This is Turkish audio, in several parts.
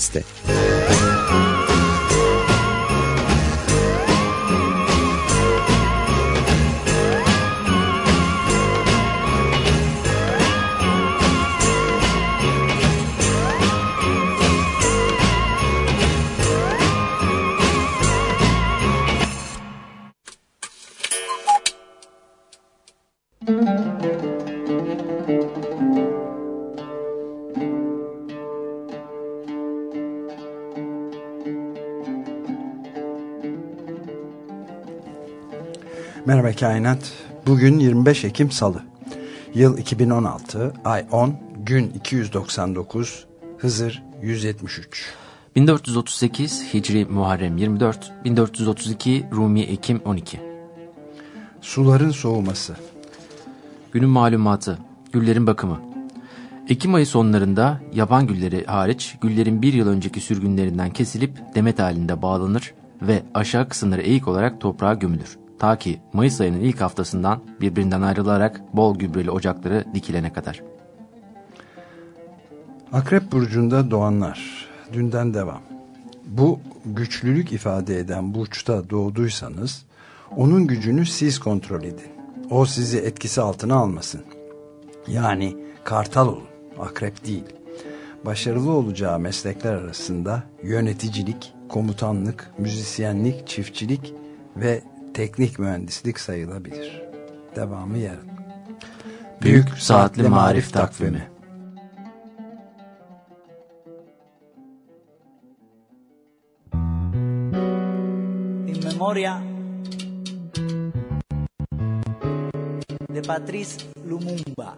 Açık Kainat. Bugün 25 Ekim Salı. Yıl 2016, ay 10, gün 299, Hızır 173. 1438 Hicri Muharrem 24, 1432 Rumi Ekim 12. Suların soğuması. Günün malumatı, güllerin bakımı. Ekim ayı sonlarında yaban gülleri hariç güllerin bir yıl önceki sürgünlerinden kesilip demet halinde bağlanır ve aşağı kısımları eğik olarak toprağa gömülür. Ta ki Mayıs ayının ilk haftasından birbirinden ayrılarak bol gübreli ocakları dikilene kadar. Akrep burcunda doğanlar. Dünden devam. Bu güçlülük ifade eden burçta doğduysanız onun gücünü siz kontrol edin. O sizi etkisi altına almasın. Yani kartal olun, akrep değil. Başarılı olacağı meslekler arasında yöneticilik, komutanlık, müzisyenlik, çiftçilik ve teknik mühendislik sayılabilir. Devamı yarın. Büyük Saatli Marif Takvimi In memoria de Patrice Lumumba.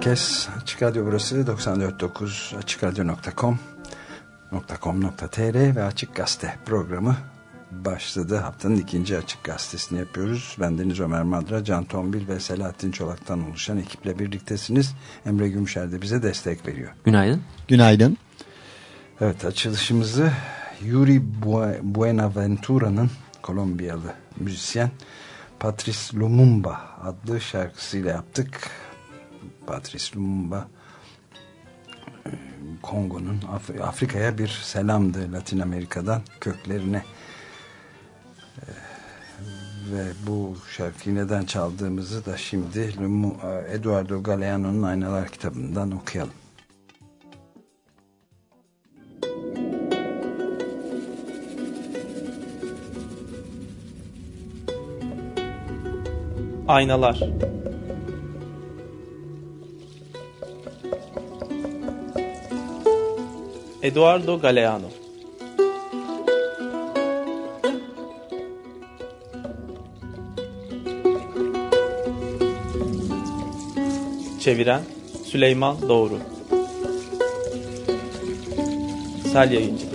Herkes. Açık Radyo burası 94.9 AçıkRadyo.com .com.tr ve Açık Gazete programı başladı. Haftanın ikinci Açık Gazetesini yapıyoruz. Ben Deniz Ömer Madra, Can Tombil ve Selahattin Çolak'tan oluşan ekiple birliktesiniz. Emre Gümüşer de bize destek veriyor. Günaydın. Günaydın. Evet açılışımızı Yuri Buenaventura'nın Kolombiyalı müzisyen Patrice Lumumba adlı şarkısıyla yaptık. Patrice Lumumba e, Kongo'nun Afrika'ya bir selamdı Latin Amerika'dan köklerine e, ve bu şarkıyı neden çaldığımızı da şimdi e, Eduardo Galeano'nun Aynalar kitabından okuyalım. Aynalar Eduardo Galeano. Çeviren Süleyman Doğru. Sel Yayıncı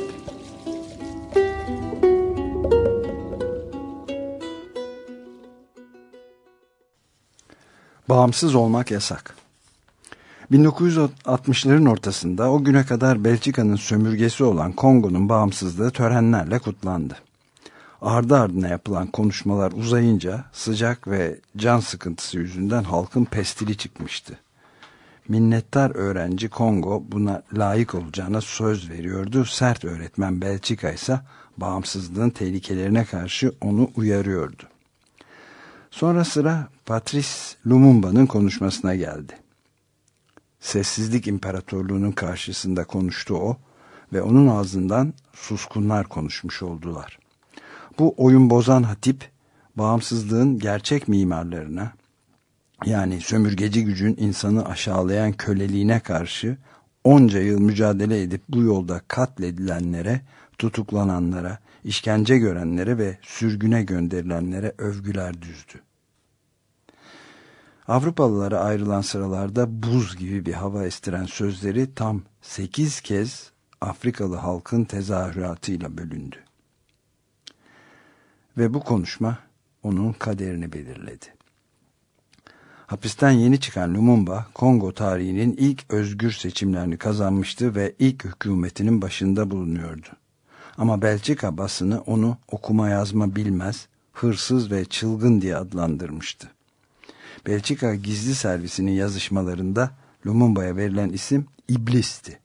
Bağımsız olmak yasak. 1960'ların ortasında o güne kadar Belçika'nın sömürgesi olan Kongo'nun bağımsızlığı törenlerle kutlandı. Ardı ardına yapılan konuşmalar uzayınca sıcak ve can sıkıntısı yüzünden halkın pestili çıkmıştı. Minnettar öğrenci Kongo buna layık olacağına söz veriyordu. Sert öğretmen Belçika ise bağımsızlığın tehlikelerine karşı onu uyarıyordu. Sonra sıra Patrice Lumumba'nın konuşmasına geldi. Sessizlik İmparatorluğu'nun karşısında konuştu o ve onun ağzından suskunlar konuşmuş oldular. Bu oyun bozan hatip bağımsızlığın gerçek mimarlarına yani sömürgeci gücün insanı aşağılayan köleliğine karşı onca yıl mücadele edip bu yolda katledilenlere, tutuklananlara, işkence görenlere ve sürgüne gönderilenlere övgüler düzdü. Avrupalılara ayrılan sıralarda buz gibi bir hava estiren sözleri tam sekiz kez Afrikalı halkın tezahüratıyla bölündü. Ve bu konuşma onun kaderini belirledi. Hapisten yeni çıkan Lumumba, Kongo tarihinin ilk özgür seçimlerini kazanmıştı ve ilk hükümetinin başında bulunuyordu. Ama Belçika basını onu okuma yazma bilmez, hırsız ve çılgın diye adlandırmıştı. Belçika gizli servisinin yazışmalarında Lumumba'ya verilen isim İblis'ti.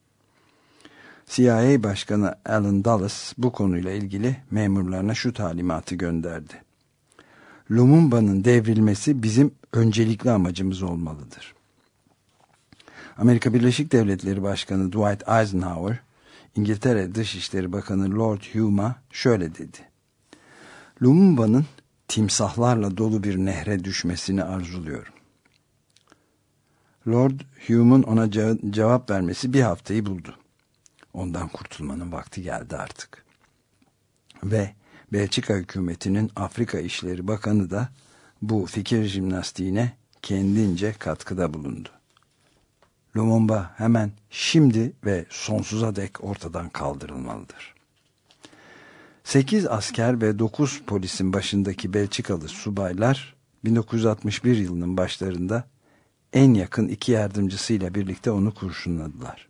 CIA Başkanı Alan Dulles bu konuyla ilgili memurlarına şu talimatı gönderdi. Lumumba'nın devrilmesi bizim öncelikli amacımız olmalıdır. Amerika Birleşik Devletleri Başkanı Dwight Eisenhower, İngiltere Dışişleri Bakanı Lord Hume'a şöyle dedi. Lumumba'nın timsahlarla dolu bir nehre düşmesini arzuluyorum. Lord Hume'un ona cevap vermesi bir haftayı buldu. Ondan kurtulmanın vakti geldi artık. Ve Belçika hükümetinin Afrika İşleri Bakanı da bu fikir jimnastiğine kendince katkıda bulundu. Lumumba hemen şimdi ve sonsuza dek ortadan kaldırılmalıdır. 8 asker ve 9 polisin başındaki Belçikalı subaylar 1961 yılının başlarında en yakın iki yardımcısıyla birlikte onu kurşunladılar.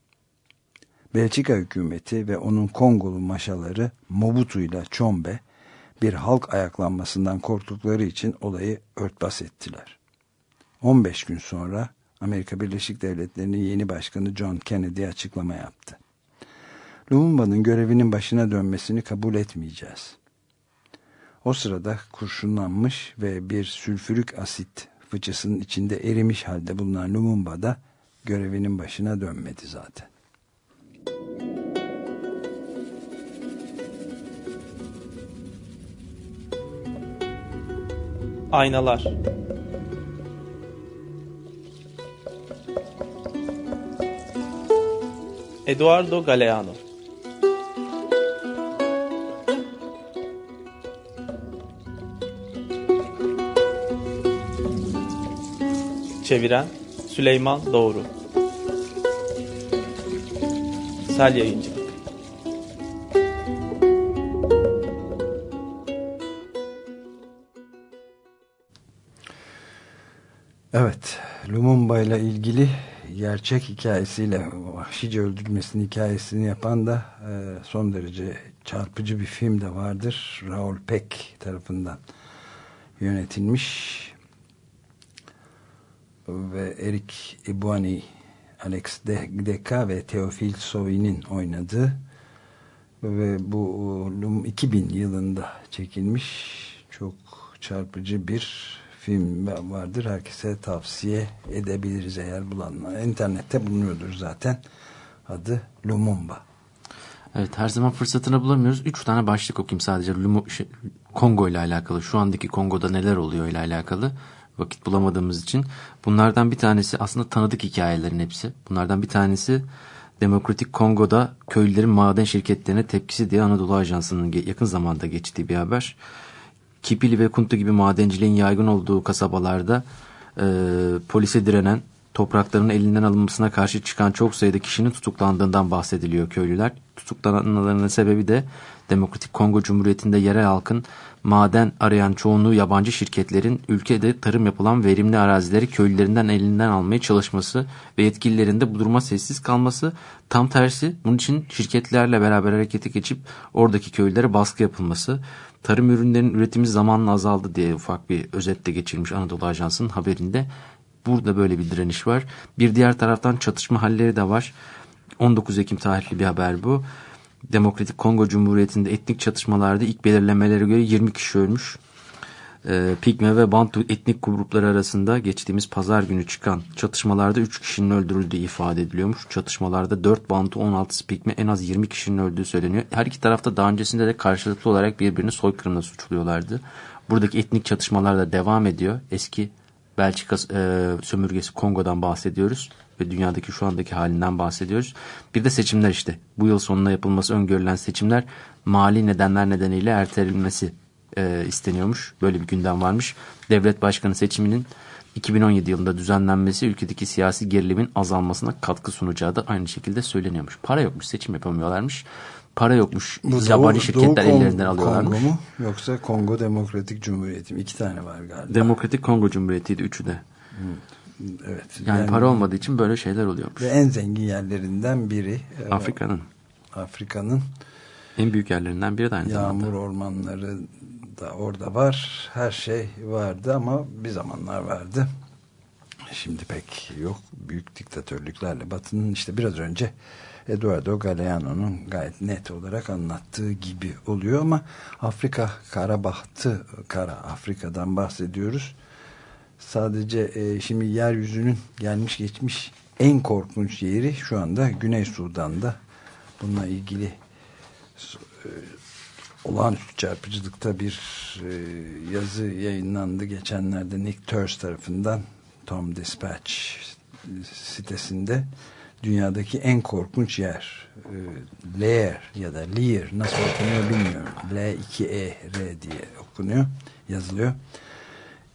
Belçika hükümeti ve onun Kongolu maşaları Mobutu ile Çombe bir halk ayaklanmasından korktukları için olayı örtbas ettiler. 15 gün sonra Amerika Birleşik Devletleri'nin yeni başkanı John Kennedy açıklama yaptı. Lumumba'nın görevinin başına dönmesini kabul etmeyeceğiz. O sırada kurşunlanmış ve bir sülfürik asit fıçısının içinde erimiş halde bulunan Lumumba da görevinin başına dönmedi zaten. Aynalar Eduardo Galeano Çeviren Süleyman Doğru. Sel Yayıncılık. Evet, Lumumba ile ilgili gerçek hikayesiyle vahşice öldürülmesinin hikayesini yapan da e, son derece çarpıcı bir film de vardır. Raoul Peck tarafından yönetilmiş ve Eric Ibuani, Alex Deka ve Teofil Sovi'nin oynadığı ve bu 2000 yılında çekilmiş çok çarpıcı bir film vardır. Herkese tavsiye edebiliriz eğer bulanlar. İnternette bulunuyordur zaten. Adı Lumumba. Evet her zaman fırsatını bulamıyoruz. Üç tane başlık okuyayım sadece Lumu, şey, Kongo ile alakalı. Şu andaki Kongo'da neler oluyor ile alakalı. Vakit bulamadığımız için. Bunlardan bir tanesi aslında tanıdık hikayelerin hepsi. Bunlardan bir tanesi Demokratik Kongo'da köylülerin maden şirketlerine tepkisi diye Anadolu Ajansı'nın yakın zamanda geçtiği bir haber. Kipili ve Kuntu gibi madenciliğin yaygın olduğu kasabalarda e, polise direnen, topraklarının elinden alınmasına karşı çıkan çok sayıda kişinin tutuklandığından bahsediliyor köylüler. Tutuklanmalarının sebebi de Demokratik Kongo Cumhuriyeti'nde yerel halkın maden arayan çoğunluğu yabancı şirketlerin ülkede tarım yapılan verimli arazileri köylülerinden elinden almaya çalışması ve yetkililerin de bu duruma sessiz kalması tam tersi bunun için şirketlerle beraber harekete geçip oradaki köylülere baskı yapılması tarım ürünlerinin üretimi zamanla azaldı diye ufak bir özetle geçirmiş Anadolu Ajansı'nın haberinde. Burada böyle bir direniş var. Bir diğer taraftan çatışma halleri de var. 19 Ekim tarihli bir haber bu. Demokratik Kongo Cumhuriyeti'nde etnik çatışmalarda ilk belirlemelere göre 20 kişi ölmüş. E, Pigme ve Bantu etnik grupları arasında geçtiğimiz pazar günü çıkan çatışmalarda 3 kişinin öldürüldüğü ifade ediliyormuş. Çatışmalarda 4 Bantu 16 Pigme en az 20 kişinin öldüğü söyleniyor. Her iki tarafta daha öncesinde de karşılıklı olarak birbirini soykırımla suçluyorlardı. Buradaki etnik çatışmalar da devam ediyor. Eski Belçika e, sömürgesi Kongo'dan bahsediyoruz ve dünyadaki şu andaki halinden bahsediyoruz. Bir de seçimler işte. Bu yıl sonuna yapılması öngörülen seçimler mali nedenler nedeniyle ertelenmesi e, isteniyormuş. Böyle bir gündem varmış. Devlet başkanı seçiminin 2017 yılında düzenlenmesi ülkedeki siyasi gerilimin azalmasına katkı sunacağı da aynı şekilde söyleniyormuş. Para yokmuş seçim yapamıyorlarmış. Para yokmuş Bu yabancı Doğu- şirketler Doğu ellerinden alıyorlarmış. Kongo mu yoksa Kongo Demokratik Cumhuriyeti mi? İki tane var galiba. Demokratik Kongo Cumhuriyeti'ydi üçü de. Evet. Yani, para olmadığı için böyle şeyler oluyormuş. ve en zengin yerlerinden biri e, Afrika'nın Afrika'nın en büyük yerlerinden biri de aynı yağmur zamanda. ormanları da orada var. Her şey vardı ama bir zamanlar vardı. Şimdi pek yok. Büyük diktatörlüklerle Batı'nın işte biraz önce Eduardo Galeano'nun gayet net olarak anlattığı gibi oluyor ama Afrika kara bahtı kara Afrika'dan bahsediyoruz. Sadece e, şimdi yeryüzünün gelmiş geçmiş en korkunç yeri şu anda Güney Sudan'da. Bununla ilgili e, olağanüstü çarpıcılıkta bir e, yazı yayınlandı. Geçenlerde Nick Turse tarafından Tom Dispatch sitesinde. Dünyadaki en korkunç yer e, Lear ya da Lear nasıl okunuyor bilmiyorum. L2E-R diye okunuyor yazılıyor.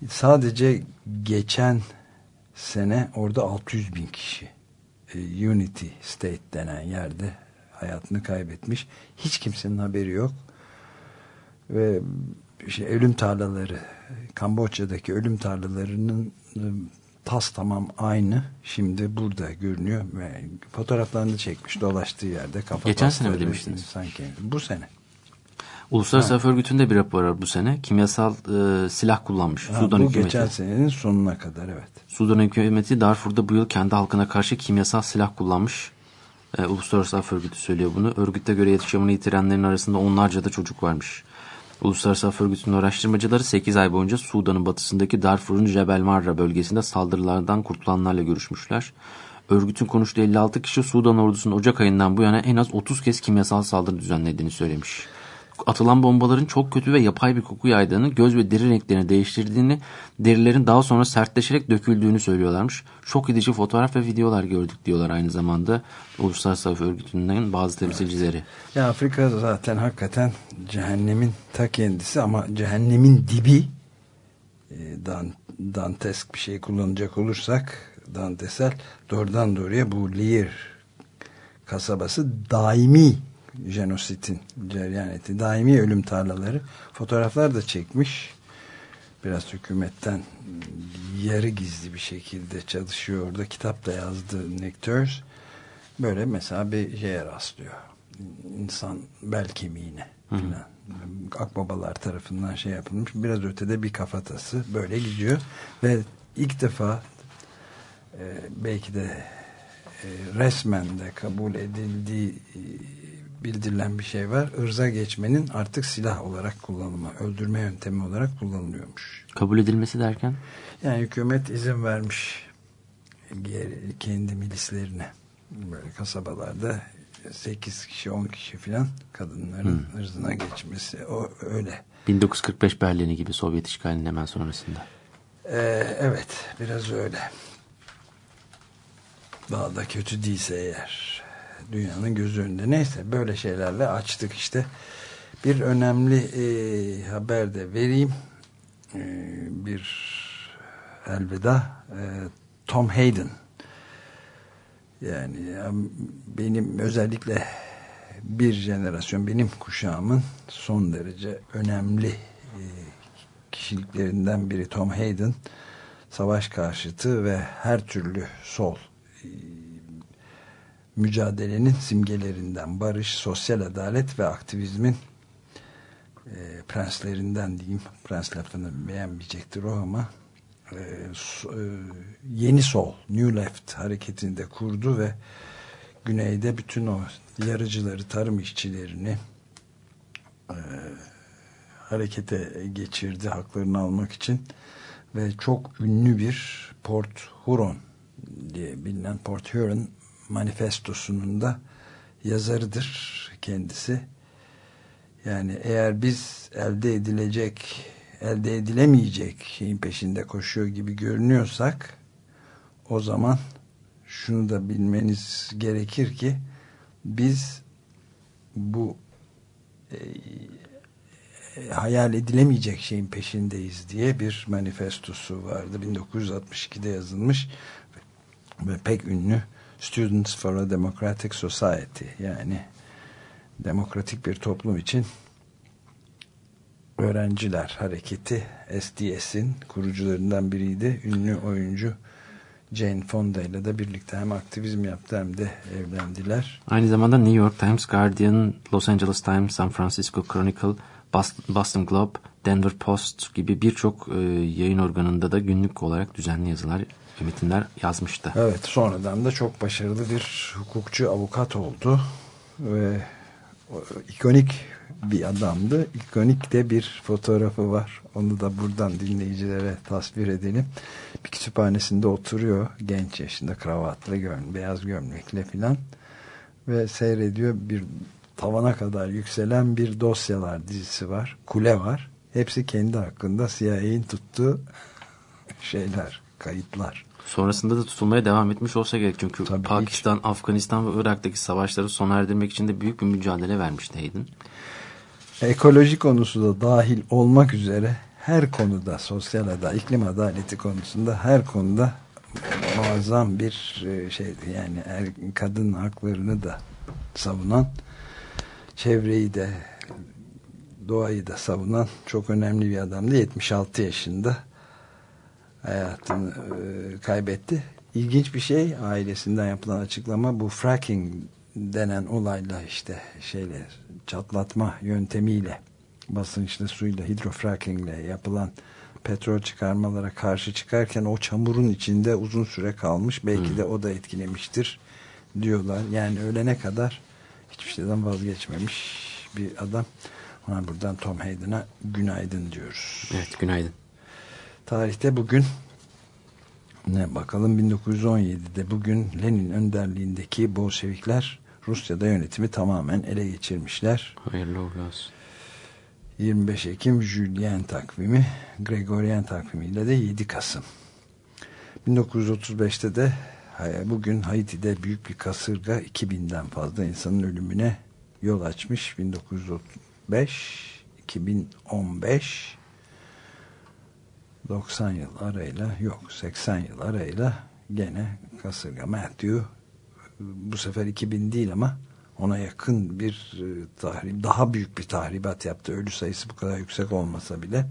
Sadece geçen sene orada 600 bin kişi e, Unity State denen yerde hayatını kaybetmiş hiç kimsenin haberi yok ve şey, ölüm tarlaları Kamboçya'daki ölüm tarlalarının e, tas tamam aynı şimdi burada görünüyor ve fotoğraflarını çekmiş dolaştığı yerde kafa Geçen sene mi demiştiniz? kendisi. bu sene Uluslararası Af Örgütü'nde bir rapor var bu sene. Kimyasal e, silah kullanmış. Ha, Sudan bu hükümeti. geçen senenin sonuna kadar evet Sudan hükümeti Darfur'da bu yıl kendi halkına karşı kimyasal silah kullanmış. E, Uluslararası Af Örgütü söylüyor bunu. Örgütte göre yaşamını yitirenlerin arasında onlarca da çocuk varmış. Uluslararası Af Örgütü'nün araştırmacıları 8 ay boyunca Sudan'ın batısındaki Darfur'un Jebel Marra bölgesinde saldırılardan kurtulanlarla görüşmüşler. Örgütün konuştuğu 56 kişi Sudan ordusunun Ocak ayından bu yana en az 30 kez kimyasal saldırı düzenlediğini söylemiş. Atılan bombaların çok kötü ve yapay bir koku yaydığını, göz ve deri renklerini değiştirdiğini, derilerin daha sonra sertleşerek döküldüğünü söylüyorlarmış. Şok edici fotoğraf ve videolar gördük diyorlar aynı zamanda Uluslararası Af Örgütü'nün bazı temsilcileri. Ya Afrika zaten hakikaten cehennemin ta kendisi ama cehennemin dibi e, dan, dantesk bir şey kullanacak olursak Dantesel doğrudan doğruya bu Lear kasabası daimi jenositin cereyan etti. Daimi ölüm tarlaları. Fotoğraflar da çekmiş. Biraz hükümetten yarı gizli bir şekilde çalışıyor orada. Kitap da yazdı Nectars. Böyle mesela bir şeye rastlıyor. İnsan bel kemiğine filan. Akbabalar tarafından şey yapılmış. Biraz ötede bir kafatası böyle gidiyor. Ve ilk defa e, belki de e, resmen de kabul edildiği bildirilen bir şey var. Irza geçmenin artık silah olarak kullanımı, öldürme yöntemi olarak kullanılıyormuş. Kabul edilmesi derken? Yani hükümet izin vermiş kendi milislerine böyle kasabalarda 8 kişi 10 kişi filan kadınların ırzına geçmesi o öyle. 1945 Berlin'i gibi Sovyet işgalinin hemen sonrasında. Ee, evet biraz öyle. Daha da kötü değilse eğer dünyanın gözü önünde. Neyse böyle şeylerle açtık işte. Bir önemli e, haber de vereyim. E, bir elveda e, Tom Hayden yani ya, benim özellikle bir jenerasyon benim kuşağımın son derece önemli e, kişiliklerinden biri Tom Hayden savaş karşıtı ve her türlü sol mücadelenin simgelerinden barış, sosyal adalet ve aktivizmin e, prenslerinden diyeyim. Prens lafını beğenmeyecektir o ama e, so- e, yeni sol New Left hareketini de kurdu ve güneyde bütün o yarıcıları tarım işçilerini e, harekete geçirdi haklarını almak için ve çok ünlü bir Port Huron diye bilinen Port Huron manifestosunun da yazarıdır kendisi. Yani eğer biz elde edilecek, elde edilemeyecek şeyin peşinde koşuyor gibi görünüyorsak o zaman şunu da bilmeniz gerekir ki biz bu e, e, hayal edilemeyecek şeyin peşindeyiz diye bir manifestosu vardı. 1962'de yazılmış ve pek ünlü Students for a Democratic Society yani demokratik bir toplum için öğrenciler hareketi SDS'in kurucularından biriydi. Ünlü oyuncu Jane Fonda ile de birlikte hem aktivizm yaptı hem de evlendiler. Aynı zamanda New York Times, Guardian, Los Angeles Times, San Francisco Chronicle, Boston, Globe, Denver Post gibi birçok e, yayın organında da günlük olarak düzenli yazılar metinler yazmıştı. Evet sonradan da çok başarılı bir hukukçu avukat oldu ve ikonik bir adamdı. İkonik de bir fotoğrafı var. Onu da buradan dinleyicilere tasvir edelim. Bir kütüphanesinde oturuyor genç yaşında kravatlı göm, beyaz gömlekle filan ve seyrediyor bir tavana kadar yükselen bir dosyalar dizisi var. Kule var. Hepsi kendi hakkında CIA'in tuttuğu şeyler, kayıtlar. Sonrasında da tutulmaya devam etmiş olsa gerek. Çünkü Tabii Pakistan, Afganistan ve Irak'taki savaşları sona erdirmek için de büyük bir mücadele vermişti Hayden. ekoloji konusu da dahil olmak üzere her konuda sosyal adalet, iklim adaleti konusunda her konuda muazzam bir e, şey yani er, kadın haklarını da savunan çevreyi de doğayı da savunan çok önemli bir adamdı. 76 yaşında hayatını e, kaybetti. İlginç bir şey ailesinden yapılan açıklama bu fracking denen olayla işte şeyle çatlatma yöntemiyle basınçlı suyla hidrofrackingle yapılan petrol çıkarmalara karşı çıkarken o çamurun içinde uzun süre kalmış. Belki de o da etkilemiştir diyorlar. Yani ölene kadar hiçbir şeyden vazgeçmemiş bir adam. Ona buradan Tom Hayden'a günaydın diyoruz. Evet günaydın. Tarihte bugün ne bakalım 1917'de bugün Lenin önderliğindeki Bolşevikler Rusya'da yönetimi tamamen ele geçirmişler. Hayırlı olsun. 25 Ekim Julian takvimi Gregorian takvimiyle de 7 Kasım. 1935'te de bugün Haiti'de büyük bir kasırga 2000'den fazla insanın ölümüne yol açmış. 1935 2015 90 yıl arayla yok 80 yıl arayla gene kasırga Matthew bu sefer 2000 değil ama ona yakın bir e, tahrip, daha büyük bir tahribat yaptı. Ölü sayısı bu kadar yüksek olmasa bile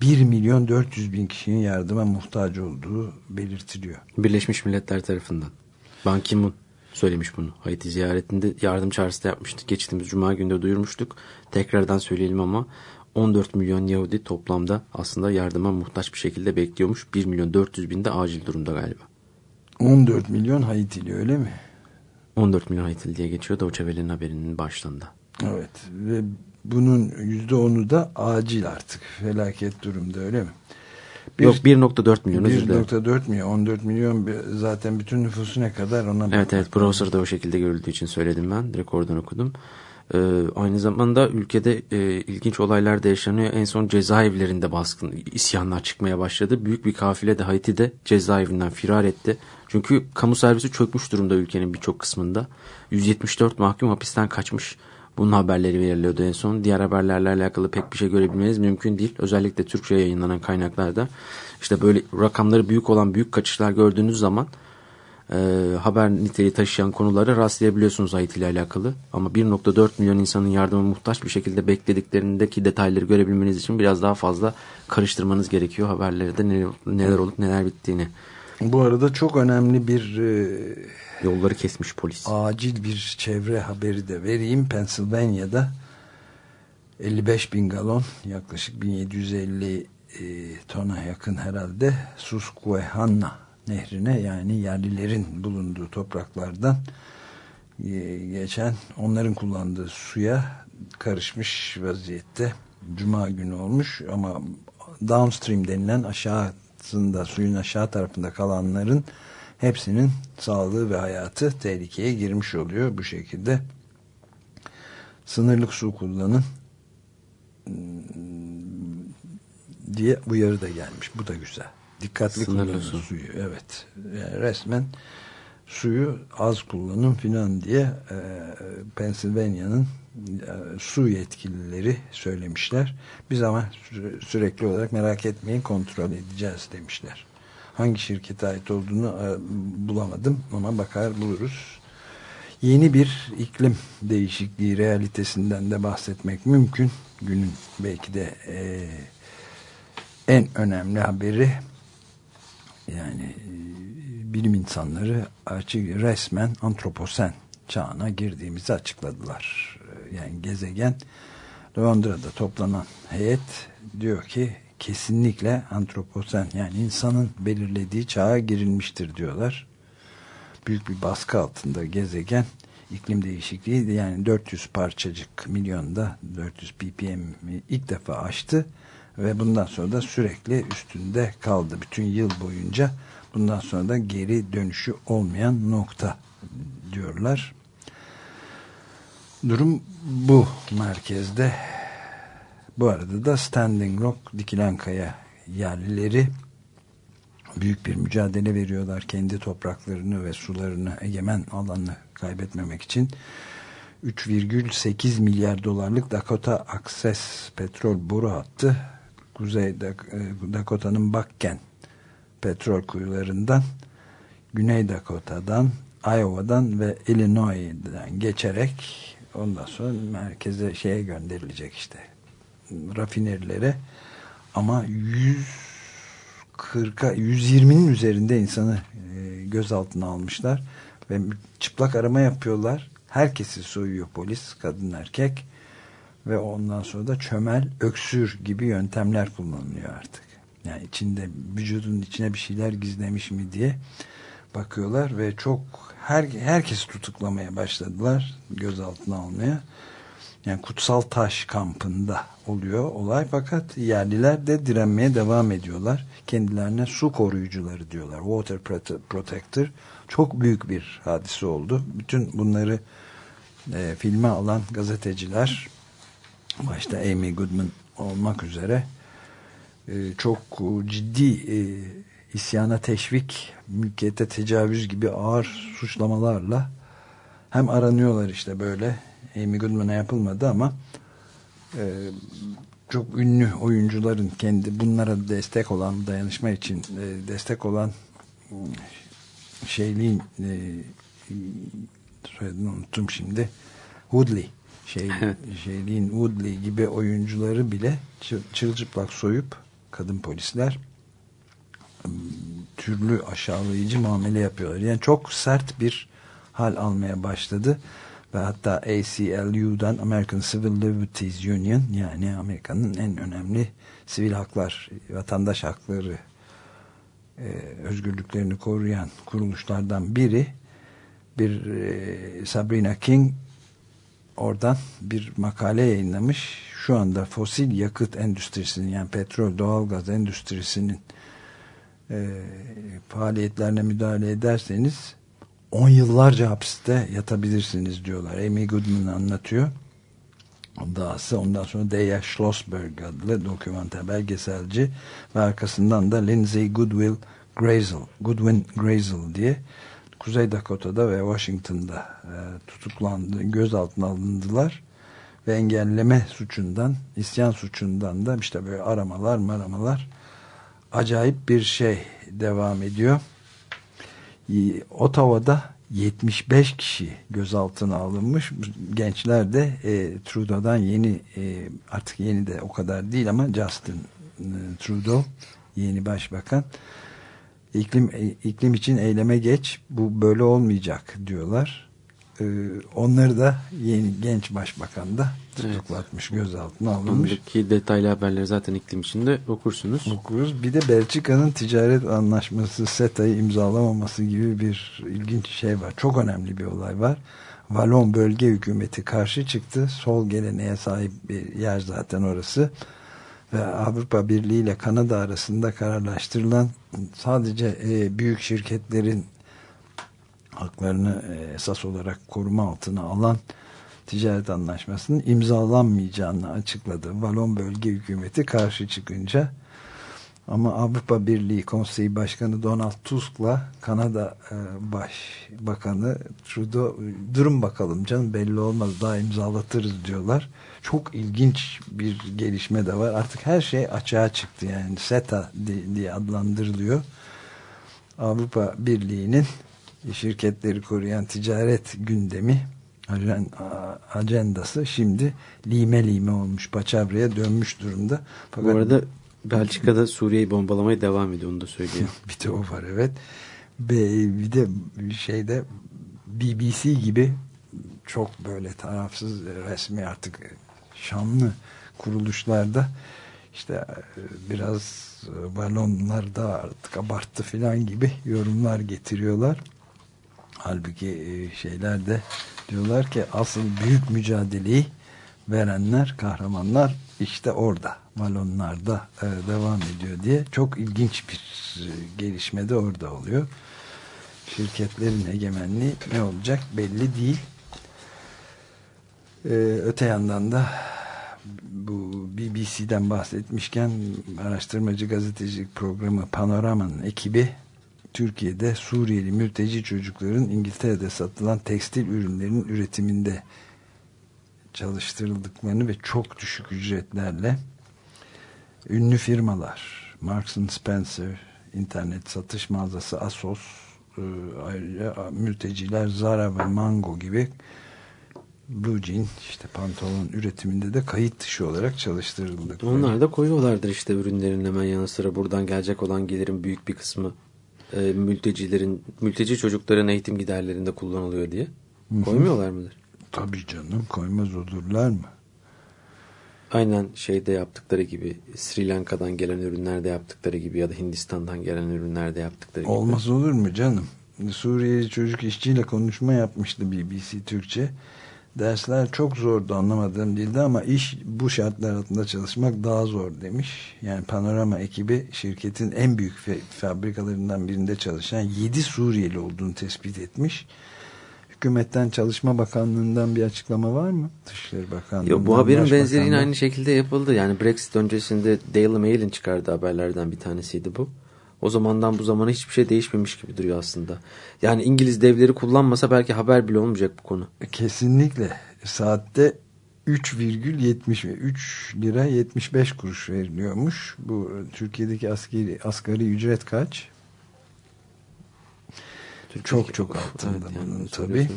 1 milyon 400 bin kişinin yardıma muhtaç olduğu belirtiliyor. Birleşmiş Milletler tarafından. Ban Ki-moon söylemiş bunu. Haiti ziyaretinde yardım çağrısı da yapmıştık. Geçtiğimiz cuma günde duyurmuştuk. Tekrardan söyleyelim ama 14 milyon Yahudi toplamda aslında yardıma muhtaç bir şekilde bekliyormuş. 1 milyon 400 bin de acil durumda galiba. 14 milyon Haitili öyle mi? 14 milyon Haitili diye geçiyor Deutsche Welle'nin haberinin başlarında. Evet ve bunun %10'u da acil artık felaket durumda öyle mi? Bir, Yok 1.4 milyon özür dilerim. 1.4 milyon 14 milyon zaten bütün nüfusu ne kadar ona Evet evet browser'da o şekilde görüldüğü için söyledim ben. Rekordan okudum. Ee, aynı zamanda ülkede e, ilginç olaylar da yaşanıyor. En son cezaevlerinde baskın isyanlar çıkmaya başladı. Büyük bir kafile de Haiti'de cezaevinden firar etti. Çünkü kamu servisi çökmüş durumda ülkenin birçok kısmında. 174 mahkum hapisten kaçmış. Bunun haberleri veriliyordu en son. Diğer haberlerle alakalı pek bir şey görebilmeniz mümkün değil. Özellikle Türkçe yayınlanan kaynaklarda. işte böyle rakamları büyük olan büyük kaçışlar gördüğünüz zaman e, haber niteliği taşıyan konuları rastlayabiliyorsunuz Haiti ile alakalı. Ama 1.4 milyon insanın yardıma muhtaç bir şekilde beklediklerindeki detayları görebilmeniz için biraz daha fazla karıştırmanız gerekiyor haberlerde neler, neler olup neler bittiğini. Bu arada çok önemli bir e, yolları kesmiş polis. Acil bir çevre haberi de vereyim. Pennsylvania'da 55 bin galon yaklaşık 1750 e, tona yakın herhalde Susquehanna nehrine yani yerlilerin bulunduğu topraklardan e, geçen onların kullandığı suya karışmış vaziyette Cuma günü olmuş ama downstream denilen aşağısında suyun aşağı tarafında kalanların hepsinin sağlığı ve hayatı tehlikeye girmiş oluyor bu şekilde. Sınırlık su kullanın hmm, diye uyarı da gelmiş. Bu da güzel. Dikkatli kullanın su. suyu. Evet. Yani resmen suyu az kullanın filan diye e, Pennsylvania'nın e, su yetkilileri söylemişler. Biz ama sü sürekli olarak merak etmeyin kontrol edeceğiz demişler. Hangi şirkete ait olduğunu e, bulamadım ama bakar buluruz. Yeni bir iklim değişikliği realitesinden de bahsetmek mümkün. Günün belki de e, en önemli haberi yani e, bilim insanları açık resmen antroposen çağına girdiğimizi açıkladılar. E, yani gezegen Londra'da toplanan heyet diyor ki kesinlikle antroposen yani insanın belirlediği çağa girilmiştir diyorlar. Büyük bir baskı altında gezegen iklim değişikliği yani 400 parçacık milyonda 400 ppm ilk defa aştı ve bundan sonra da sürekli üstünde kaldı bütün yıl boyunca bundan sonra da geri dönüşü olmayan nokta diyorlar. Durum bu merkezde bu arada da Standing Rock Dikilen Kaya yerlileri büyük bir mücadele veriyorlar. Kendi topraklarını ve sularını, egemen alanını kaybetmemek için. 3,8 milyar dolarlık Dakota Access petrol boru hattı Kuzey Dakota'nın Bakken petrol kuyularından Güney Dakota'dan Iowa'dan ve Illinois'dan geçerek ondan sonra merkeze şeye gönderilecek işte rafinerilere ama 140'a 120'nin üzerinde insanı e, gözaltına almışlar ve çıplak arama yapıyorlar. Herkesi soyuyor polis, kadın erkek ve ondan sonra da çömel, öksür gibi yöntemler kullanılıyor artık. Yani içinde vücudun içine bir şeyler gizlemiş mi diye bakıyorlar ve çok her herkesi tutuklamaya başladılar gözaltına almaya. Yani Kutsal Taş kampında oluyor olay fakat yerliler de direnmeye devam ediyorlar. Kendilerine su koruyucuları diyorlar. Water Protector. Çok büyük bir hadise oldu. Bütün bunları e, filme alan gazeteciler başta Amy Goodman olmak üzere e, çok ciddi e, isyana teşvik, mülkiyete tecavüz gibi ağır suçlamalarla hem aranıyorlar işte böyle Amy Goodman'a yapılmadı ama e, çok ünlü oyuncuların kendi bunlara destek olan dayanışma için e, destek olan şeyliğin e, soyadını unuttum şimdi Woodley şey, şeyliğin Woodley gibi oyuncuları bile çı- çırılçıplak soyup kadın polisler türlü aşağılayıcı muamele yapıyorlar. Yani çok sert bir hal almaya başladı ve hatta ACLU'dan American Civil Liberties Union yani Amerika'nın en önemli sivil haklar, vatandaş hakları e, özgürlüklerini koruyan kuruluşlardan biri bir e, Sabrina King oradan bir makale yayınlamış. Şu anda fosil yakıt endüstrisinin yani petrol, doğalgaz endüstrisinin e, faaliyetlerine müdahale ederseniz 10 yıllarca hapiste yatabilirsiniz diyorlar. Amy Goodman anlatıyor. Dahası ondan sonra Deya Schlossberg adlı dokümanter belgeselci ve arkasından da Lindsay Goodwill Grazel, Goodwin Grazel diye Kuzey Dakota'da ve Washington'da e, tutuklandı, gözaltına alındılar ve engelleme suçundan, isyan suçundan da işte böyle aramalar maramalar acayip bir şey devam ediyor. Y- Ottawa'da 75 kişi gözaltına alınmış. Gençler de e, Trudeau'dan yeni e, artık yeni de o kadar değil ama Justin e, Trudeau yeni başbakan iklim e, iklim için eyleme geç bu böyle olmayacak diyorlar. E, onları da yeni genç başbakan da tutuklatmış gözaltına alınmış. Ondaki detaylı haberleri zaten iklim içinde okursunuz. okuruz. Bir de Belçika'nın ticaret anlaşması SETA'yı imzalamaması gibi bir ilginç şey var. Çok önemli bir olay var. Valon bölge hükümeti karşı çıktı. Sol geleneğe sahip bir yer zaten orası. Ve Avrupa Birliği ile Kanada arasında kararlaştırılan sadece e, büyük şirketlerin haklarını e, esas olarak koruma altına alan ticaret anlaşmasının imzalanmayacağını açıkladı. Valon bölge hükümeti karşı çıkınca ama Avrupa Birliği Konseyi Başkanı Donald Tusk'la Kanada e, Başbakanı Trudeau durun bakalım canım belli olmaz daha imzalatırız diyorlar. Çok ilginç bir gelişme de var. Artık her şey açığa çıktı yani SETA di- diye adlandırılıyor. Avrupa Birliği'nin şirketleri koruyan ticaret gündemi ajandası şimdi lime lime olmuş paçavraya dönmüş durumda. Bu arada Belçika'da Suriye'yi bombalamaya devam ediyor onu da söyleyeyim. bir de o var evet. Bir de şeyde BBC gibi çok böyle tarafsız resmi artık şanlı kuruluşlarda işte e, biraz e, balonlar da artık abarttı filan gibi yorumlar getiriyorlar. Halbuki e, şeyler de diyorlar ki asıl büyük mücadeleyi verenler, kahramanlar işte orada, balonlarda e, devam ediyor diye çok ilginç bir e, gelişme de orada oluyor. Şirketlerin egemenliği ne olacak belli değil. E, öte yandan da bu BBC'den bahsetmişken araştırmacı gazetecilik programı Panorama'nın ekibi Türkiye'de Suriyeli mülteci çocukların İngiltere'de satılan tekstil ürünlerinin üretiminde çalıştırıldıklarını ve çok düşük ücretlerle ünlü firmalar Marks Spencer, internet satış mağazası Asos, e, ayrıca mülteciler Zara ve Mango gibi Blue Jean işte pantolon üretiminde de kayıt dışı olarak çalıştırıldı. Onlar da koyuyorlardır işte ürünlerin hemen yanı sıra buradan gelecek olan gelirin büyük bir kısmı e, mültecilerin mülteci çocukların eğitim giderlerinde kullanılıyor diye. Koymuyorlar mıdır? Tabii canım koymaz olurlar mı? Aynen şeyde yaptıkları gibi Sri Lanka'dan gelen ürünlerde yaptıkları gibi ya da Hindistan'dan gelen ürünlerde yaptıkları gibi. Olmaz olur mu canım? Suriyeli çocuk işçiyle konuşma yapmıştı BBC Türkçe. Dersler çok zordu anlamadığım dilde ama iş bu şartlar altında çalışmak daha zor demiş. Yani Panorama ekibi şirketin en büyük fabrikalarından birinde çalışan 7 Suriyeli olduğunu tespit etmiş. Hükümetten Çalışma Bakanlığı'ndan bir açıklama var mı? Dışişleri Bakanlığı'ndan. Yo, bu haberin benzeri yine aynı şekilde yapıldı. Yani Brexit öncesinde Daily Mail'in çıkardığı haberlerden bir tanesiydi bu. O zamandan bu zamana hiçbir şey değişmemiş gibi duruyor aslında. Yani İngiliz devleri kullanmasa belki haber bile olmayacak bu konu. Kesinlikle. Saatte 3,73 lira 75 kuruş veriliyormuş. Bu Türkiye'deki askeri, asgari ücret kaç? Türkiye- Çok çok altında Evet, yani bunun tabii.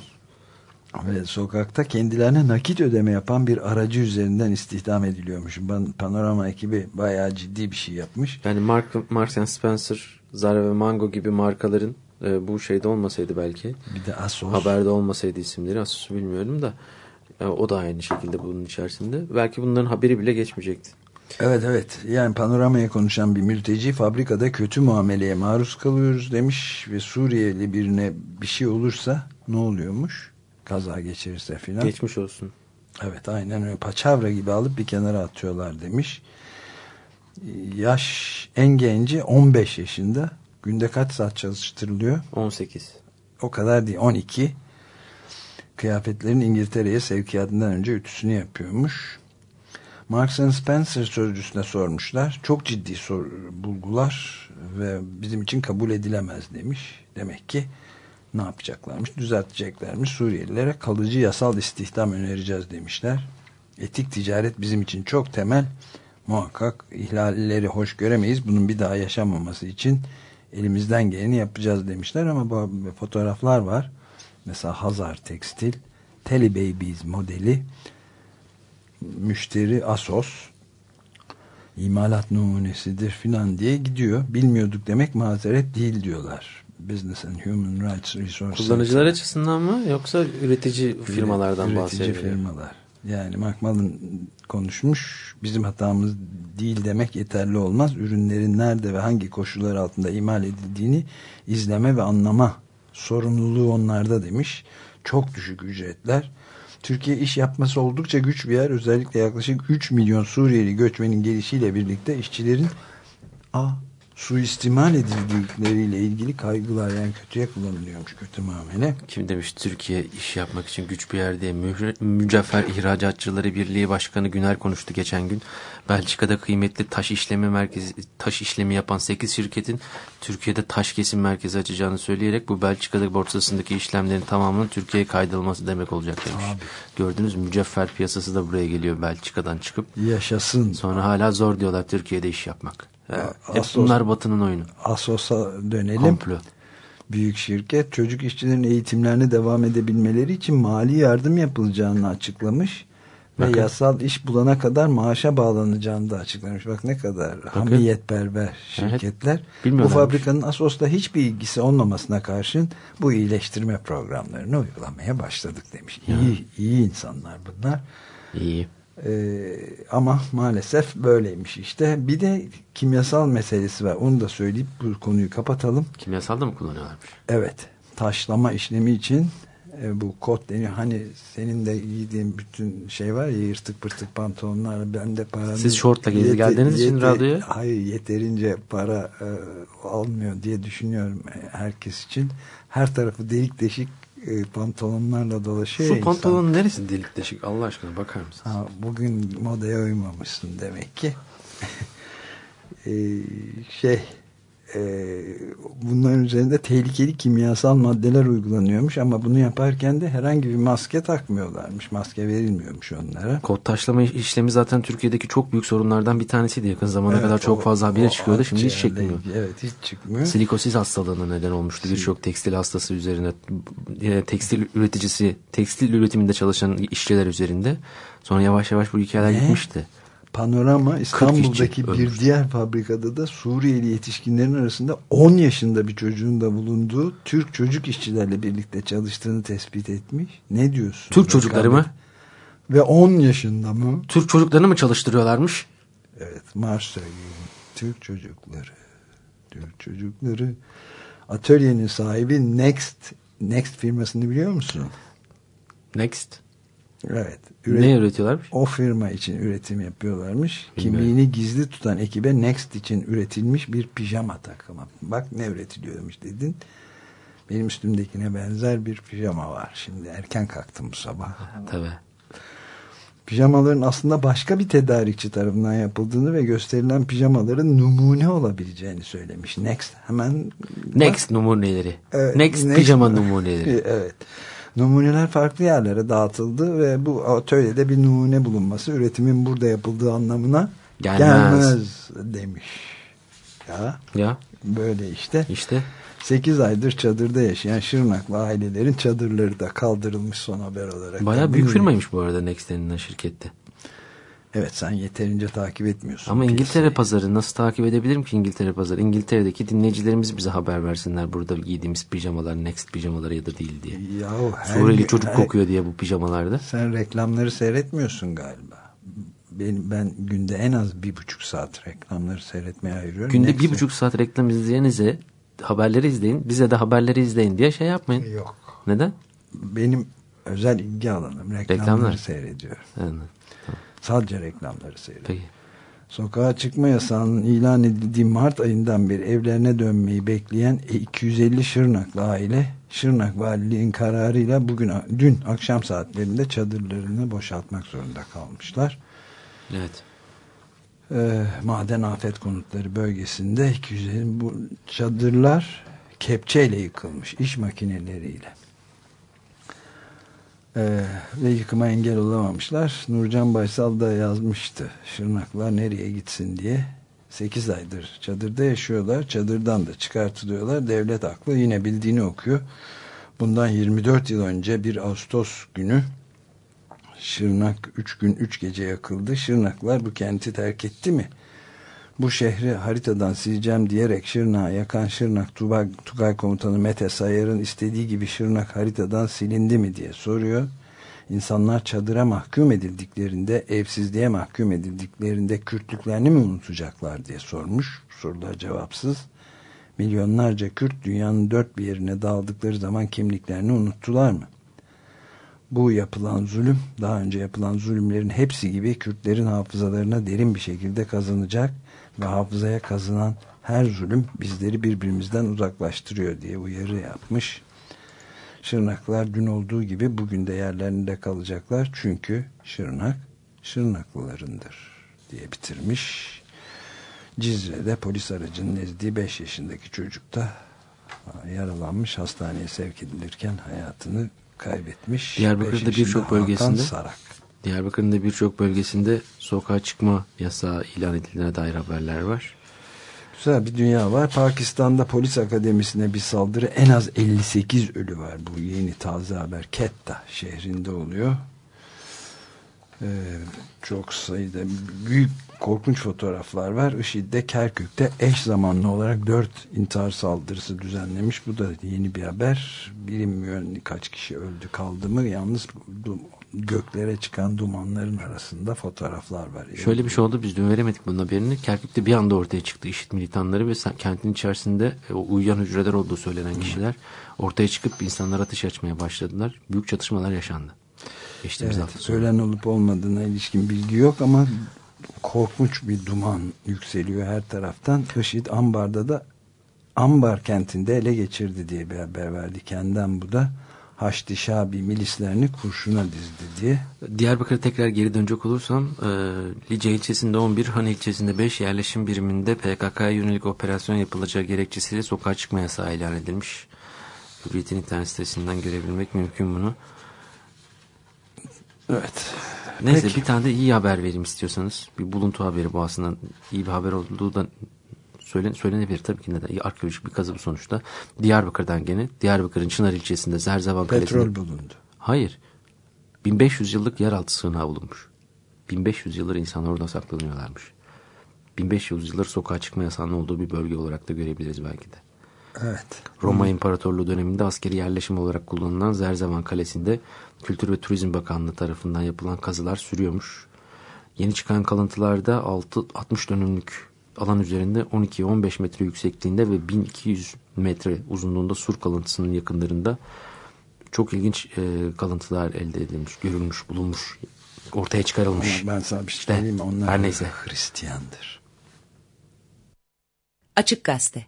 Ve sokakta kendilerine nakit ödeme yapan bir aracı üzerinden istihdam ediliyormuş. Panorama ekibi bayağı ciddi bir şey yapmış. Yani Mark, Marks Spencer, Zara ve Mango gibi markaların e, bu şeyde olmasaydı belki Bir de Asos. haberde olmasaydı isimleri Asus'u bilmiyorum da e, o da aynı şekilde bunun içerisinde. Belki bunların haberi bile geçmeyecekti. Evet evet yani panoramaya konuşan bir mülteci fabrikada kötü muameleye maruz kalıyoruz demiş ve Suriyeli birine bir şey olursa ne oluyormuş? Kaza geçirirse filan. Geçmiş olsun. Evet aynen öyle paçavra gibi alıp bir kenara atıyorlar demiş. Yaş en genci 15 yaşında. Günde kaç saat çalıştırılıyor? 18. O kadar değil 12. Kıyafetlerin İngiltere'ye sevkiyatından önce ütüsünü yapıyormuş. Marks and Spencer sözcüsüne sormuşlar. Çok ciddi sor, bulgular ve bizim için kabul edilemez demiş. Demek ki ne yapacaklarmış? Düzelteceklermiş. Suriyelilere kalıcı yasal istihdam önereceğiz demişler. Etik ticaret bizim için çok temel. Muhakkak ihlalleri hoş göremeyiz. Bunun bir daha yaşanmaması için elimizden geleni yapacağız demişler ama bu fotoğraflar var. Mesela Hazar Tekstil, Telly Babies modeli, müşteri Asos, imalat numunesidir filan diye gidiyor. Bilmiyorduk demek mazeret değil diyorlar. Business and Human Rights Resources. Kullanıcılar açısından mı yoksa üretici firmalardan Üretici bahsediyor? firmalar. Yani Macmillan konuşmuş. Bizim hatamız değil demek yeterli olmaz. Ürünlerin nerede ve hangi koşullar altında imal edildiğini izleme ve anlama sorumluluğu onlarda demiş. Çok düşük ücretler. Türkiye iş yapması oldukça güç bir yer. Özellikle yaklaşık 3 milyon Suriyeli göçmenin gelişiyle birlikte işçilerin a suistimal edildikleriyle ilgili kaygılar yani kötüye kullanılıyormuş kötü muamele. Kim demiş Türkiye iş yapmak için güç bir yer diye Mühre- Mücevher İhracatçıları Birliği Başkanı Güner konuştu geçen gün. Belçika'da kıymetli taş işlemi merkezi taş işlemi yapan 8 şirketin Türkiye'de taş kesim merkezi açacağını söyleyerek bu Belçika'da borsasındaki işlemlerin tamamının Türkiye'ye kaydırılması demek olacak demiş. Gördünüz mü? mücevher piyasası da buraya geliyor Belçika'dan çıkıp. Yaşasın. Sonra hala zor diyorlar Türkiye'de iş yapmak. Evet, hep Asos- bunlar batının oyunu. Asos'a dönelim. Komplo. Büyük şirket çocuk işçilerin eğitimlerine devam edebilmeleri için mali yardım yapılacağını açıklamış. Ve Bakın. yasal iş bulana kadar maaşa bağlanacağını da açıklamış. Bak ne kadar hamiyetperver şirketler. bu bilmiyorlarmış. fabrikanın Asos'ta hiçbir ilgisi olmamasına karşın bu iyileştirme programlarını uygulamaya başladık demiş. İyi, iyi insanlar bunlar. İyi. Ee, ama maalesef böyleymiş işte. Bir de kimyasal meselesi var. Onu da söyleyip bu konuyu kapatalım. Kimyasal da mı kullanıyorlarmış? Evet. Taşlama işlemi için e, bu kot deniyor. Hani senin de giydiğin bütün şey var ya yırtık pırtık pantolonlar. Ben de paranın... Siz şortla gezi geldiğiniz için radyoya? Hayır yeterince para e, almıyor diye düşünüyorum herkes için. Her tarafı delik deşik e, pantolonlarla dolaşıyor Şu ya insan. pantolonun neresi delik deşik Allah aşkına bakar mısın? Ha, bugün modaya uymamışsın demek ki. Ee, şey e, bunların üzerinde tehlikeli kimyasal maddeler uygulanıyormuş ama bunu yaparken de herhangi bir maske takmıyorlarmış. Maske verilmiyormuş onlara. Kod taşlama işlemi zaten Türkiye'deki çok büyük sorunlardan bir tanesiydi. Yakın zamana Evet, kadar çok o- fazla haberi o çıkıyordu. Şimdi hiç ilgili- Evet hiç çıkmıyor. Silikosis hastalığına neden olmuştu. Birçok tekstil hastası üzerine, e, tekstil üreticisi, tekstil üretiminde çalışan işçiler üzerinde. Sonra yavaş yavaş bu hikayeler Ne? gitmişti. Panorama İstanbul'daki bir ölmüş. diğer fabrikada da Suriyeli yetişkinlerin arasında 10 yaşında bir çocuğun da bulunduğu Türk çocuk işçilerle birlikte çalıştığını tespit etmiş. Ne diyorsun? Türk çocukları mı? Ve 10 yaşında mı? Türk çocuklarını mı çalıştırıyorlarmış? Evet Marseille. Türk çocukları. Türk çocukları. Atölyenin sahibi Next Next firmasını biliyor musun? Next. Evet. Ne üretiyorlarmış? O firma için üretim yapıyorlarmış. Bilmiyorum. Kimliğini gizli tutan ekibe Next için üretilmiş bir pijama takımı. Bak ne üretiliyormuş dedin. Benim üstümdekine benzer bir pijama var. Şimdi erken kalktım bu sabah. Tabii. Pijamaların aslında başka bir tedarikçi tarafından yapıldığını ve gösterilen pijamaların numune olabileceğini söylemiş. Next hemen Next numuneleri. Evet, Next, next- pijama numuneleri. evet. Numuneler farklı yerlere dağıtıldı ve bu atölyede bir numune bulunması üretimin burada yapıldığı anlamına Gelmez. gelmez, demiş. Ya Ya böyle işte. işte 8 aydır çadırda yaşayan Şırnaklı ailelerin çadırları da kaldırılmış son haber olarak. Baya büyük firmaymış bu arada Next denilen şirkette. Evet sen yeterince takip etmiyorsun. Ama İngiltere piyasayı. pazarı nasıl takip edebilirim ki İngiltere pazarı? İngiltere'deki dinleyicilerimiz bize haber versinler burada giydiğimiz pijamalar Next pijamaları ya da değil diye. Yahu her Suriyeli çocuk her- kokuyor diye bu pijamalarda. Sen reklamları seyretmiyorsun galiba. Benim, ben günde en az bir buçuk saat reklamları seyretmeye ayırıyorum. Günde Neyse. bir buçuk saat reklam izleyenize haberleri izleyin. Bize de haberleri izleyin diye şey yapmayın. Yok. Neden? Benim özel ilgi alanım. Reklamları Reklamlar. seyrediyorum. Yani, Sadece reklamları seyrediyorum. peki. Sokağa çıkma yasağının ilan edildiği Mart ayından beri evlerine dönmeyi bekleyen 250 Şırnaklı aile Şırnak Valiliğin kararıyla bugün dün akşam saatlerinde çadırlarını boşaltmak zorunda kalmışlar. Evet. Ee, maden afet konutları bölgesinde 250 bu çadırlar kepçeyle yıkılmış iş makineleriyle. Ee, ve yıkıma engel olamamışlar. Nurcan Baysal da yazmıştı. Şırnaklar nereye gitsin diye. 8 aydır çadırda yaşıyorlar. Çadırdan da çıkartılıyorlar. Devlet aklı yine bildiğini okuyor. Bundan 24 yıl önce bir Ağustos günü Şırnak 3 gün 3 gece yakıldı. Şırnaklar bu kenti terk etti mi? Bu şehri haritadan sileceğim diyerek Şırnak'a yakan Şırnak Tugay, Tugay Komutanı Mete Sayar'ın istediği gibi Şırnak haritadan silindi mi diye soruyor. İnsanlar çadıra mahkum edildiklerinde, evsizliğe mahkum edildiklerinde Kürtlüklerini mi unutacaklar diye sormuş. Sorular cevapsız. Milyonlarca Kürt dünyanın dört bir yerine dağıldıkları zaman kimliklerini unuttular mı? Bu yapılan zulüm daha önce yapılan zulümlerin hepsi gibi Kürtlerin hafızalarına derin bir şekilde kazanacak ve hafızaya kazınan her zulüm bizleri birbirimizden uzaklaştırıyor diye uyarı yapmış. Şırnaklar dün olduğu gibi bugün de yerlerinde kalacaklar çünkü Şırnak Şırnaklılarındır diye bitirmiş. Cizre'de polis aracının ezdiği 5 yaşındaki çocuk da yaralanmış hastaneye sevk edilirken hayatını kaybetmiş. Diyarbakır'da birçok bölgesinde- Sarak. Diyarbakır'ın da birçok bölgesinde sokağa çıkma yasağı ilan edildiğine dair haberler var. Güzel bir dünya var. Pakistan'da polis akademisine bir saldırı en az 58 ölü var. Bu yeni taze haber. Quetta şehrinde oluyor. Ee, çok sayıda büyük korkunç fotoğraflar var. IŞİD'de Kerkük'te eş zamanlı olarak 4 intihar saldırısı düzenlemiş. Bu da yeni bir haber. Bilinmiyor kaç kişi öldü kaldı mı. Yalnız göklere çıkan dumanların arasında fotoğraflar var. Şöyle bir şey oldu biz dün veremedik bunun haberini. Kerkük'te bir anda ortaya çıktı IŞİD militanları ve kentin içerisinde e, o uyuyan hücreler olduğu söylenen kişiler ortaya çıkıp insanlar ateş açmaya başladılar. Büyük çatışmalar yaşandı. Geçtiğimiz Evet, hafta sonu. ölen olup olmadığına ilişkin bilgi yok ama korkunç bir duman yükseliyor her taraftan. IŞİD Ambar'da da Ambar kentinde ele geçirdi diye bir haber verdi. Kendinden bu da Haçlı Şabi milislerini kurşuna dizdi diye. Diyarbakır'a tekrar geri dönecek olursam e, Lice ilçesinde 11, Han ilçesinde 5 yerleşim biriminde PKK'ya yönelik operasyon yapılacağı gerekçesiyle sokağa çıkma yasağı ilan edilmiş. Hürriyet'in internet sitesinden görebilmek mümkün bunu. Evet. Neyse Peki. bir tane de iyi haber vereyim istiyorsanız. Bir buluntu haberi bu aslında iyi bir haber olduğu da söylen, söylenebilir tabii ki neden. Arkeolojik bir kazı bu sonuçta. Diyarbakır'dan gene. Diyarbakır'ın Çınar ilçesinde Zerzevan Petrol Kalesi'nde. bulundu. Hayır. 1500 yıllık yeraltı sığınağı bulunmuş. 1500 yıldır insanlar orada saklanıyorlarmış. 1500 yıldır sokağa çıkma yasağının olduğu bir bölge olarak da görebiliriz belki de. Evet. Roma İmparatorluğu döneminde askeri yerleşim olarak kullanılan Zerzevan Kalesi'nde Kültür ve Turizm Bakanlığı tarafından yapılan kazılar sürüyormuş. Yeni çıkan kalıntılarda 6, 60 dönümlük alan üzerinde 12-15 metre yüksekliğinde ve 1200 metre uzunluğunda sur kalıntısının yakınlarında çok ilginç e, kalıntılar elde edilmiş, görülmüş, bulunmuş, ortaya çıkarılmış. Ama ben sana bir şey İşte, söyleyeyim mi? Onlar her neyse. Hristiyandır. Açık Gazete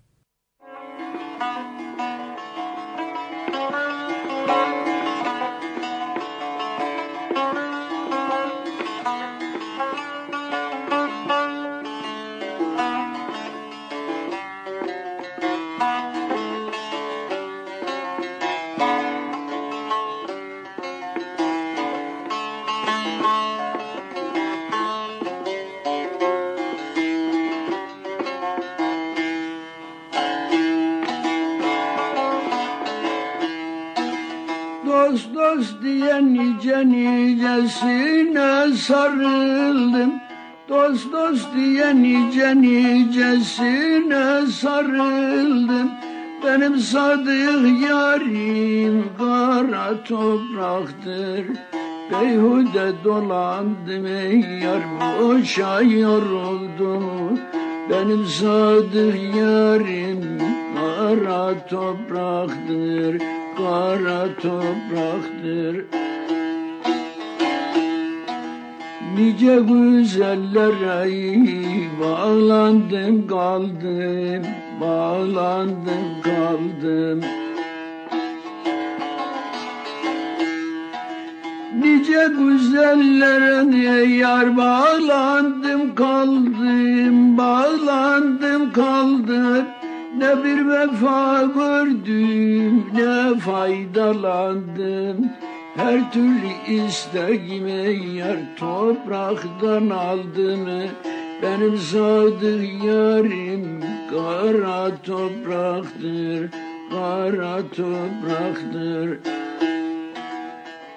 sadık yarim kara topraktır. Beyhude dolandım ey yar boşa yoruldum. Benim sadık yarim kara topraktır Kara topraktır. Nice güzellere bağlandım kaldım Bağlandım kaldım. Nice güzellere yar bağlandım kaldım Bağlandım kaldım. Ne bir vefa gördüm ne faydalandım. Her türlü isteğime yar topraktan aldım Benim sadık yarim kara topraktır Kara topraktır.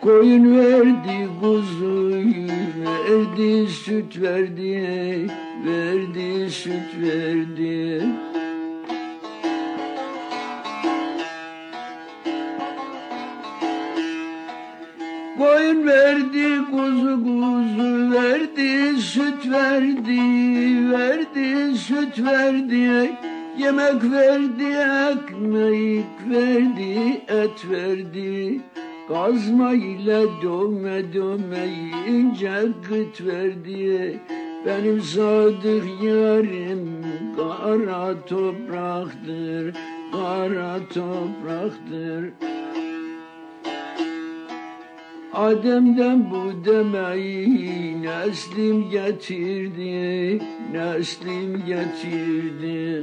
Koyun verdi kuzuyu verdi süt verdi Verdi süt verdi Koyun verdi, kuzu kuzu verdi, süt verdi, verdi, süt verdi. Yemek verdi, ekmek verdi, et verdi. Kazma ile dövme dövme ince gıt verdi. Benim sadık yarim kara topraktır, kara topraktır. Adem'den bu demeyi neslim getirdi, neslim getirdi.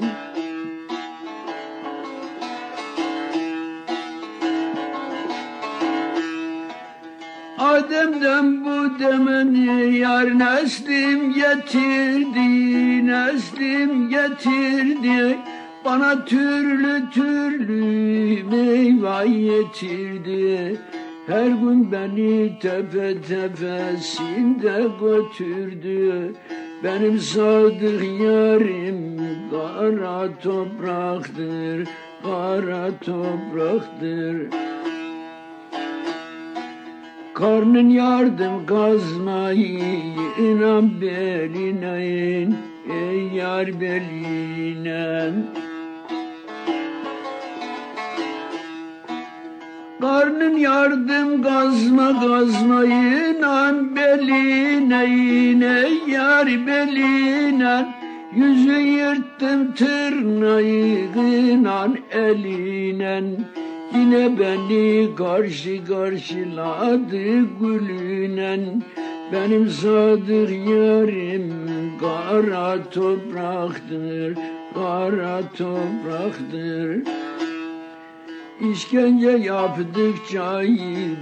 Adem'den bu demeni yar neslim getirdi, neslim getirdi. Bana türlü türlü meyve getirdi. Her gün beni tepe tepesinde götürdü. Benim sadık yarim kara topraktır, kara topraktır. Karnın yardım kazmayı inan beline in, ey yar beline. Karnın yardım gazma gazmayın an beline yine yar beline. Yüzü yırttım tırnağıyla eline. Yine beni karşı karşıladı gülünen Benim sadık yarim kara topraktır Kara topraktır İşkence yaptıkça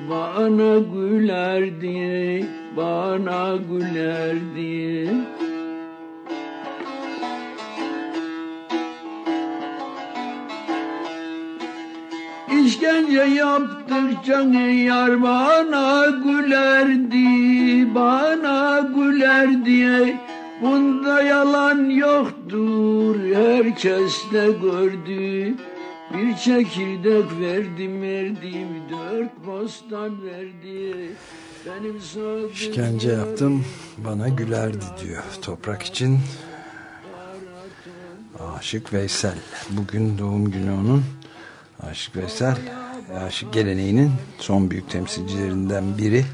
bana gülerdi, bana gülerdi. İşkence yaptıkça yar bana gülerdi, bana gülerdi. Bunda yalan yoktur, herkes de gördü. Bir çekirdek verdim verdim dört bostan verdi. Benim İşkence yaptım bana gülerdi diyor. Toprak için Aşık Veysel. Bugün doğum günü onun. Aşık Veysel aşık geleneğinin son büyük temsilcilerinden biri.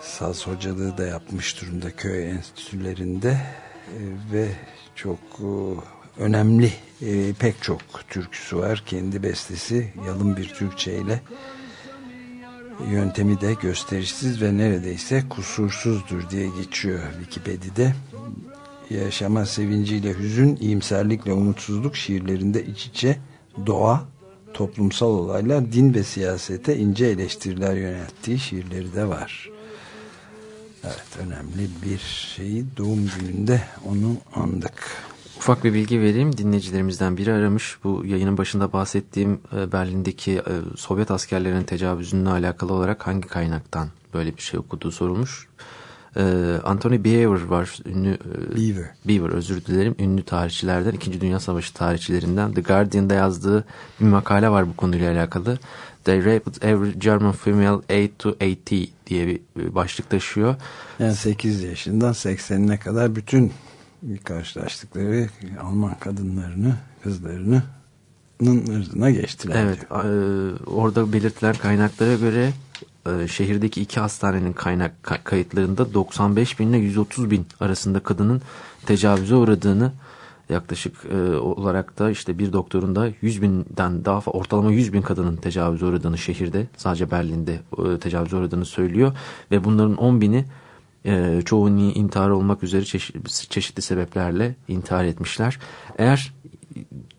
Saz hocalığı da yapmış durumda köy enstitülerinde e, ve çok e, önemli e, pek çok türküsü var. Kendi bestesi yalın bir Türkçe ile yöntemi de gösterişsiz ve neredeyse kusursuzdur diye geçiyor Wikipedia'da. Yaşama sevinciyle hüzün, iyimserlikle umutsuzluk şiirlerinde iç içe doğa, toplumsal olaylar, din ve siyasete ince eleştiriler yönelttiği şiirleri de var. Evet önemli bir şeyi doğum gününde onu andık. Ufak bir bilgi vereyim. Dinleyicilerimizden biri aramış. Bu yayının başında bahsettiğim e, Berlin'deki e, Sovyet askerlerinin tecavüzünle alakalı olarak hangi kaynaktan böyle bir şey okuduğu sorulmuş. E, Anthony Beaver var. Ünlü, Beaver. Beaver özür dilerim. Ünlü tarihçilerden, İkinci Dünya Savaşı tarihçilerinden. The Guardian'da yazdığı bir makale var bu konuyla alakalı. They raped every German female 8 to 80 diye bir başlık taşıyor. Yani 8 yaşından 80'ine kadar bütün karşılaştıkları Alman kadınlarını, kızlarını ırzına geçtiler Evet, e, orada belirtilen kaynaklara göre e, şehirdeki iki hastanenin kaynak kayıtlarında 95 bin ile 130 bin arasında kadının tecavüze uğradığını yaklaşık e, olarak da işte bir doktorun da 100 binden daha ortalama 100 bin kadının tecavüze uğradığını şehirde sadece Berlin'de e, tecavüze uğradığını söylüyor ve bunların 10 bini e, çoğu intihar olmak üzere çeşitli, çeşitli sebeplerle intihar etmişler. Eğer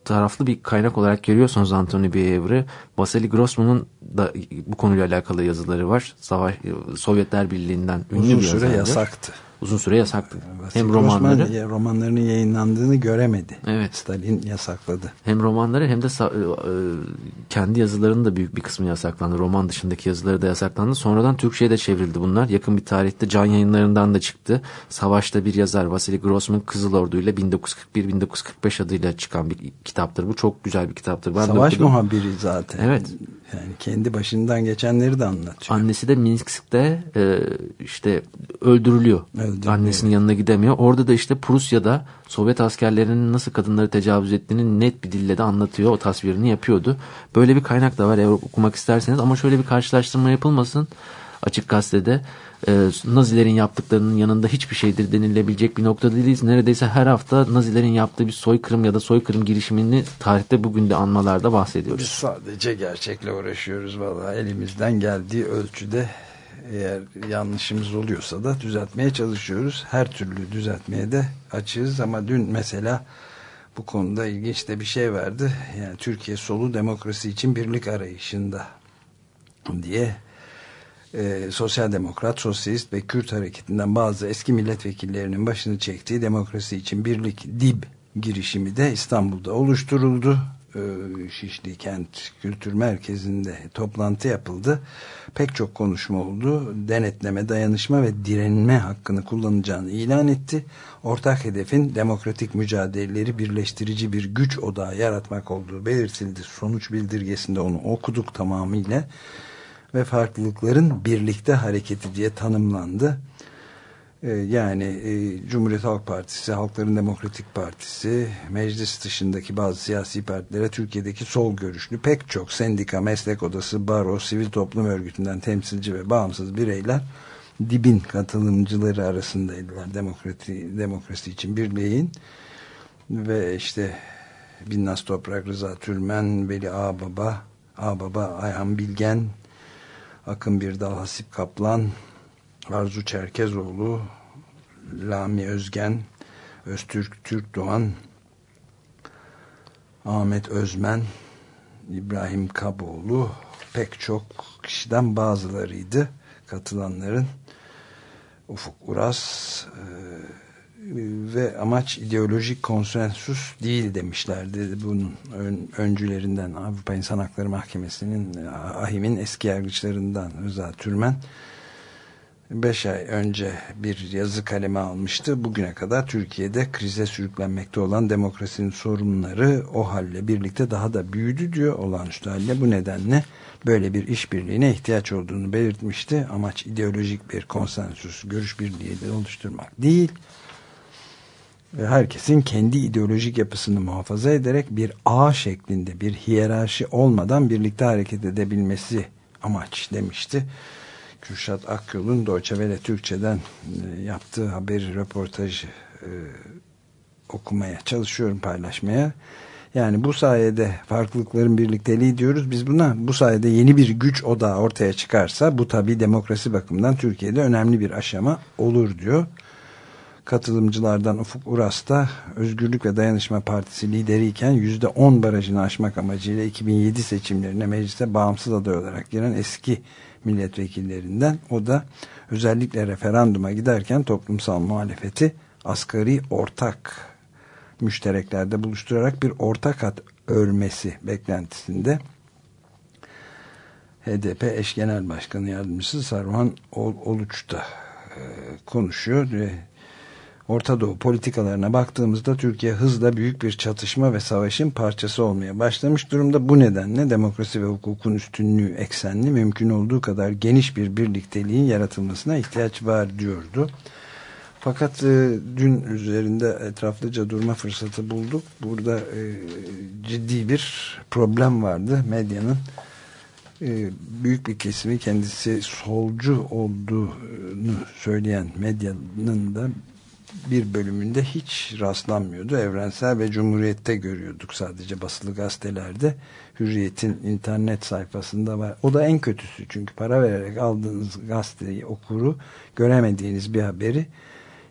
taraflı bir kaynak olarak görüyorsanız Anthony Beaver'ı Vasily Grossman'ın da bu konuyla alakalı yazıları var. Savaş Sovyetler Birliği'nden ünlü Uzun bir süre yazardır. yasaktı. Uzun süre yasaktı. Vasily hem romanları Grossman romanlarının yayınlandığını göremedi. Evet. Stalin yasakladı. hem romanları hem de sa- e, kendi yazılarının da büyük bir kısmı yasaklandı. Roman dışındaki yazıları da yasaklandı. Sonradan Türkçe'ye de çevrildi bunlar. Yakın bir tarihte can yayınlarından da çıktı. Savaşta bir yazar Vasily Grossman Kızıl Ordu ile 1941-1945 adıyla çıkan bir kitaptır. Bu çok güzel bir kitaptır. Ben Savaş okudum. muhabiri zaten. Evet. Yani kendi başından geçenleri de anlatıyor. Annesi de Minsk'te e, işte öldürülüyor. Öldürülüyor. Annesinin yanına gidemiyor. Orada da işte Prusya'da Sovyet askerlerinin nasıl kadınları tecavüz ettiğini net bir dille de anlatıyor. O tasvirini yapıyordu. Böyle bir kaynak da var eğer okumak isterseniz. Ama şöyle bir karşılaştırma yapılmasın. Açık gazetede e, Nazilerin yaptıklarının yanında hiçbir şeydir denilebilecek bir noktada değiliz. Neredeyse her hafta Nazilerin yaptığı bir soykırım ya da soykırım girişimini tarihte bugün de anmalarda Biz bahsediyoruz. sadece gerçekle uğraşıyoruz vallahi elimizden geldiği ölçüde eğer yanlışımız oluyorsa da düzeltmeye çalışıyoruz. Her türlü düzeltmeye de açığız ama dün mesela bu konuda ilginç de bir şey vardı. Yani Türkiye solu demokrasi için birlik arayışında diye e, sosyal demokrat, sosyalist ve Kürt hareketinden bazı eski milletvekillerinin başını çektiği demokrasi için birlik DİB girişimi de İstanbul'da oluşturuldu. E, Şişli Kent Kültür Merkezi'nde toplantı yapıldı. Pek çok konuşma oldu. Denetleme, dayanışma ve direnme hakkını kullanacağını ilan etti. Ortak hedefin demokratik mücadeleleri birleştirici bir güç odağı yaratmak olduğu belirtildi. Sonuç bildirgesinde onu okuduk tamamıyla ve farklılıkların birlikte hareketi diye tanımlandı. Ee, yani e, Cumhuriyet Halk Partisi, Halkların Demokratik Partisi, meclis dışındaki bazı siyasi partilere Türkiye'deki sol görüşlü pek çok sendika, meslek odası, baro, sivil toplum örgütünden temsilci ve bağımsız bireyler dibin katılımcıları arasındaydılar. Demokrasi, demokrasi için birliğin ve işte Binnaz Toprak, Rıza Türmen, Veli Ağbaba, Ağbaba, Ayhan Bilgen, Akın Birdal, Hasip Kaplan, Arzu Çerkezoğlu, Lami Özgen, Öztürk Türk Doğan, Ahmet Özmen, İbrahim Kaboğlu pek çok kişiden bazılarıydı katılanların. Ufuk Uras e, ve amaç ideolojik konsensus değil demişlerdi. Bunun ön, öncülerinden Avrupa İnsan Hakları Mahkemesi'nin AHİM'in eski yargıçlarından Rıza Türmen 5 ay önce bir yazı kaleme almıştı. Bugüne kadar Türkiye'de krize sürüklenmekte olan demokrasinin sorunları o halle birlikte daha da büyüdü diyor olağanüstü halle. Bu nedenle böyle bir işbirliğine ihtiyaç olduğunu belirtmişti. Amaç ideolojik bir konsensüs, görüş birliği de oluşturmak değil. Ve herkesin kendi ideolojik yapısını muhafaza ederek bir ağ şeklinde bir hiyerarşi olmadan birlikte hareket edebilmesi amaç demişti. Kürşat Akyol'un Welle Türkçe'den e, yaptığı haberi, röportajı e, okumaya çalışıyorum, paylaşmaya. Yani bu sayede farklılıkların birlikteliği diyoruz. Biz buna bu sayede yeni bir güç odağı ortaya çıkarsa bu tabi demokrasi bakımından Türkiye'de önemli bir aşama olur diyor. Katılımcılardan Ufuk Uras da Özgürlük ve Dayanışma Partisi lideriyken %10 barajını aşmak amacıyla 2007 seçimlerine meclise bağımsız aday olarak giren eski milletvekillerinden. O da özellikle referanduma giderken toplumsal muhalefeti asgari ortak müştereklerde buluşturarak bir ortak hat örmesi beklentisinde. HDP eş genel başkanı yardımcısı Sarvan Oluç da e, konuşuyor ve Orta Doğu politikalarına baktığımızda Türkiye hızla büyük bir çatışma ve savaşın parçası olmaya başlamış durumda. Bu nedenle demokrasi ve hukukun üstünlüğü eksenli mümkün olduğu kadar geniş bir birlikteliğin yaratılmasına ihtiyaç var diyordu. Fakat e, dün üzerinde etraflıca durma fırsatı bulduk. Burada e, ciddi bir problem vardı medyanın. E, büyük bir kesimi kendisi solcu olduğunu söyleyen medyanın da bir bölümünde hiç rastlanmıyordu. Evrensel ve Cumhuriyet'te görüyorduk sadece basılı gazetelerde. Hürriyet'in internet sayfasında var. O da en kötüsü çünkü para vererek aldığınız gazeteyi okuru göremediğiniz bir haberi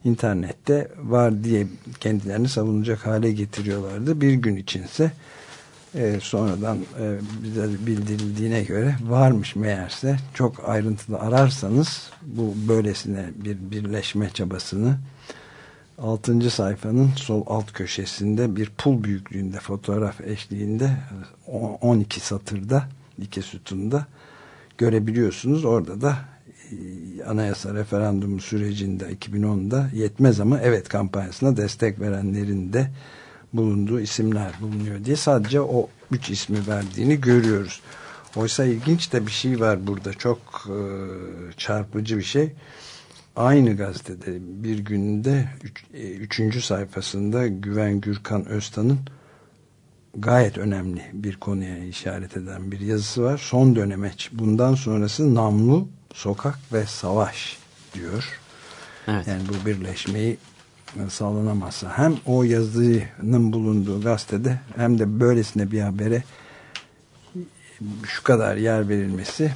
internette var diye kendilerini savunacak hale getiriyorlardı. Bir gün içinse e, sonradan e, bize bildirildiğine göre varmış meğerse çok ayrıntılı ararsanız bu böylesine bir birleşme çabasını 6. sayfanın sol alt köşesinde bir pul büyüklüğünde fotoğraf eşliğinde 12 satırda iki sütunda görebiliyorsunuz. Orada da e, anayasa referandumu sürecinde 2010'da yetmez ama evet kampanyasına destek verenlerin de bulunduğu isimler bulunuyor diye sadece o üç ismi verdiğini görüyoruz. Oysa ilginç de bir şey var burada çok e, çarpıcı bir şey aynı gazetede bir günde üç, e, üçüncü sayfasında Güven Gürkan Öztan'ın gayet önemli bir konuya işaret eden bir yazısı var. Son dönemeç bundan sonrası namlu, sokak ve savaş diyor. Evet. Yani bu birleşmeyi sağlanamazsa hem o yazının bulunduğu gazetede hem de böylesine bir habere şu kadar yer verilmesi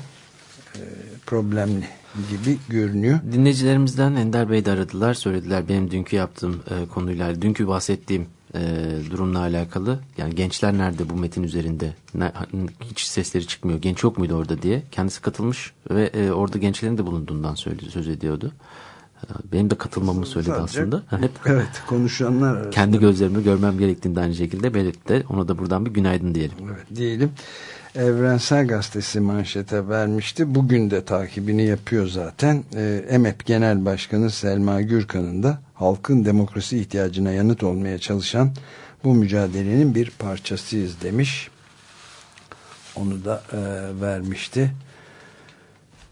e, problemli gibi görünüyor. Dinleyicilerimizden Ender Bey de aradılar. Söylediler benim dünkü yaptığım e, konuyla, dünkü bahsettiğim e, durumla alakalı. Yani gençler nerede bu metin üzerinde? Ne, hiç sesleri çıkmıyor. Genç yok muydu orada diye. Kendisi katılmış ve e, orada gençlerin de bulunduğundan söyledi, söz ediyordu. E, benim de katılmamı söyledi Sadece, aslında. Evet konuşanlar arasında. Kendi gözlerimi görmem gerektiğini aynı şekilde belirtti. Ona da buradan bir günaydın diyelim. Evet diyelim. Evrensel Gazetesi manşete vermişti. Bugün de takibini yapıyor zaten. E, EMEP Genel Başkanı Selma Gürkan'ın da halkın demokrasi ihtiyacına yanıt olmaya çalışan bu mücadelenin bir parçasıyız demiş. Onu da e, vermişti.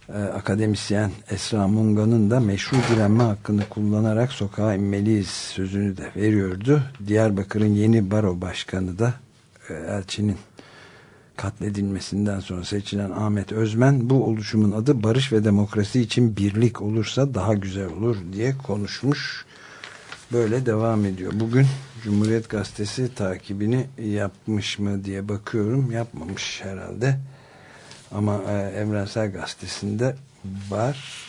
E, akademisyen Esra Munga'nın da meşru direnme hakkını kullanarak sokağa inmeliyiz sözünü de veriyordu. Diyarbakır'ın yeni baro başkanı da e, elçinin katledilmesinden sonra seçilen Ahmet Özmen bu oluşumun adı barış ve demokrasi için birlik olursa daha güzel olur diye konuşmuş. Böyle devam ediyor. Bugün Cumhuriyet Gazetesi takibini yapmış mı diye bakıyorum. Yapmamış herhalde. Ama e, Evrensel Gazetesi'nde var.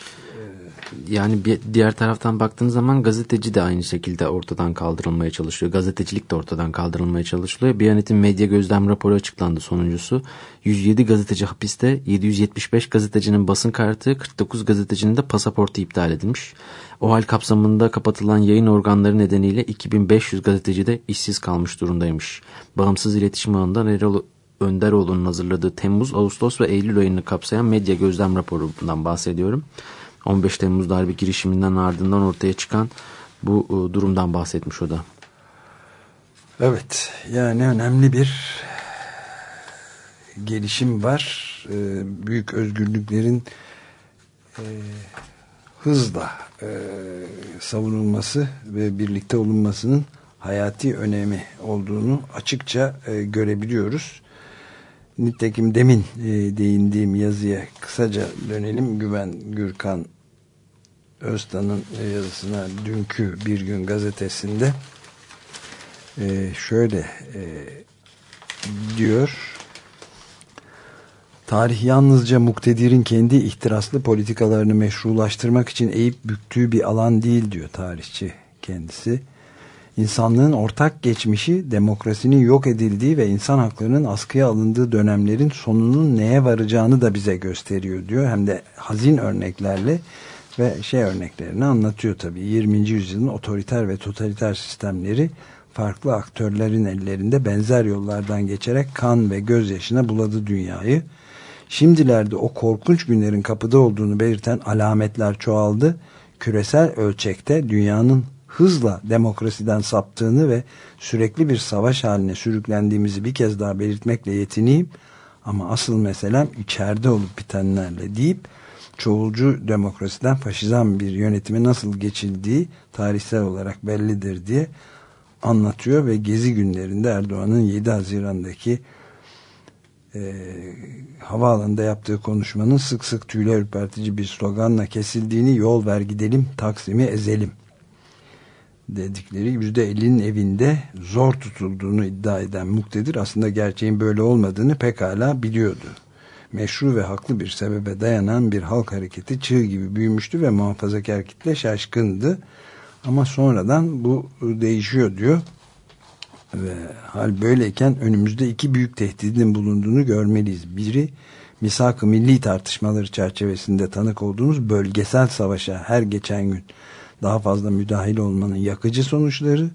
Yani bir diğer taraftan baktığınız zaman gazeteci de aynı şekilde ortadan kaldırılmaya çalışıyor. Gazetecilik de ortadan kaldırılmaya çalışılıyor. Biyanet'in medya gözlem raporu açıklandı sonuncusu. 107 gazeteci hapiste, 775 gazetecinin basın kartı, 49 gazetecinin de pasaportu iptal edilmiş. O hal kapsamında kapatılan yayın organları nedeniyle 2500 gazeteci de işsiz kalmış durumdaymış. Bağımsız iletişim ağından Erol Önderoğlu'nun hazırladığı Temmuz, Ağustos ve Eylül ayını kapsayan medya gözlem raporundan bahsediyorum. 15 Temmuz darbe girişiminden ardından ortaya çıkan bu e, durumdan bahsetmiş o da. Evet yani önemli bir gelişim var. E, büyük özgürlüklerin e, hızla savunulması ve birlikte olunmasının hayati önemi olduğunu açıkça görebiliyoruz. Nitekim demin e, değindiğim yazıya kısaca dönelim. Güven Gürkan Öztan'ın yazısına dünkü Bir Gün gazetesinde e, şöyle e, diyor Tarih yalnızca muktedirin kendi ihtiraslı politikalarını meşrulaştırmak için eğip büktüğü bir alan değil diyor tarihçi kendisi insanlığın ortak geçmişi demokrasinin yok edildiği ve insan haklarının askıya alındığı dönemlerin sonunun neye varacağını da bize gösteriyor diyor. Hem de hazin örneklerle ve şey örneklerini anlatıyor tabii. 20. yüzyılın otoriter ve totaliter sistemleri farklı aktörlerin ellerinde benzer yollardan geçerek kan ve gözyaşına buladı dünyayı. Şimdilerde o korkunç günlerin kapıda olduğunu belirten alametler çoğaldı. Küresel ölçekte dünyanın hızla demokrasiden saptığını ve sürekli bir savaş haline sürüklendiğimizi bir kez daha belirtmekle yetineyim. Ama asıl meselem içeride olup bitenlerle deyip çoğulcu demokrasiden faşizan bir yönetime nasıl geçildiği tarihsel olarak bellidir diye anlatıyor ve gezi günlerinde Erdoğan'ın 7 Haziran'daki e, havaalanında yaptığı konuşmanın sık sık tüyler ürpertici bir sloganla kesildiğini yol ver gidelim Taksim'i ezelim dedikleri %50'nin evinde zor tutulduğunu iddia eden muktedir aslında gerçeğin böyle olmadığını pekala biliyordu. Meşru ve haklı bir sebebe dayanan bir halk hareketi çığ gibi büyümüştü ve muhafazakar kitle şaşkındı. Ama sonradan bu değişiyor diyor. Ve hal böyleyken önümüzde iki büyük tehdidin bulunduğunu görmeliyiz. Biri misak-ı milli tartışmaları çerçevesinde tanık olduğumuz bölgesel savaşa her geçen gün daha fazla müdahil olmanın yakıcı sonuçları.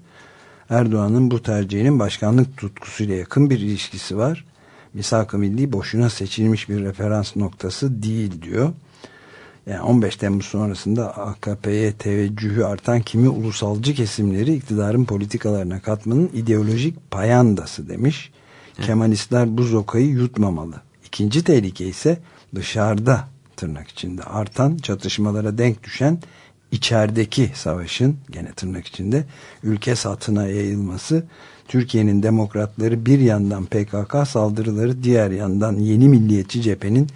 Erdoğan'ın bu tercihinin başkanlık tutkusuyla yakın bir ilişkisi var. Misak-ı Milli boşuna seçilmiş bir referans noktası değil diyor. Yani 15 Temmuz sonrasında AKP'ye teveccühü artan kimi ulusalcı kesimleri iktidarın politikalarına katmanın ideolojik payandası demiş. Kemalistler bu zokayı yutmamalı. İkinci tehlike ise dışarıda tırnak içinde artan çatışmalara denk düşen içerideki savaşın gene tırnak içinde ülke satına yayılması Türkiye'nin demokratları bir yandan PKK saldırıları diğer yandan yeni milliyetçi cephenin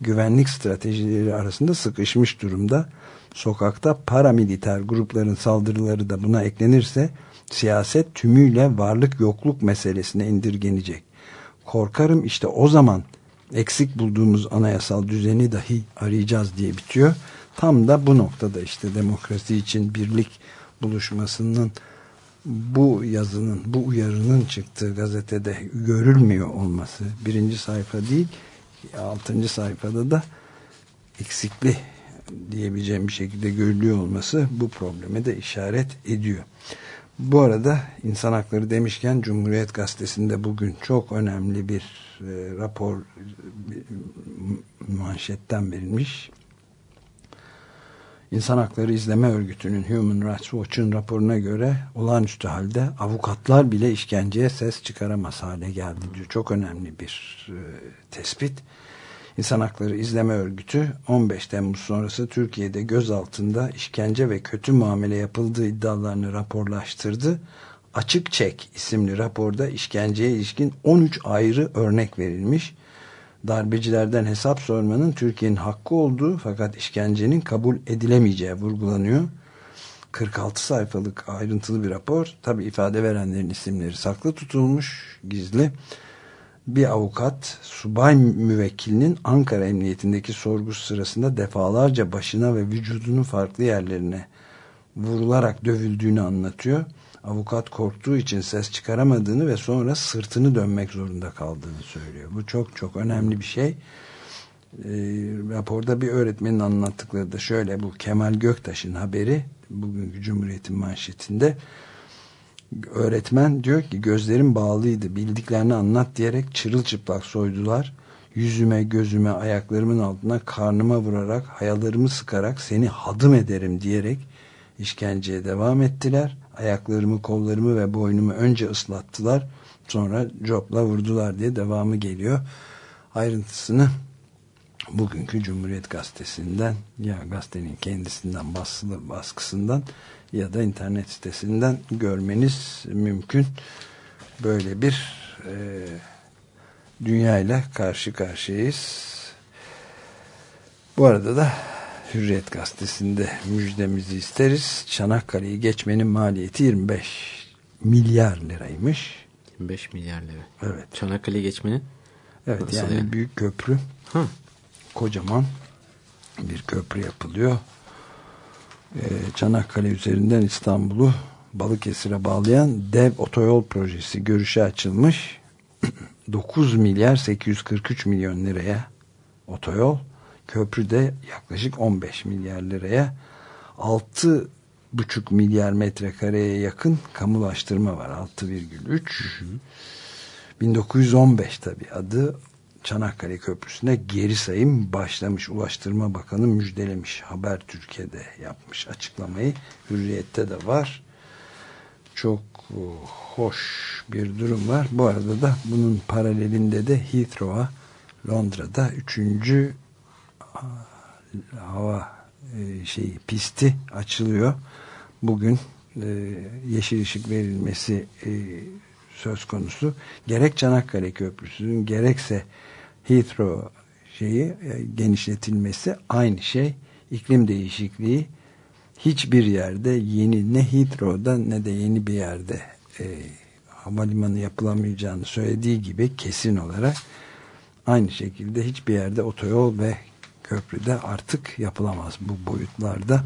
güvenlik stratejileri arasında sıkışmış durumda. Sokakta paramiliter grupların saldırıları da buna eklenirse siyaset tümüyle varlık yokluk meselesine indirgenecek. Korkarım işte o zaman eksik bulduğumuz anayasal düzeni dahi arayacağız diye bitiyor. Tam da bu noktada işte demokrasi için birlik buluşmasının bu yazının, bu uyarının çıktığı gazetede görülmüyor olması birinci sayfa değil, altıncı sayfada da eksikli diyebileceğim bir şekilde görülüyor olması bu probleme de işaret ediyor. Bu arada insan hakları demişken Cumhuriyet Gazetesi'nde bugün çok önemli bir e, rapor bir manşetten verilmiş. İnsan Hakları İzleme Örgütü'nün Human Rights Watch'ın raporuna göre olağanüstü halde avukatlar bile işkenceye ses çıkaramaz hale geldi diyor. Çok önemli bir e, tespit. İnsan Hakları İzleme Örgütü 15 Temmuz sonrası Türkiye'de gözaltında işkence ve kötü muamele yapıldığı iddialarını raporlaştırdı. Açık Çek isimli raporda işkenceye ilişkin 13 ayrı örnek verilmiş darbecilerden hesap sormanın Türkiye'nin hakkı olduğu fakat işkencenin kabul edilemeyeceği vurgulanıyor. 46 sayfalık ayrıntılı bir rapor. Tabi ifade verenlerin isimleri saklı tutulmuş, gizli. Bir avukat subay müvekkilinin Ankara Emniyetindeki sorgusu sırasında defalarca başına ve vücudunun farklı yerlerine vurularak dövüldüğünü anlatıyor avukat korktuğu için ses çıkaramadığını ve sonra sırtını dönmek zorunda kaldığını söylüyor. Bu çok çok önemli bir şey. E, raporda bir öğretmenin anlattıkları da şöyle. Bu Kemal Göktaş'ın haberi bugünkü Cumhuriyet'in manşetinde. Öğretmen diyor ki gözlerim bağlıydı. Bildiklerini anlat. diyerek çırılçıplak soydular. Yüzüme gözüme ayaklarımın altına karnıma vurarak hayalarımı sıkarak seni hadım ederim. diyerek işkenceye devam ettiler ayaklarımı, kollarımı ve boynumu önce ıslattılar. Sonra copla vurdular diye devamı geliyor. Ayrıntısını bugünkü Cumhuriyet Gazetesi'nden ya gazetenin kendisinden basılı baskısından ya da internet sitesinden görmeniz mümkün. Böyle bir e, dünya ile karşı karşıyayız. Bu arada da Hürriyet gazetesinde müjdemizi isteriz. Çanakkale'yi geçmenin maliyeti 25 milyar liraymış. 25 milyar lira. Evet. Çanakkale'yi geçmenin? Evet Nasıl yani, yani büyük köprü. Hı. Kocaman bir köprü yapılıyor. Ee, Çanakkale üzerinden İstanbul'u Balıkesir'e bağlayan dev otoyol projesi görüşe açılmış. 9 milyar 843 milyon liraya otoyol köprüde yaklaşık 15 milyar liraya 6 buçuk milyar metrekareye yakın kamulaştırma var. 6,3 1915 tabi adı Çanakkale Köprüsü'ne geri sayım başlamış. Ulaştırma Bakanı müjdelemiş. Haber Türkiye'de yapmış açıklamayı. Hürriyet'te de var. Çok hoş bir durum var. Bu arada da bunun paralelinde de Heathrow'a Londra'da üçüncü hava e, şeyi pisti açılıyor. Bugün e, yeşil ışık verilmesi e, söz konusu. Gerek Çanakkale Köprüsü'nün gerekse Heathrow şeyi e, genişletilmesi aynı şey. İklim değişikliği hiçbir yerde yeni ne Heathrow'da ne de yeni bir yerde e, havalimanı yapılamayacağını söylediği gibi kesin olarak aynı şekilde hiçbir yerde otoyol ve köprüde artık yapılamaz bu boyutlarda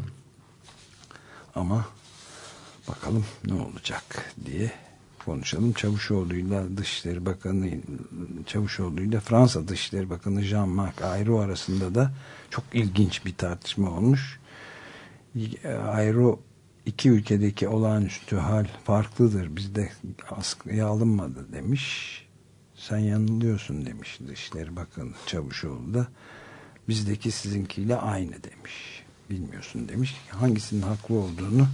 ama bakalım ne olacak diye konuşalım. Çavuşoğlu'yla Dışişleri Bakanı Çavuşoğlu'yla Fransa Dışişleri Bakanı Jean-Marc Ayrault arasında da çok ilginç bir tartışma olmuş. Ayrault iki ülkedeki olağanüstü hal farklıdır. Bizde askıya alınmadı demiş. Sen yanılıyorsun demiş Dışişleri Bakanı Çavuşoğlu da. Bizdeki sizinkiyle aynı demiş. Bilmiyorsun demiş. Hangisinin haklı olduğunu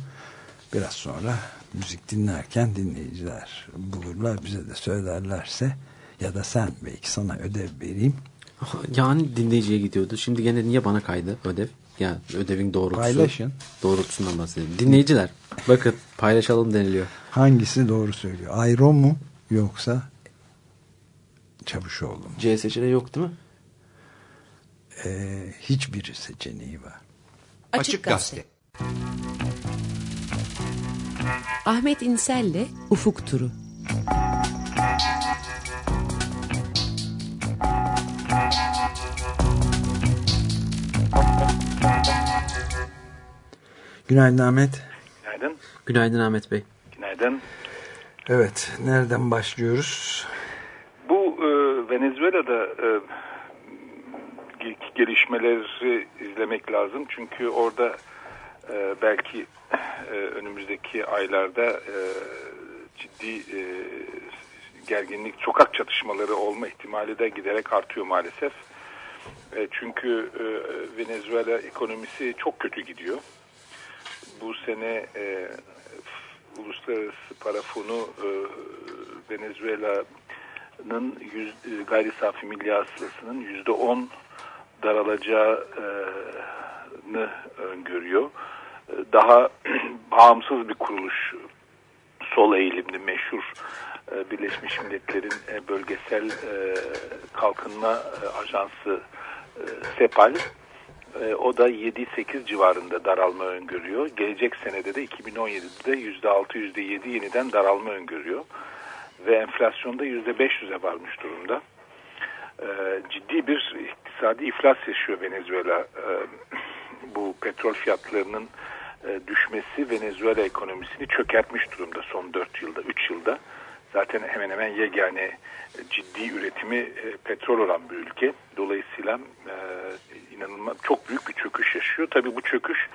biraz sonra müzik dinlerken dinleyiciler bulurlar. Bize de söylerlerse ya da sen belki sana ödev vereyim. Yani dinleyiciye gidiyordu. Şimdi gene niye bana kaydı ödev? Ya ödevin doğrultusu. Paylaşın. Doğrultusundan bahsedelim. Dinleyiciler bakın paylaşalım deniliyor. Hangisi doğru söylüyor? Ayro mu yoksa Çavuşoğlu mu? C seçeneği yok değil mi? Ee, hiçbir seçeneği var. Açık Gazete. Ahmet İnsel'le Ufuk Turu. Günaydın Ahmet. Günaydın. Günaydın Ahmet Bey. Günaydın. Evet, nereden başlıyoruz? Bu e, Venezuela'da e, gelişmeleri izlemek lazım. Çünkü orada e, belki e, önümüzdeki aylarda e, ciddi e, gerginlik, sokak çatışmaları olma ihtimali de giderek artıyor maalesef. E, çünkü e, Venezuela ekonomisi çok kötü gidiyor. Bu sene e, Uluslararası Para Fonu e, Venezuela'nın e, gayri safi milli hasılasının yüzde on daralacağını öngörüyor. Daha bağımsız bir kuruluş sol eğilimli meşhur e, Birleşmiş Milletler'in e, bölgesel e, kalkınma ajansı SEPAL o da 7-8 civarında daralma öngörüyor. Gelecek senede de 2017'de %6 %7 yeniden daralma öngörüyor. Ve enflasyonda %500'e varmış durumda. Ciddi bir iktisadi iflas yaşıyor Venezuela. Bu petrol fiyatlarının düşmesi Venezuela ekonomisini çökertmiş durumda son 4 yılda, 3 yılda. Zaten hemen hemen yegane ciddi üretimi petrol olan bir ülke. Dolayısıyla inanılmaz çok büyük bir çöküş yaşıyor. Tabii bu çöküş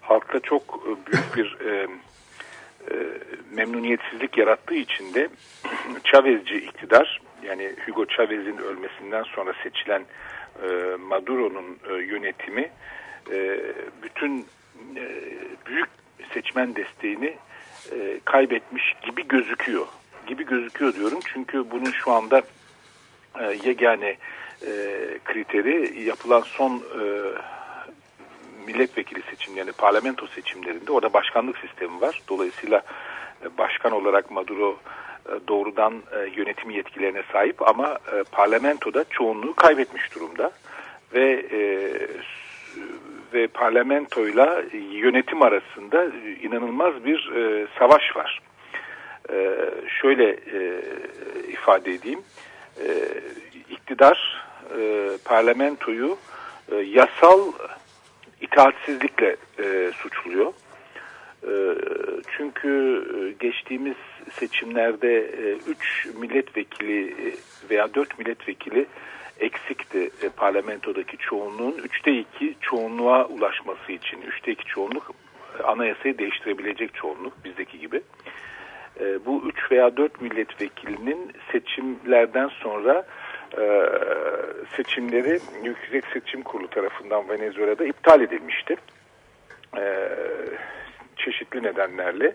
halkta çok büyük bir e, e, memnuniyetsizlik yarattığı için de Chavezci iktidar yani Hugo Chavez'in ölmesinden sonra seçilen e, Maduro'nun e, yönetimi e, bütün büyük seçmen desteğini kaybetmiş gibi gözüküyor. Gibi gözüküyor diyorum çünkü bunun şu anda yegane kriteri yapılan son e, milletvekili seçimlerinde, parlamento seçimlerinde orada başkanlık sistemi var. Dolayısıyla başkan olarak Maduro doğrudan e, yönetim yetkilerine sahip ama e, parlamentoda çoğunluğu kaybetmiş durumda ve e, ve parlamentoyla yönetim arasında inanılmaz bir e, savaş var. E, şöyle e, ifade edeyim. E, iktidar e, parlamentoyu e, yasal itaatsizlikle e, suçluyor. E, çünkü geçtiğimiz seçimlerde 3 e, milletvekili veya 4 milletvekili eksikti e, parlamentodaki çoğunluğun. Üçte iki çoğunluğa ulaşması için, üçte iki çoğunluk anayasayı değiştirebilecek çoğunluk bizdeki gibi. E, bu 3 veya 4 milletvekilinin seçimlerden sonra e, seçimleri Yüksek Seçim Kurulu tarafından Venezuela'da iptal edilmişti. E, çeşitli nedenlerle.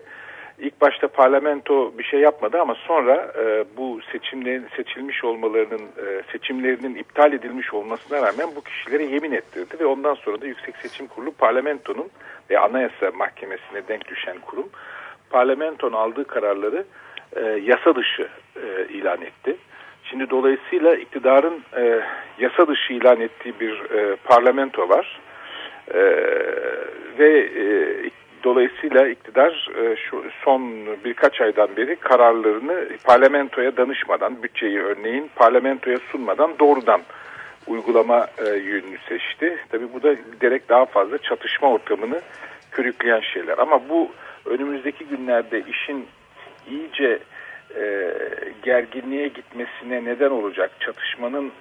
İlk başta parlamento bir şey yapmadı ama sonra e, bu seçimlerin seçilmiş olmalarının e, seçimlerinin iptal edilmiş olmasına rağmen bu kişilere yemin ettirdi ve ondan sonra da Yüksek Seçim Kurulu parlamentonun ve Anayasa Mahkemesi'ne denk düşen kurum parlamentonun aldığı kararları e, yasa dışı e, ilan etti. Şimdi dolayısıyla iktidarın e, yasa dışı ilan ettiği bir e, parlamento var e, ve e, dolayısıyla iktidar e, şu son birkaç aydan beri kararlarını parlamentoya danışmadan, bütçeyi örneğin parlamentoya sunmadan doğrudan uygulama e, yönünü seçti. Tabi bu da giderek daha fazla çatışma ortamını körükleyen şeyler. Ama bu önümüzdeki günlerde işin iyice e, gerginliğe gitmesine neden olacak, çatışmanın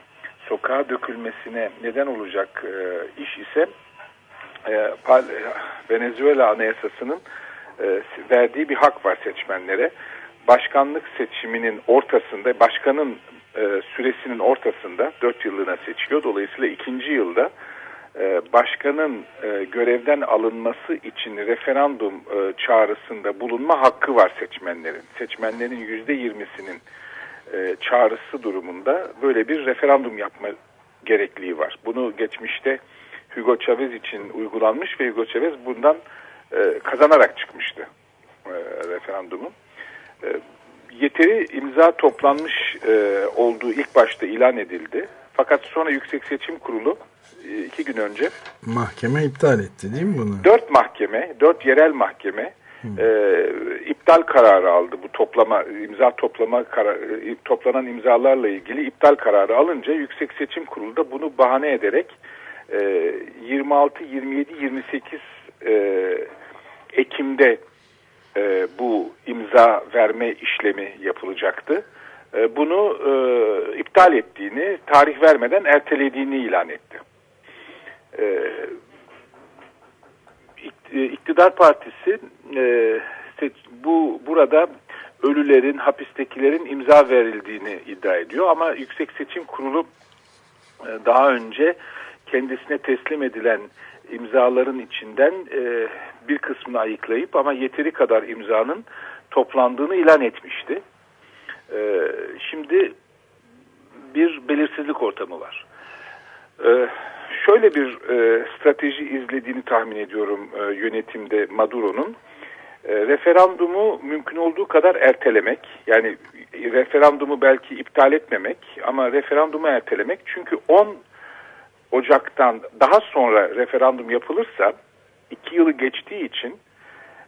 sokağa dökülmesine neden olacak e, iş ise Venezuela Anayasası'nın e, verdiği bir hak var seçmenlere. Başkanlık seçiminin ortasında, başkanın e, süresinin ortasında, dört yıllığına seçiliyor. Dolayısıyla ikinci yılda e, başkanın görevden alınması için referandum çağrısında bulunma hakkı var seçmenlerin. Seçmenlerin yüzde yirmisinin çağrısı durumunda böyle bir referandum yapma gerekliliği var. Bunu geçmişte Hugo Chavez için uygulanmış ve Hugo Chavez bundan kazanarak çıkmıştı referandumu. Yeteri imza toplanmış olduğu ilk başta ilan edildi. Fakat sonra Yüksek Seçim Kurulu e, iki gün önce. Mahkeme iptal etti değil mi bunu? Dört mahkeme, dört yerel mahkeme e, iptal kararı aldı. Bu toplama imza toplama kararı, e, toplanan imzalarla ilgili iptal kararı alınca Yüksek Seçim Kurulu da bunu bahane ederek e, 26, 27, 28 e, Ekim'de e, bu imza verme işlemi yapılacaktı. E, bunu e, iptal ettiğini, tarih vermeden ertelediğini ilan etti. İktidar Partisi bu burada ölülerin, hapistekilerin imza verildiğini iddia ediyor ama Yüksek Seçim Kurulu daha önce kendisine teslim edilen imzaların içinden e, bir kısmını ayıklayıp ama yeteri kadar imzanın toplandığını ilan etmişti. E, şimdi bir belirsizlik ortamı var. E, şöyle bir e, strateji izlediğini tahmin ediyorum e, yönetimde Maduro'nun. E, referandumu mümkün olduğu kadar ertelemek. Yani referandumu belki iptal etmemek ama referandumu ertelemek. Çünkü 10 Ocak'tan daha sonra referandum yapılırsa iki yılı geçtiği için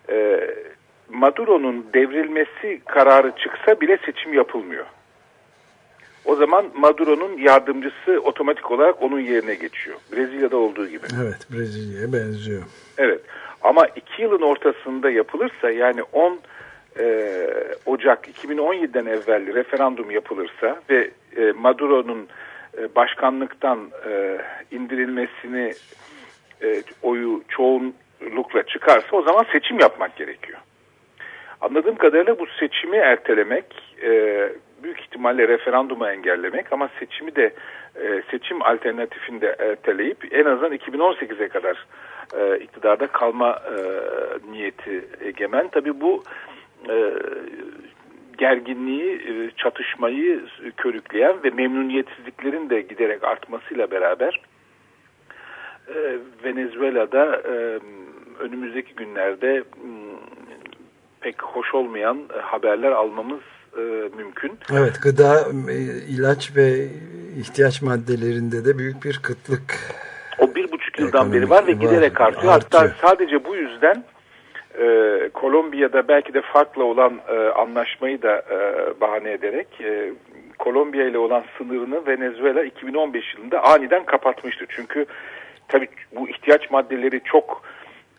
e, Maduro'nun devrilmesi kararı çıksa bile seçim yapılmıyor. O zaman Maduro'nun yardımcısı otomatik olarak onun yerine geçiyor. Brezilya'da olduğu gibi. Evet Brezilya'ya benziyor. Evet ama iki yılın ortasında yapılırsa yani 10 e, Ocak 2017'den evvel referandum yapılırsa ve e, Maduro'nun e, başkanlıktan e, indirilmesini e, oyu çoğunlukla çıkarsa o zaman seçim yapmak gerekiyor. Anladığım kadarıyla bu seçimi ertelemek e, büyük ihtimalle referandumu engellemek ama seçimi de e, seçim alternatifinde erteleyip en azından 2018'e kadar e, iktidarda kalma e, niyeti egemen. Tabii bu e, gerginliği, e, çatışmayı körükleyen ve memnuniyetsizliklerin de giderek artmasıyla beraber e, Venezuela'da e, önümüzdeki günlerde pek hoş olmayan haberler almamız e, mümkün. Evet gıda, e, ilaç ve ihtiyaç maddelerinde de büyük bir kıtlık. O bir buçuk yıldan beri var ve giderek artıyor. artıyor. Hatta sadece bu yüzden e, Kolombiya'da belki de farklı olan e, anlaşmayı da e, bahane ederek e, Kolombiya ile olan sınırını Venezuela 2015 yılında aniden kapatmıştı. Çünkü tabii bu ihtiyaç maddeleri çok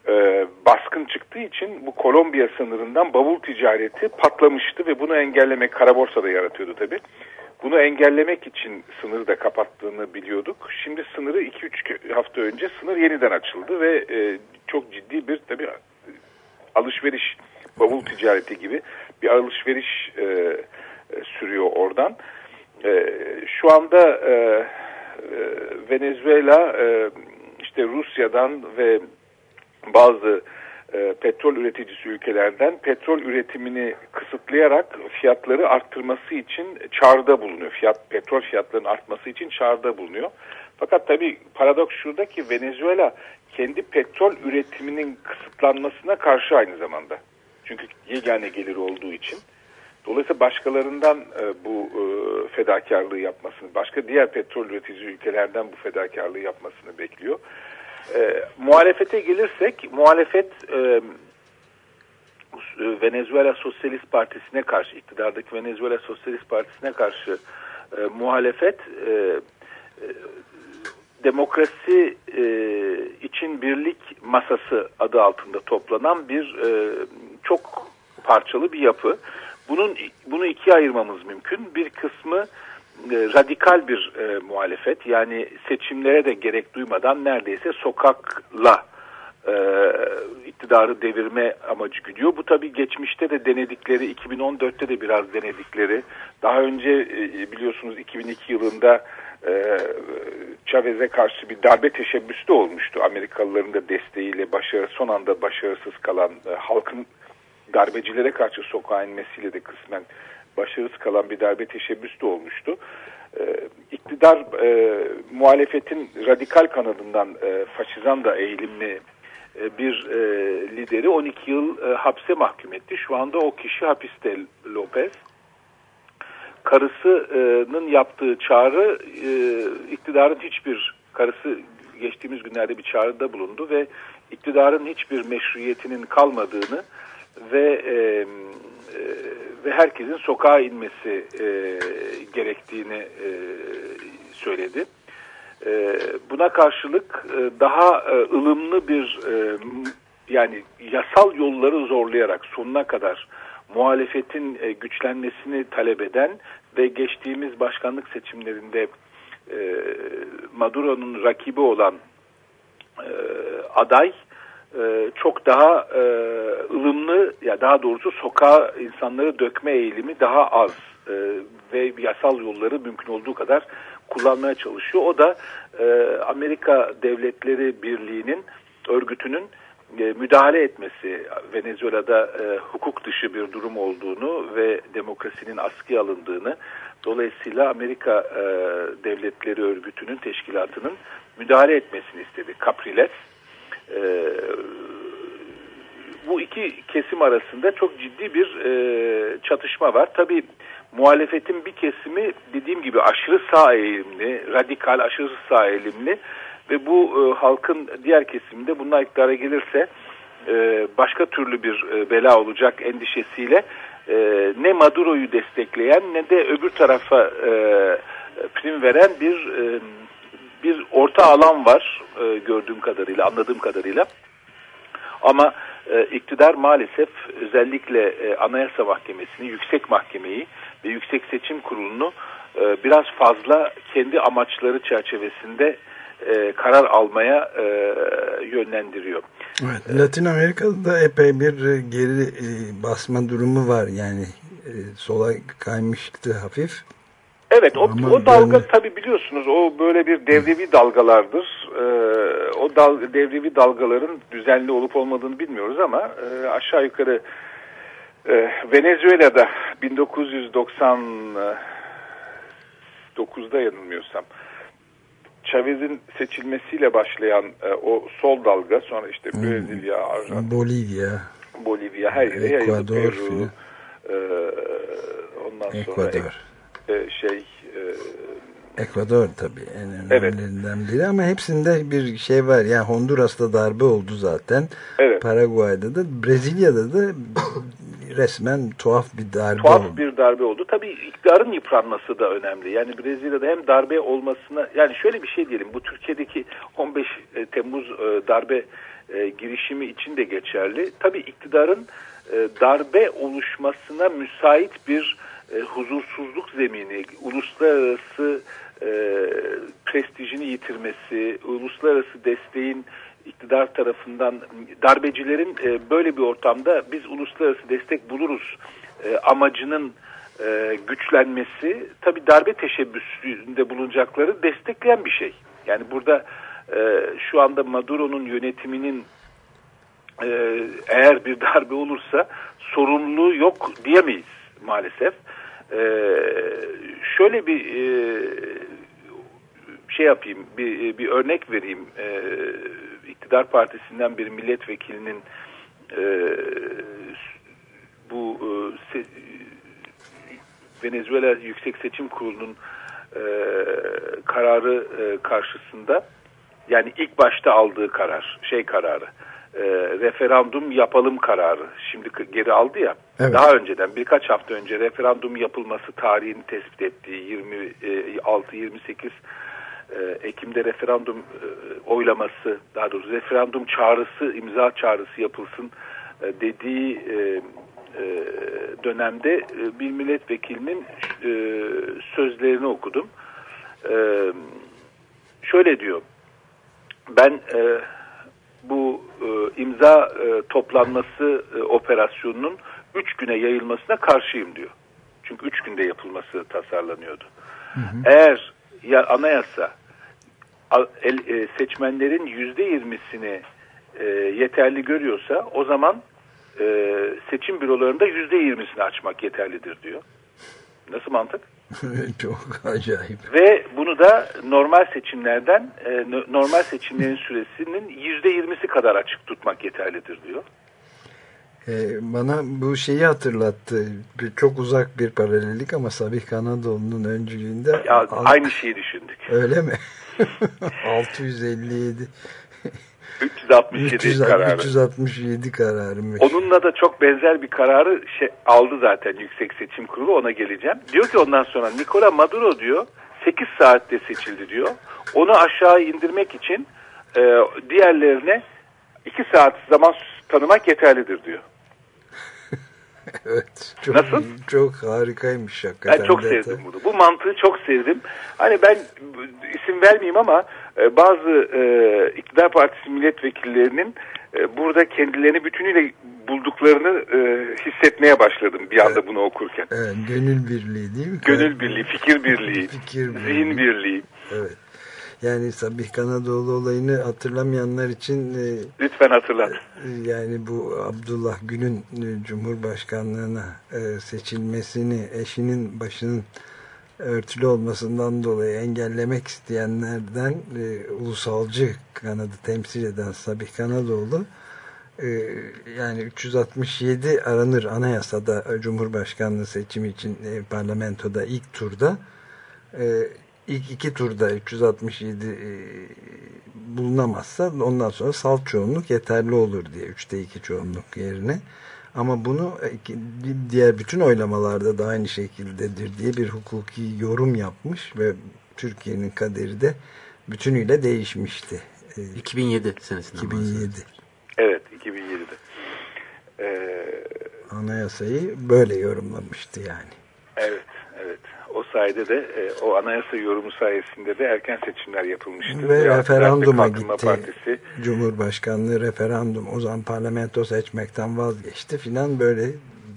e, baskın çıktığı için bu Kolombiya sınırından bavul ticareti patlamıştı ve bunu engellemek kara borsada yaratıyordu tabi. Bunu engellemek için sınırı da kapattığını biliyorduk. Şimdi sınırı 2-3 hafta önce sınır yeniden açıldı ve e, çok ciddi bir tabi alışveriş bavul ticareti gibi bir alışveriş e, e, sürüyor oradan. E, şu anda e, e, Venezuela e, işte Rusya'dan ve bazı e, petrol üreticisi ülkelerden petrol üretimini kısıtlayarak fiyatları arttırması için çağrıda bulunuyor. Fiyat petrol fiyatlarının artması için çağrıda bulunuyor. Fakat tabii paradoks şurada ki Venezuela kendi petrol üretiminin kısıtlanmasına karşı aynı zamanda. Çünkü yegane gelir olduğu için. Dolayısıyla başkalarından e, bu e, fedakarlığı yapmasını, başka diğer petrol üretici ülkelerden bu fedakarlığı yapmasını bekliyor. E, muhalefete gelirsek, muhalefet e, Venezuela Sosyalist Partisi'ne karşı, iktidardaki Venezuela Sosyalist Partisi'ne karşı e, muhalefet e, e, demokrasi e, için birlik masası adı altında toplanan bir e, çok parçalı bir yapı. Bunun bunu ikiye ayırmamız mümkün. Bir kısmı e, radikal bir e, muhalefet yani seçimlere de gerek duymadan neredeyse sokakla e, iktidarı devirme amacı güdüyor. Bu tabii geçmişte de denedikleri 2014'te de biraz denedikleri daha önce e, biliyorsunuz 2002 yılında e, Chavez'e karşı bir darbe teşebbüsü de olmuştu. Amerikalıların da desteğiyle başarı, son anda başarısız kalan e, halkın darbecilere karşı sokağa inmesiyle de kısmen başarısız kalan bir darbe teşebbüsü de olmuştu. E, iktidar e, muhalefetin radikal kanadından e, faşizan da eğilimli e, bir e, lideri 12 yıl e, hapse mahkum etti. Şu anda o kişi hapiste Lopez. Karısının yaptığı çağrı e, iktidarın hiçbir karısı geçtiğimiz günlerde bir çağrıda bulundu ve iktidarın hiçbir meşruiyetinin kalmadığını ve e, e, ve herkesin sokağa inmesi e, gerektiğini e, söyledi. E, buna karşılık e, daha e, ılımlı bir e, yani yasal yolları zorlayarak sonuna kadar muhalefetin e, güçlenmesini talep eden ve geçtiğimiz başkanlık seçimlerinde e, Maduro'nun rakibi olan e, aday e, çok daha e, ılımlı ya daha doğrusu sokağa insanları dökme eğilimi daha az e, ve yasal yolları mümkün olduğu kadar kullanmaya çalışıyor. O da e, Amerika Devletleri Birliği'nin örgütünün e, müdahale etmesi Venezuela'da e, hukuk dışı bir durum olduğunu ve demokrasinin askıya alındığını dolayısıyla Amerika e, Devletleri Örgütü'nün teşkilatının müdahale etmesini istedi. Capriles e, bu iki kesim arasında çok ciddi bir e, çatışma var. Tabi muhalefetin bir kesimi dediğim gibi aşırı sağ eğilimli, radikal aşırı sağ eğilimli ve bu e, halkın diğer kesiminde bunlar iktidara gelirse e, başka türlü bir e, bela olacak endişesiyle e, ne Maduro'yu destekleyen ne de öbür tarafa e, prim veren bir e, bir orta alan var e, gördüğüm kadarıyla, anladığım kadarıyla. Ama e, iktidar maalesef özellikle e, Anayasa Mahkemesi'ni, Yüksek Mahkemeyi ve Yüksek Seçim Kurulu'nu e, biraz fazla kendi amaçları çerçevesinde e, karar almaya e, yönlendiriyor. Evet, Latin Amerika'da da epey bir e, geri e, basma durumu var yani e, sola kaymıştı hafif. Evet o, o dalga yani... tabi biliyorsunuz o böyle bir devrevi dalgalardır. Ee, o dal, devrevi dalgaların düzenli olup olmadığını bilmiyoruz ama e, aşağı yukarı e, Venezuela'da 1999'da yanılmıyorsam Chavez'in seçilmesiyle başlayan e, o sol dalga sonra işte hmm. Brezilya, Arjantin, Bolivya, Bolivya her yere yayıldı. Peru, e, ondan Ekvador. sonra e, şey e, Ekvador tabii en önemlilerinden evet. biri ama hepsinde bir şey var. Yani Honduras'ta darbe oldu zaten. Evet. Paraguay'da da Brezilya'da da resmen tuhaf bir darbe tuhaf oldu. bir darbe oldu. Tabii iktidarın yıpranması da önemli. Yani Brezilya'da hem darbe olmasına yani şöyle bir şey diyelim bu Türkiye'deki 15 e, Temmuz e, darbe girişimi için de geçerli. Tabii iktidarın darbe oluşmasına müsait bir e, huzursuzluk zemini, uluslararası e, prestijini yitirmesi, uluslararası desteğin iktidar tarafından darbecilerin e, böyle bir ortamda biz uluslararası destek buluruz e, amacının e, güçlenmesi tabi darbe teşebbüsünde bulunacakları destekleyen bir şey. Yani burada e, şu anda Maduro'nun yönetiminin e, eğer bir darbe olursa sorumluluğu yok diyemeyiz maalesef. E, şöyle bir e, şey yapayım, bir, bir örnek vereyim. E, iktidar partisinden bir milletvekilinin e, bu e, se, Venezuela Yüksek Seçim Kurulu'nun e, kararı e, karşısında yani ilk başta aldığı karar, şey kararı, e, referandum yapalım kararı. Şimdi geri aldı ya. Evet. Daha önceden birkaç hafta önce referandum yapılması tarihini tespit ettiği 26-28 e, Ekim'de referandum e, oylaması, daha doğrusu referandum çağrısı, imza çağrısı yapılsın e, dediği e, e, dönemde e, bir milletvekilinin e, sözlerini okudum. E, şöyle diyor, ben e, bu e, imza e, toplanması e, operasyonunun üç güne yayılmasına karşıyım diyor. Çünkü üç günde yapılması tasarlanıyordu. Eğer ya anayasa e, seçmenlerin yüzde yirmisini e, yeterli görüyorsa o zaman e, seçim bürolarında yüzde yirmisini açmak yeterlidir diyor. Nasıl mantık? Çok acayip. Ve bunu da normal seçimlerden e, no- normal seçimlerin süresinin yüzde yirmisi kadar açık tutmak yeterlidir diyor. Ee, bana bu şeyi hatırlattı. Bir, çok uzak bir paralellik ama Sabih Kanadoğlu'nun öncülüğünde. Ya Al- aynı şeyi düşündük. Öyle mi? 657 367 300, kararı. 367 kararı mı? Onunla da çok benzer bir kararı şey, aldı zaten Yüksek Seçim Kurulu ona geleceğim. Diyor ki ondan sonra Nicola Maduro diyor 8 saatte seçildi diyor. Onu aşağı indirmek için e, diğerlerine 2 saat zaman tanımak yeterlidir diyor. Evet. Çok, Nasıl? Çok harikaymış hakikaten. Ben çok detay. sevdim bunu. Bu mantığı çok sevdim. Hani ben isim vermeyeyim ama e, bazı e, iktidar partisi milletvekillerinin e, burada kendilerini bütünüyle bulduklarını e, hissetmeye başladım bir anda bunu okurken. Evet, gönül birliği değil mi? Gönül birliği, fikir birliği, Fikir birliği. zihin birliği. Evet. Yani Sabih Kanadoğlu olayını hatırlamayanlar için e, Lütfen hatırlat. yani bu Abdullah Gül'ün e, Cumhurbaşkanlığına e, seçilmesini eşinin başının örtülü olmasından dolayı engellemek isteyenlerden e, ulusalcı kanadı temsil eden Sabih Kanadoğlu e, yani 367 aranır anayasada e, Cumhurbaşkanlığı seçimi için e, parlamentoda ilk turda e, ilk iki turda 367 e, bulunamazsa ondan sonra salt çoğunluk yeterli olur diye. Üçte iki çoğunluk yerine. Ama bunu e, diğer bütün oylamalarda da aynı şekildedir diye bir hukuki yorum yapmış ve Türkiye'nin kaderi de bütünüyle değişmişti. E, 2007 senesinden 2007 Evet, 2007'de. Ee, anayasayı böyle yorumlamıştı yani. evet, evet. O sayede de e, o anayasa yorumu sayesinde de erken seçimler yapılmıştı. Ve Adalet referanduma gitti. Partisi Cumhurbaşkanlığı referandum o zaman parlamento seçmekten vazgeçti filan böyle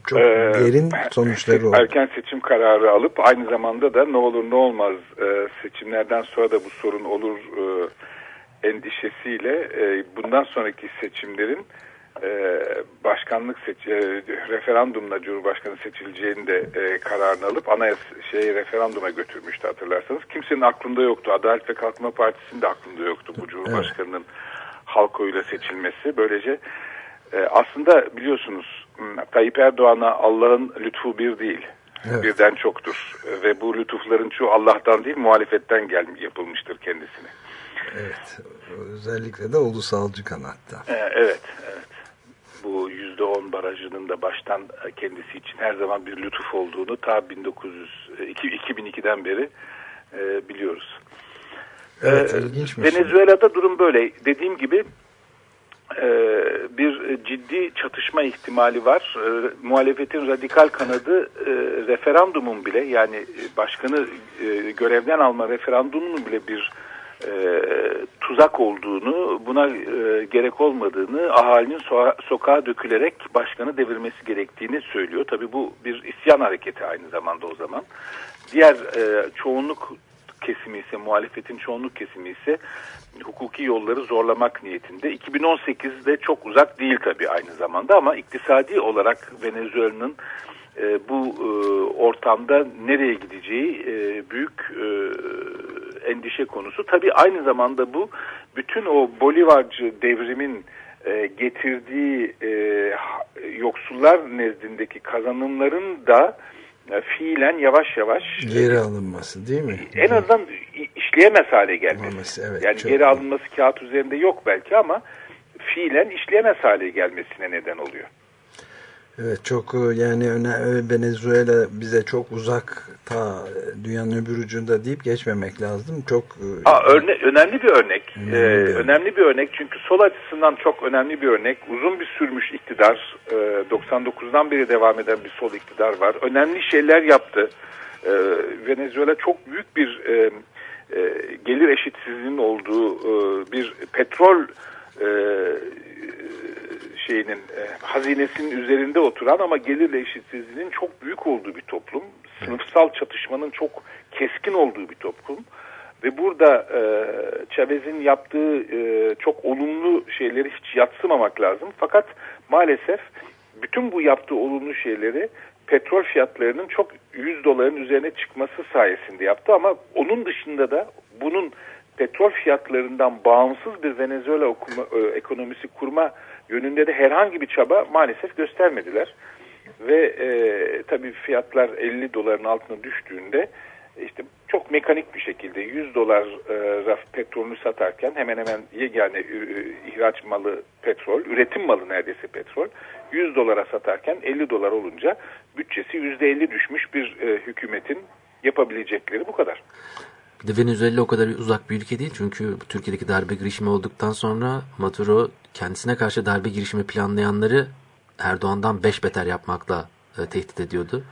çok Ee, derin sonuçları oldu. Erken seçim kararı alıp aynı zamanda da ne olur ne olmaz e, seçimlerden sonra da bu sorun olur e, endişesiyle e, bundan sonraki seçimlerin e, başkanlık seç e, referandumla Cumhurbaşkanı seçileceğini de e, kararını alıp anayasa şey referanduma götürmüştü hatırlarsanız. Kimsenin aklında yoktu. Adalet ve Kalkınma Partisi'nin de aklında yoktu bu Cumhurbaşkanının halk oyuyla seçilmesi. Böylece e, aslında biliyorsunuz Tayyip Erdoğan'a Allah'ın lütfu bir değil. Evet. Birden çoktur. Ve bu lütufların çoğu Allah'tan değil muhalefetten gel yapılmıştır kendisine. Evet. Özellikle de ulusalcı kanatta. Evet, evet. Bu yüzde on barajının da baştan e, kendisi için her zaman bir lütuf olduğunu ta 1900, e, iki- 2002'den beri e, biliyoruz. Evet, Ee, şey. Venezuela'da durum böyle. Dediğim gibi e, bir ciddi çatışma ihtimali var. E, muhalefetin radikal kanadı e, referandumun bile yani başkanı e, görevden alma referandumunun bile bir e, tuzak olduğunu, buna e, gerek olmadığını, ahalinin so sokağa dökülerek başkanı devirmesi gerektiğini söylüyor. Tabii bu bir isyan hareketi aynı zamanda o zaman. Diğer e, çoğunluk kesimi ise, muhalefetin çoğunluk kesimi ise hukuki yolları zorlamak niyetinde. 2018'de çok uzak değil tabii aynı zamanda ama iktisadi olarak Venezuela'nın e, bu e, ortamda nereye gideceği e, büyük e, endişe konusu. Tabii aynı zamanda bu bütün o Bolivarcı devrimin e, getirdiği e, yoksullar nezdindeki kazanımların da e, fiilen yavaş yavaş geri alınması değil mi? En azından işleyemez hale gelmesi. Evet, yani geri alınması kağıt üzerinde yok belki ama fiilen işleyemez hale gelmesine neden oluyor. Evet çok e, yani öne, Venezuela bize çok uzak ta dünyanın öbür ucunda deyip geçmemek lazım. Çok e, Aa, örne önemli bir örnek. Önemli Ee, bir örnek. önemli bir örnek çünkü sol açısından çok önemli bir örnek. Uzun bir sürmüş iktidar. Ee, 99'dan beri devam eden bir sol iktidar var. Önemli şeyler yaptı. Ee, Venezuela çok büyük bir e, e, gelir eşitsizliğinin olduğu e, bir petrol e, şeyinin e, hazinesinin üzerinde oturan ama gelir eşitsizliğinin çok büyük olduğu bir toplum. Sınıfsal çatışmanın çok keskin olduğu bir toplum. Ve burada e, Chavez'in yaptığı e, çok olumlu şeyleri hiç yatsımamak lazım. Fakat maalesef bütün bu yaptığı olumlu şeyleri petrol fiyatlarının çok 100 doların üzerine çıkması sayesinde yaptı. Ama onun dışında da bunun petrol fiyatlarından bağımsız bir Venezuela okuma, e, ekonomisi kurma yönünde de herhangi bir çaba maalesef göstermediler. Ve e, tabii fiyatlar 50 doların altına düştüğünde işte çok mekanik bir şekilde 100 dolar e, petrolünü satarken hemen hemen yegane e, ihraç malı petrol, üretim malı neredeyse petrol 100 dolara satarken 50 dolar olunca bütçesi %50 düşmüş bir e, hükümetin yapabilecekleri bu kadar. Bir de Venezuela o kadar uzak bir ülke değil. Çünkü Türkiye'deki darbe girişimi olduktan sonra Maduro kendisine karşı darbe girişimi planlayanları Erdoğan'dan beş beter yapmakla e, tehdit ediyordu.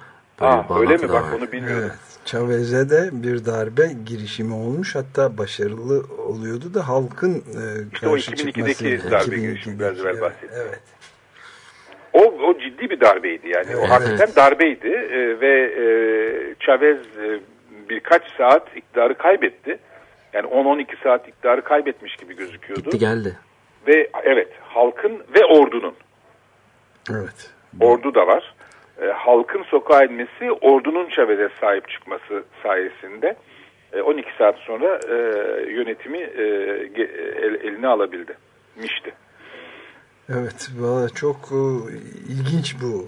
Böyle Aa, öyle mi bak var. onu bilmiyorum. Evet. Chavez'e de bir darbe girişimi olmuş. Hatta başarılı oluyordu da halkın e, İşte o karşı 2002'deki çıkması. darbe girişimi biraz evvel evet, bahsettim. evet. O, o ciddi bir darbeydi yani. O Evet. hakikaten darbeydi e, ve e, Chavez e, birkaç saat iktidarı kaybetti. Yani 10-12 saat iktidarı kaybetmiş gibi gözüküyordu. Gitti geldi. Ve evet halkın ve ordunun. Evet. Ordu da var. E, halkın sokağa inmesi ordunun Chavez'e sahip çıkması sayesinde e, 12 saat sonra e, yönetimi e, ge- el- eline alabildi. Mişti. Evet, valla çok e, ilginç bu.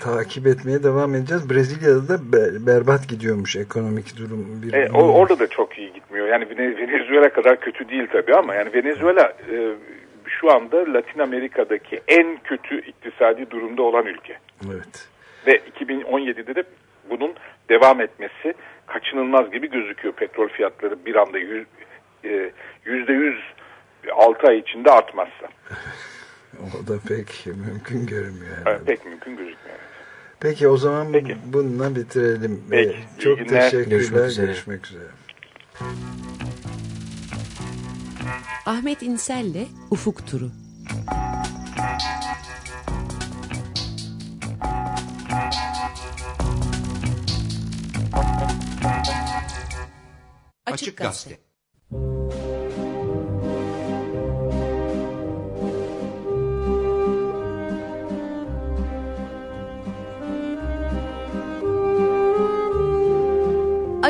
Takip etmeye devam edeceğiz. Brezilya'da da be- berbat gidiyormuş ekonomik durum. Bir, E, o, orada da çok iyi gitmiyor. Yani Vene- Venezuela kadar kötü değil tabii ama yani Venezuela e, şu anda Latin Amerika'daki en kötü iktisadi durumda olan ülke. Evet. Ve 2017'de de bunun devam etmesi kaçınılmaz gibi gözüküyor. Petrol fiyatları bir anda yüz, e, yüzde yüz 6 ay içinde artmazsa. O da pek mümkün görünmüyor. Yani herhalde. pek mümkün gözükmüyor. Peki o zaman Peki. bununla bitirelim. Peki, Ee, iyi Çok günler. teşekkürler. Görüşmek üzere. Görüşmek üzere. Ahmet İnsel'le Ufuk Turu. Açık Gazete.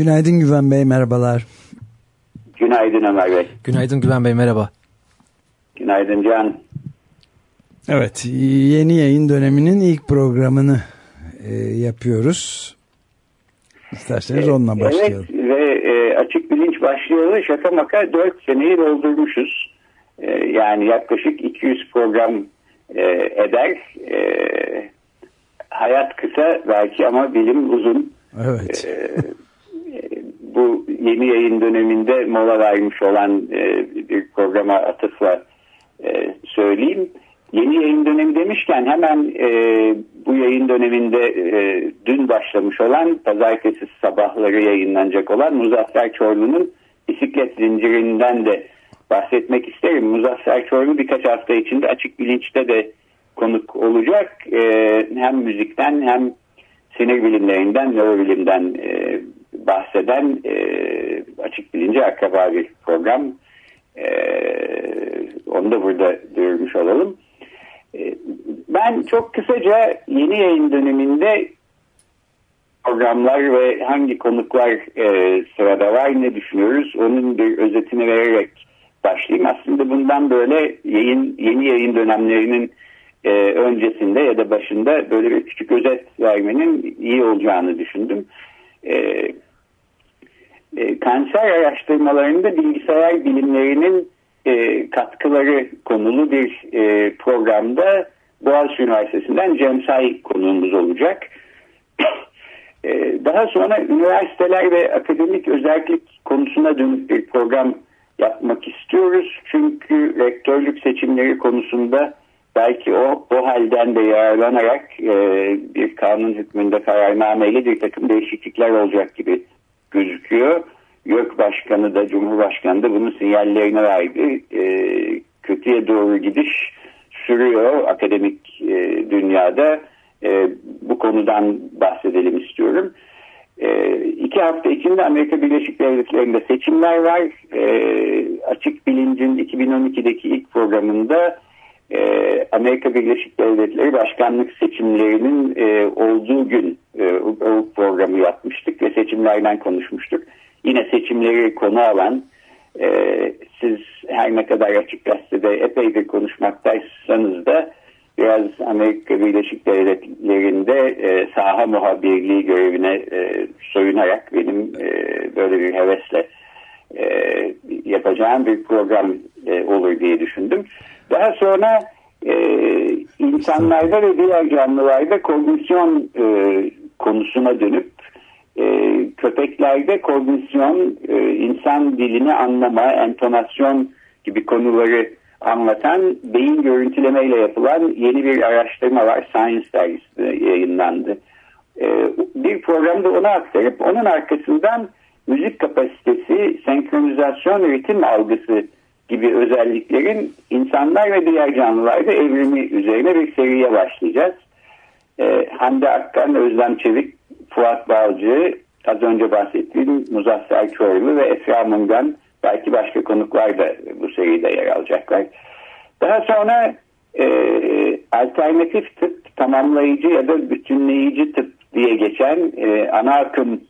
Günaydın Güven Bey, merhabalar. Günaydın Ömer Bey. Günaydın Güven Bey merhaba. Günaydın Can. Evet, yeni yayın döneminin ilk programını e, yapıyoruz. İsterseniz onunla başlayalım. Evet ve e, açık bilinç başlayalı şaka maka 4 seneyi doldurmuşuz. E, yani yaklaşık 200 program e, eder. E, hayat kısa belki ama bilim uzun. Evet. E, yeni yayın döneminde mola vermiş olan e, bir programa atıfla e, söyleyeyim. Yeni yayın dönemi demişken hemen e, bu yayın döneminde dün başlamış olan pazartesi sabahları yayınlanacak olan Muzaffer Çorlu'nun bisiklet zincirinden de bahsetmek isterim. Muzaffer Çorlu birkaç hafta içinde açık bilinçte de konuk olacak. Hem müzikten hem sinir bilimlerinden, nörobilimden e, bahseden e, açık bilince akraba bir program. E, onu da burada duyurmuş olalım. E, ben çok kısaca yeni yayın döneminde programlar ve hangi konuklar e, sırada var ne düşünüyoruz onun bir özetini vererek başlayayım. Aslında bundan böyle yayın yeni yayın dönemlerinin e, öncesinde ya da başında böyle bir küçük özet vermenin iyi olacağını düşündüm. E, e, kanser araştırmalarında bilgisayar bilimlerinin e, katkıları konulu bir e, programda Boğaziçi Üniversitesi'nden Cem Say konuğumuz olacak. e, daha sonra üniversiteler ve akademik özellik konusuna dönük bir program yapmak istiyoruz. Çünkü rektörlük seçimleri konusunda belki o, o halden de yararlanarak e, bir kanun hükmünde kararnameyle bir takım değişiklikler olacak gibi gözüküyor. YÖK Başkanı da Cumhurbaşkanı da bunun sinyallerini verdi. E, kötüye doğru gidiş sürüyor akademik e, dünyada. E, bu konudan bahsedelim istiyorum. E, iki hafta içinde Amerika Birleşik Devletleri'nde seçimler var. E, açık Bilinc'in 2012'deki ilk programında e, Amerika Birleşik Devletleri başkanlık seçimlerinin e, olduğu gün e, o programı yapmıştık seçimlerden konuşmuştuk. Yine seçimleri konu alan e, siz her ne kadar açık gazetede epeydir konuşmaktaysanız da biraz Amerika Birleşik Devletleri'nde e, saha muhabirliği görevine e, soyunarak benim e, böyle bir hevesle e, yapacağım bir program e, olur diye düşündüm. Daha sonra e, insanlarda ve diğer canlılarda kognisyon e, konusuna dönüp e, köpeklerde kognisyon, e, insan dilini anlama, entonasyon gibi konuları anlatan beyin görüntülemeyle yapılan yeni bir araştırma var. Science dergisinde yayınlandı. E, bir programda onu aktarıp onun arkasından müzik kapasitesi, senkronizasyon, ritim algısı gibi özelliklerin insanlar ve diğer canlılarda evrimi üzerine bir seriye başlayacağız. Ee, Hande Akkan, Özlem Çevik, Fuat Balcı, az önce bahsettiğim Muzaffer Çorlu ve Esra Mungan belki başka konuklar da bu seride yer alacaklar. Daha sonra e, alternatif tıp, tamamlayıcı ya da bütünleyici tıp diye geçen e, ana akım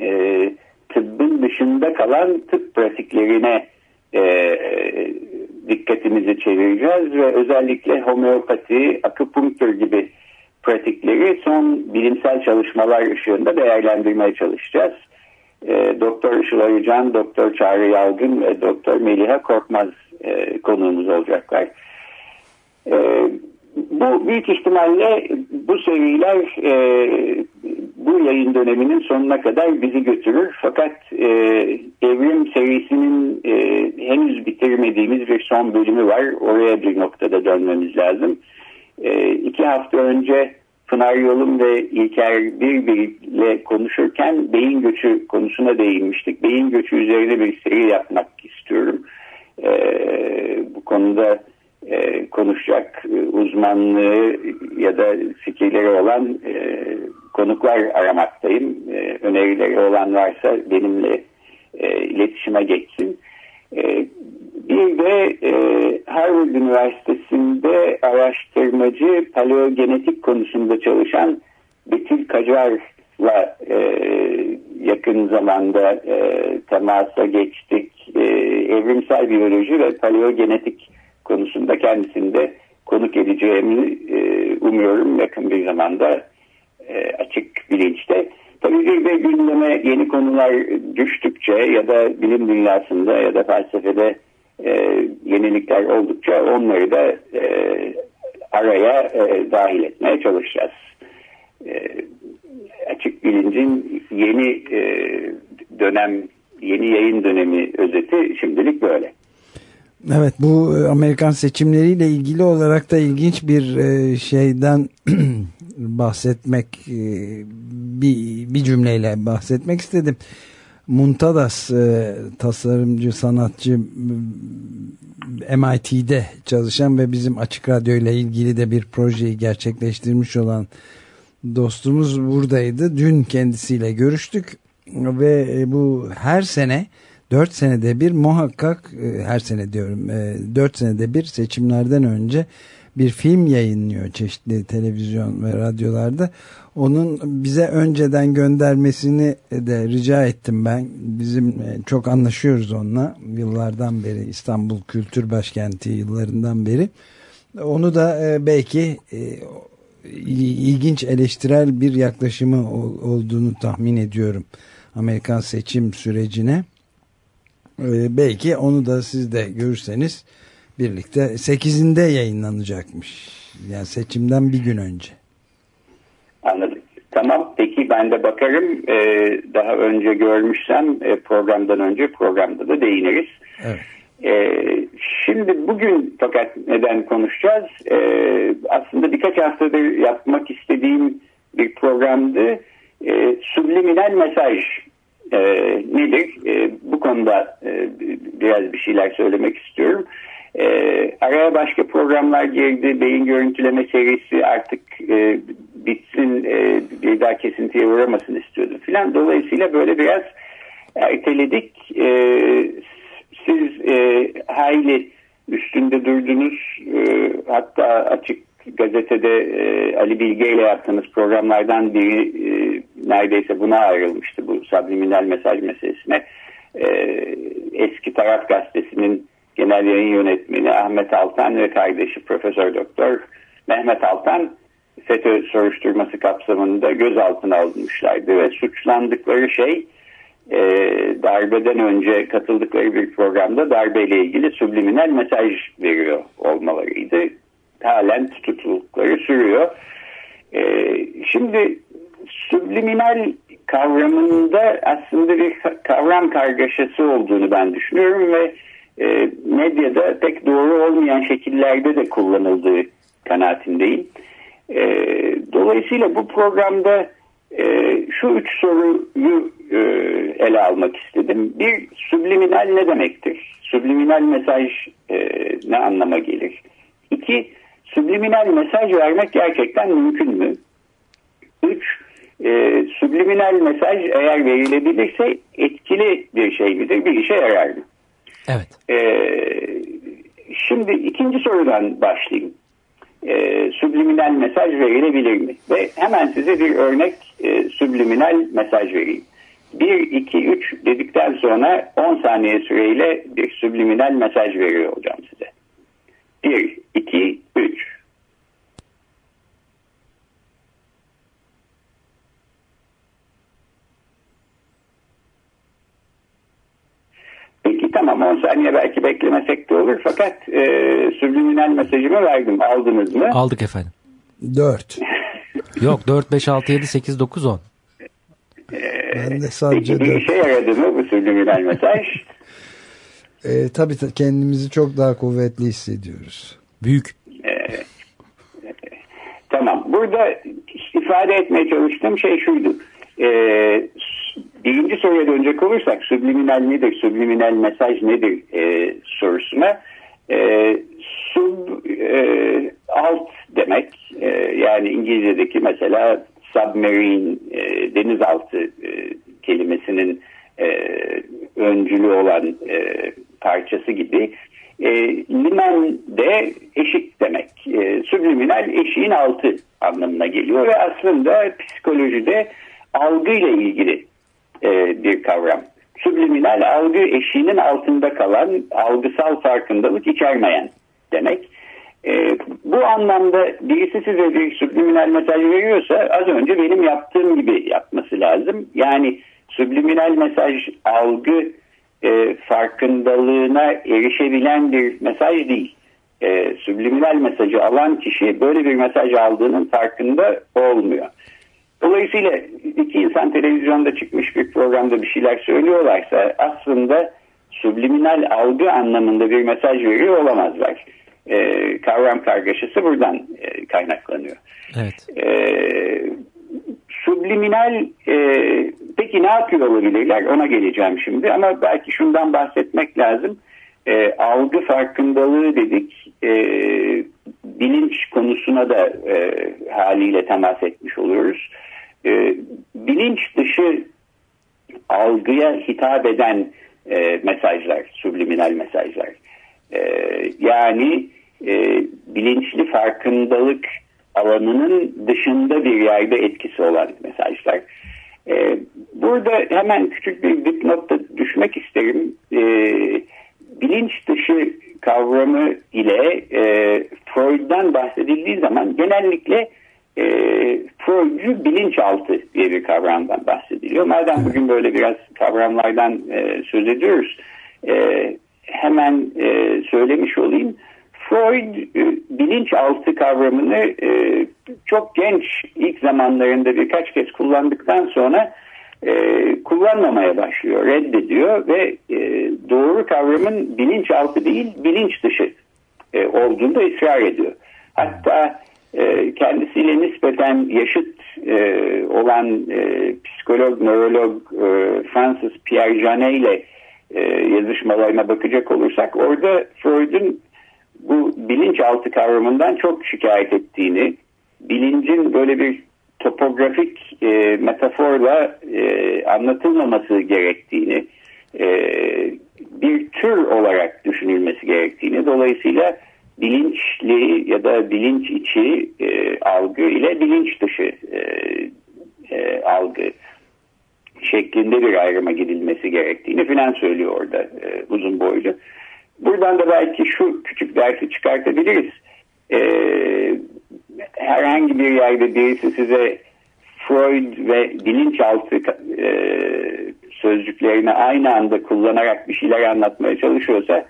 e, tıbbın dışında kalan tıp pratiklerine e, dikkatimizi çevireceğiz ve özellikle homeopati, akupunktur gibi pratikleri son bilimsel çalışmalar ışığında değerlendirmeye çalışacağız. E, Doktor Işıl Arıcan, Doktor Çağrı Yalgın ve Doktor Meliha Korkmaz e, konuğumuz olacaklar. E, bu büyük ihtimalle bu seriler e, bu yayın döneminin sonuna kadar bizi götürür. Fakat e, Evrim serisinin e, henüz bitirmediğimiz bir son bölümü var. Oraya bir noktada dönmemiz lazım. E, iki hafta önce Pınar Yolum ve İlker birbiriyle konuşurken beyin göçü konusuna değinmiştik. Beyin göçü üzerine bir seri yapmak istiyorum. E, bu konuda e, konuşacak e, uzmanlığı ya da fikirleri olan e, konuklar aramaktayım. E, önerileri olan varsa benimle e, iletişime geçsin. E, bir de e, Harvard Üniversitesi'nde araştırmacı paleogenetik konusunda çalışan Betül Kacar'la e, yakın zamanda temasa geçtik. Evrimsel biyoloji ve paleogenetik konusunda kendisinde konuk edeceğimi umuyorum yakın bir zamanda açık bilinçte. Tabii bir de gündeme yeni konular düştükçe ya da bilim dünyasında ya da felsefede e, yenilikler oldukça onları da e, araya e, dahil etmeye çalışacağız. E, açık bilincin yeni e, dönem, yeni yayın dönemi özeti şimdilik böyle. Evet bu e, Amerikan seçimleriyle ilgili olarak da ilginç bir e, şeyden bahsetmek e, bir, bir cümleyle bahsetmek istedim. Muntadas tasarımcı sanatçı MIT'de çalışan ve bizim Açık Radyo ile ilgili de bir projeyi gerçekleştirmiş olan dostumuz buradaydı. Dün kendisiyle görüştük ve bu her sene 4 senede bir muhakkak e, her sene diyorum 4 e, senede bir seçimlerden önce bir film yayınlıyor çeşitli televizyon ve radyolarda. Onun bize önceden göndermesini de rica ettim ben. Bizim e, çok anlaşıyoruz onunla yıllardan beri İstanbul Kültür Başkenti yıllarından beri. Onu da belki ilginç eleştirel bir yaklaşımı olduğunu tahmin ediyorum Amerikan seçim sürecine. Ee, belki onu da siz de görürseniz birlikte 8'inde yayınlanacakmış. Yani seçimden bir gün önce. Anladım. Tamam peki ben de bakarım. Ee, daha önce görmüşsem e, programdan önce programda da değiniriz. Evet. Ee, şimdi bugün fakat neden konuşacağız? Ee, aslında birkaç haftadır yapmak istediğim bir programdı. Ee, subliminal mesaj e, nedir? E, bu konuda e, biraz bir şeyler söylemek istiyorum. E, araya başka programlar girdi. Beyin görüntüleme serisi artık e, bitsin, e, bir daha kesintiye uğramasın istiyordum filan. Dolayısıyla böyle biraz erteledik. E, siz e, hayli üstünde durdunuz. E, hatta açık gazetede e, Ali Bilge ile yaptığımız programlardan biri e, neredeyse buna ayrılmıştı bu subliminal mesaj meselesine. E, eski Taraf Gazetesi'nin genel yayın yönetmeni Ahmet Altan ve kardeşi Profesör Doktor Mehmet Altan FETÖ soruşturması kapsamında gözaltına alınmışlardı ve suçlandıkları şey e, darbeden önce katıldıkları bir programda darbeyle ilgili subliminal mesaj veriyor olmalarıydı halen tutuklulukları sürüyor. Ee, şimdi subliminal kavramında aslında bir kavram kargaşası olduğunu ben düşünüyorum ve e, medyada pek doğru olmayan şekillerde de kullanıldığı kanaatindeyim. E, dolayısıyla bu programda e, şu üç soruyu e, ele almak istedim. Bir, subliminal ne demektir? Subliminal mesaj e, ne anlama gelir? İki, subliminal mesaj vermek gerçekten mümkün mü? Üç, e, subliminal mesaj eğer verilebilirse etkili bir şey midir, bir işe yarar mı? Evet. E, şimdi ikinci sorudan başlayayım. E, subliminal mesaj verilebilir mi? Ve hemen size bir örnek e, subliminal mesaj vereyim. 1, 2, 3 dedikten sonra 10 saniye süreyle bir subliminal mesaj veriyor hocam size. 1, 2, 3. Peki tamam 10 saniye belki beklemesek de olur fakat e, subliminal mesajımı verdim. Aldınız mı? Aldık efendim. 4. Yok 4, 5, 6, 7, 8, 9, 10. Ben de sadece Peki bir işe yaradı mı bu subliminal mesaj? e, tabii kendimizi çok daha kuvvetli hissediyoruz. Büyük. E, tamam. Burada ifade etmeye çalıştığım şey şuydu. E, birinci soruya dönecek olursak subliminal nedir, subliminal mesaj nedir e, sorusuna e, sub e, alt demek e, yani İngilizce'deki mesela submarine e, denizaltı e, kelimesinin e, öncülü olan e, parçası gibi e, liman de eşik demek. E, subliminal eşiğin altı anlamına geliyor ve aslında psikolojide algıyla ilgili e, bir kavram. Subliminal algı eşiğinin altında kalan algısal farkındalık içermeyen demek. E, bu anlamda birisi size bir subliminal mesaj veriyorsa az önce benim yaptığım gibi yapması lazım. Yani subliminal mesaj algı e, farkındalığına erişebilen bir mesaj değil. E, subliminal mesajı alan kişi böyle bir mesaj aldığının farkında olmuyor. Dolayısıyla iki insan televizyonda çıkmış bir programda bir şeyler söylüyorlarsa aslında subliminal algı anlamında bir mesaj veriyor olamazlar. E, kavram kargaşası buradan e, kaynaklanıyor. Evet. E, subliminal e, peki ne yapıyor olabilirler ona geleceğim şimdi ama belki şundan bahsetmek lazım. E, algı farkındalığı dedik. E, bilinç konusuna da e, haliyle temas etmiş oluyoruz. E, bilinç dışı algıya hitap eden e, mesajlar, subliminal mesajlar. E, yani e, bilinçli farkındalık alanının dışında bir yerde etkisi olan mesajlar. E, burada hemen küçük bir dipnotta düşmek isterim. E, bilinç dışı kavramı ile e, Freud'dan bahsedildiği zaman genellikle e, Freudcu bilinçaltı diye bir kavramdan bahsediliyor. Madem bugün böyle biraz kavramlardan e, söz ediyoruz, e, hemen e, söylemiş olayım. Freud e, bilinçaltı kavramını e, çok genç ilk zamanlarında birkaç kez kullandıktan sonra e, kullanmamaya başlıyor, reddediyor ve doğru kavramın bilinçaltı değil bilinç dışı olduğunda ısrar ediyor. Hatta kendisiyle nispeten yaşıt olan psikolog, nörolog Francis Pierre Janet ile yazışmalarına bakacak olursak orada Freud'un bu bilinçaltı kavramından çok şikayet ettiğini, bilincin böyle bir topografik e, metaforla e, anlatılmaması gerektiğini, e, bir tür olarak düşünülmesi gerektiğini, dolayısıyla bilinçli ya da bilinç içi e, algı ile bilinç dışı e, e, algı şeklinde bir ayrıma gidilmesi gerektiğini filan söylüyor orada e, uzun boylu. Buradan da belki şu küçük dersi çıkartabiliriz. E, herhangi bir yerde birisi size Freud ve bilinçaltı e, sözcüklerini aynı anda kullanarak bir şeyler anlatmaya çalışıyorsa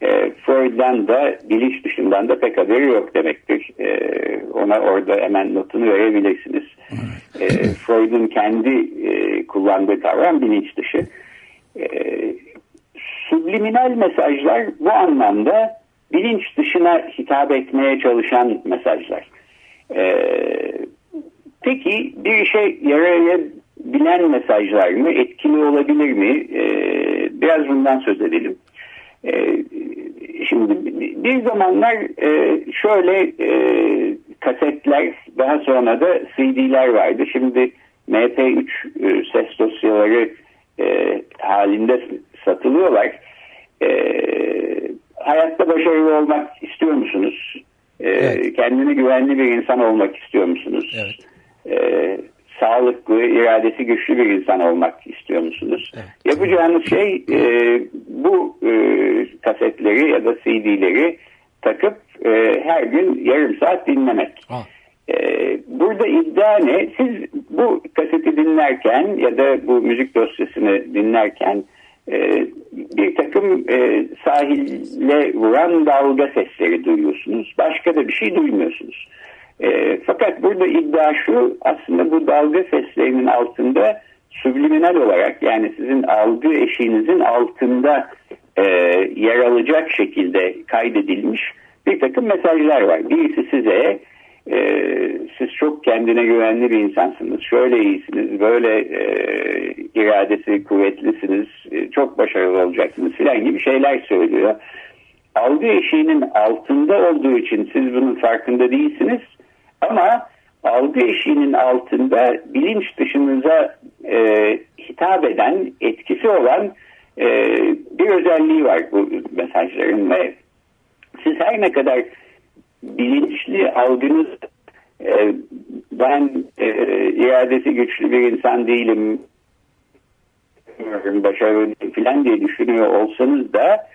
e, Freud'dan da bilinç dışından da pek haberi yok demektir. E, ona orada hemen notunu verebilirsiniz. E, Freud'un kendi e, kullandığı kavram bilinç dışı. E, subliminal mesajlar bu anlamda bilinç dışına hitap etmeye çalışan mesajlar. E, peki bir işe yarayabilen mesajlar mı? Etkili olabilir mi? E, biraz bundan söz edelim. E, şimdi bir zamanlar e, şöyle e, kasetler daha sonra da CD'ler vardı. Şimdi MP3 e, ses dosyaları e, halinde satılıyorlar. E, hayatta başarılı olmak istiyor musunuz? E, evet. Kendine güvenli bir insan olmak istiyor musunuz? Evet. E, sağlıklı, iradesi güçlü bir insan olmak istiyor musunuz? Evet. Yapacağınız şey e, bu e, kasetleri ya da CD'leri takıp e, her gün yarım saat dinlemek. E, burada iddia ne? Siz bu kaseti dinlerken ya da bu müzik dosyasını dinlerken e, bir takım e, sahile vuran dalga sesleri duyuyorsunuz. Başka da bir şey duymuyorsunuz. E, fakat burada iddia şu aslında bu dalga seslerinin altında subliminal olarak yani sizin algı eşiğinizin altında e, yer alacak şekilde kaydedilmiş bir takım mesajlar var. Birisi size e, siz çok kendine güvenli bir insansınız, şöyle iyisiniz, böyle e, iradesi kuvvetlisiniz, e, çok başarılı olacaksınız filan gibi şeyler söylüyor. Algı eşiğinin altında olduğu için siz bunun farkında değilsiniz ama algı eşiğinin altında bilinç dışınıza e, hitap eden, etkisi olan e, bir özelliği var bu mesajların ve siz her ne kadar bilinçli algınız e, ben e, iradesi güçlü bir insan değilim başarılı falan diye düşünüyor olsanız da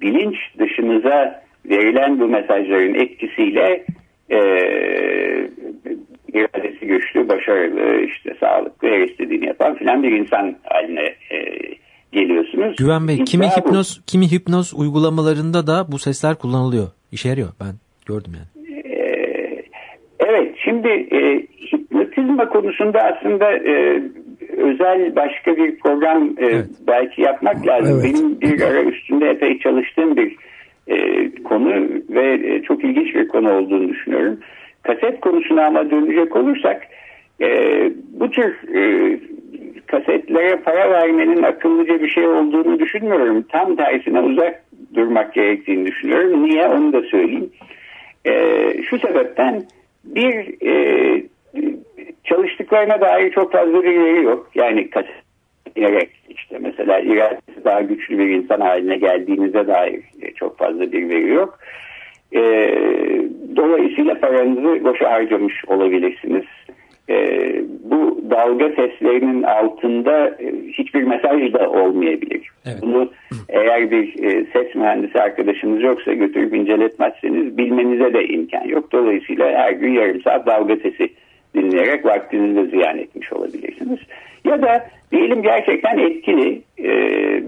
bilinç dışınıza verilen bu mesajların etkisiyle e, iradesi güçlü, başarılı, işte sağlıklı, her istediğini yapan filan bir insan haline e, geliyorsunuz. Güven Bey, kimi bu. hipnoz kimi hipnoz uygulamalarında da bu sesler kullanılıyor. İşe yarıyor. Ben gördüm yani. Ee, Evet, şimdi e, hipnotizma konusunda aslında e, özel başka bir program e, Evet. belki yapmak lazım. Evet. Benim bir ara üstünde epey çalıştığım bir e, konu ve e, çok ilginç bir konu olduğunu düşünüyorum. Kaset konusuna ama dönecek olursak e, bu tür e, kasetlere para vermenin akıllıca bir şey olduğunu düşünmüyorum. Tam tersine uzak durmak gerektiğini düşünüyorum. Niye onu da söyleyeyim. Ee, şu sebepten bir e, çalıştıklarına dair çok fazla bir veri yok. Yani kasetleyerek işte mesela iradesi daha güçlü bir insan haline geldiğinize dair çok fazla bir veri yok. E, dolayısıyla paranızı boşa harcamış olabilirsiniz. E, bu dalga seslerinin altında e, hiçbir mesaj da olmayabilir. Evet. Bunu eğer bir e, ses mühendisi arkadaşınız yoksa götürüp inceletmezseniz bilmenize de imkan yok. Dolayısıyla her gün yarım saat dalga sesi dinleyerek vaktinizi de ziyan etmiş olabilirsiniz. Ya da diyelim gerçekten etkili e,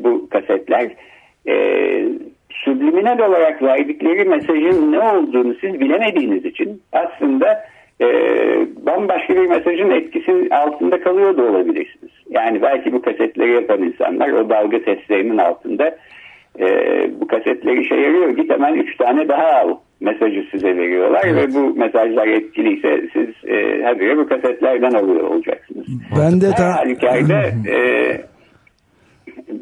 bu kasetler e, subliminal olarak verdikleri mesajın ne olduğunu siz bilemediğiniz için aslında e, bambaşka bir mesajın etkisinin altında kalıyor da olabilirsiniz. Yani belki bu kasetleri yapan insanlar o dalga testlerinin altında e, bu kasetler işe yarıyor git hemen 3 tane daha al mesajı size veriyorlar ve bu mesajlar etkiliyse siz e, habire bu kasetlerden alıyor olacaksınız. Ben de ta halükarda e,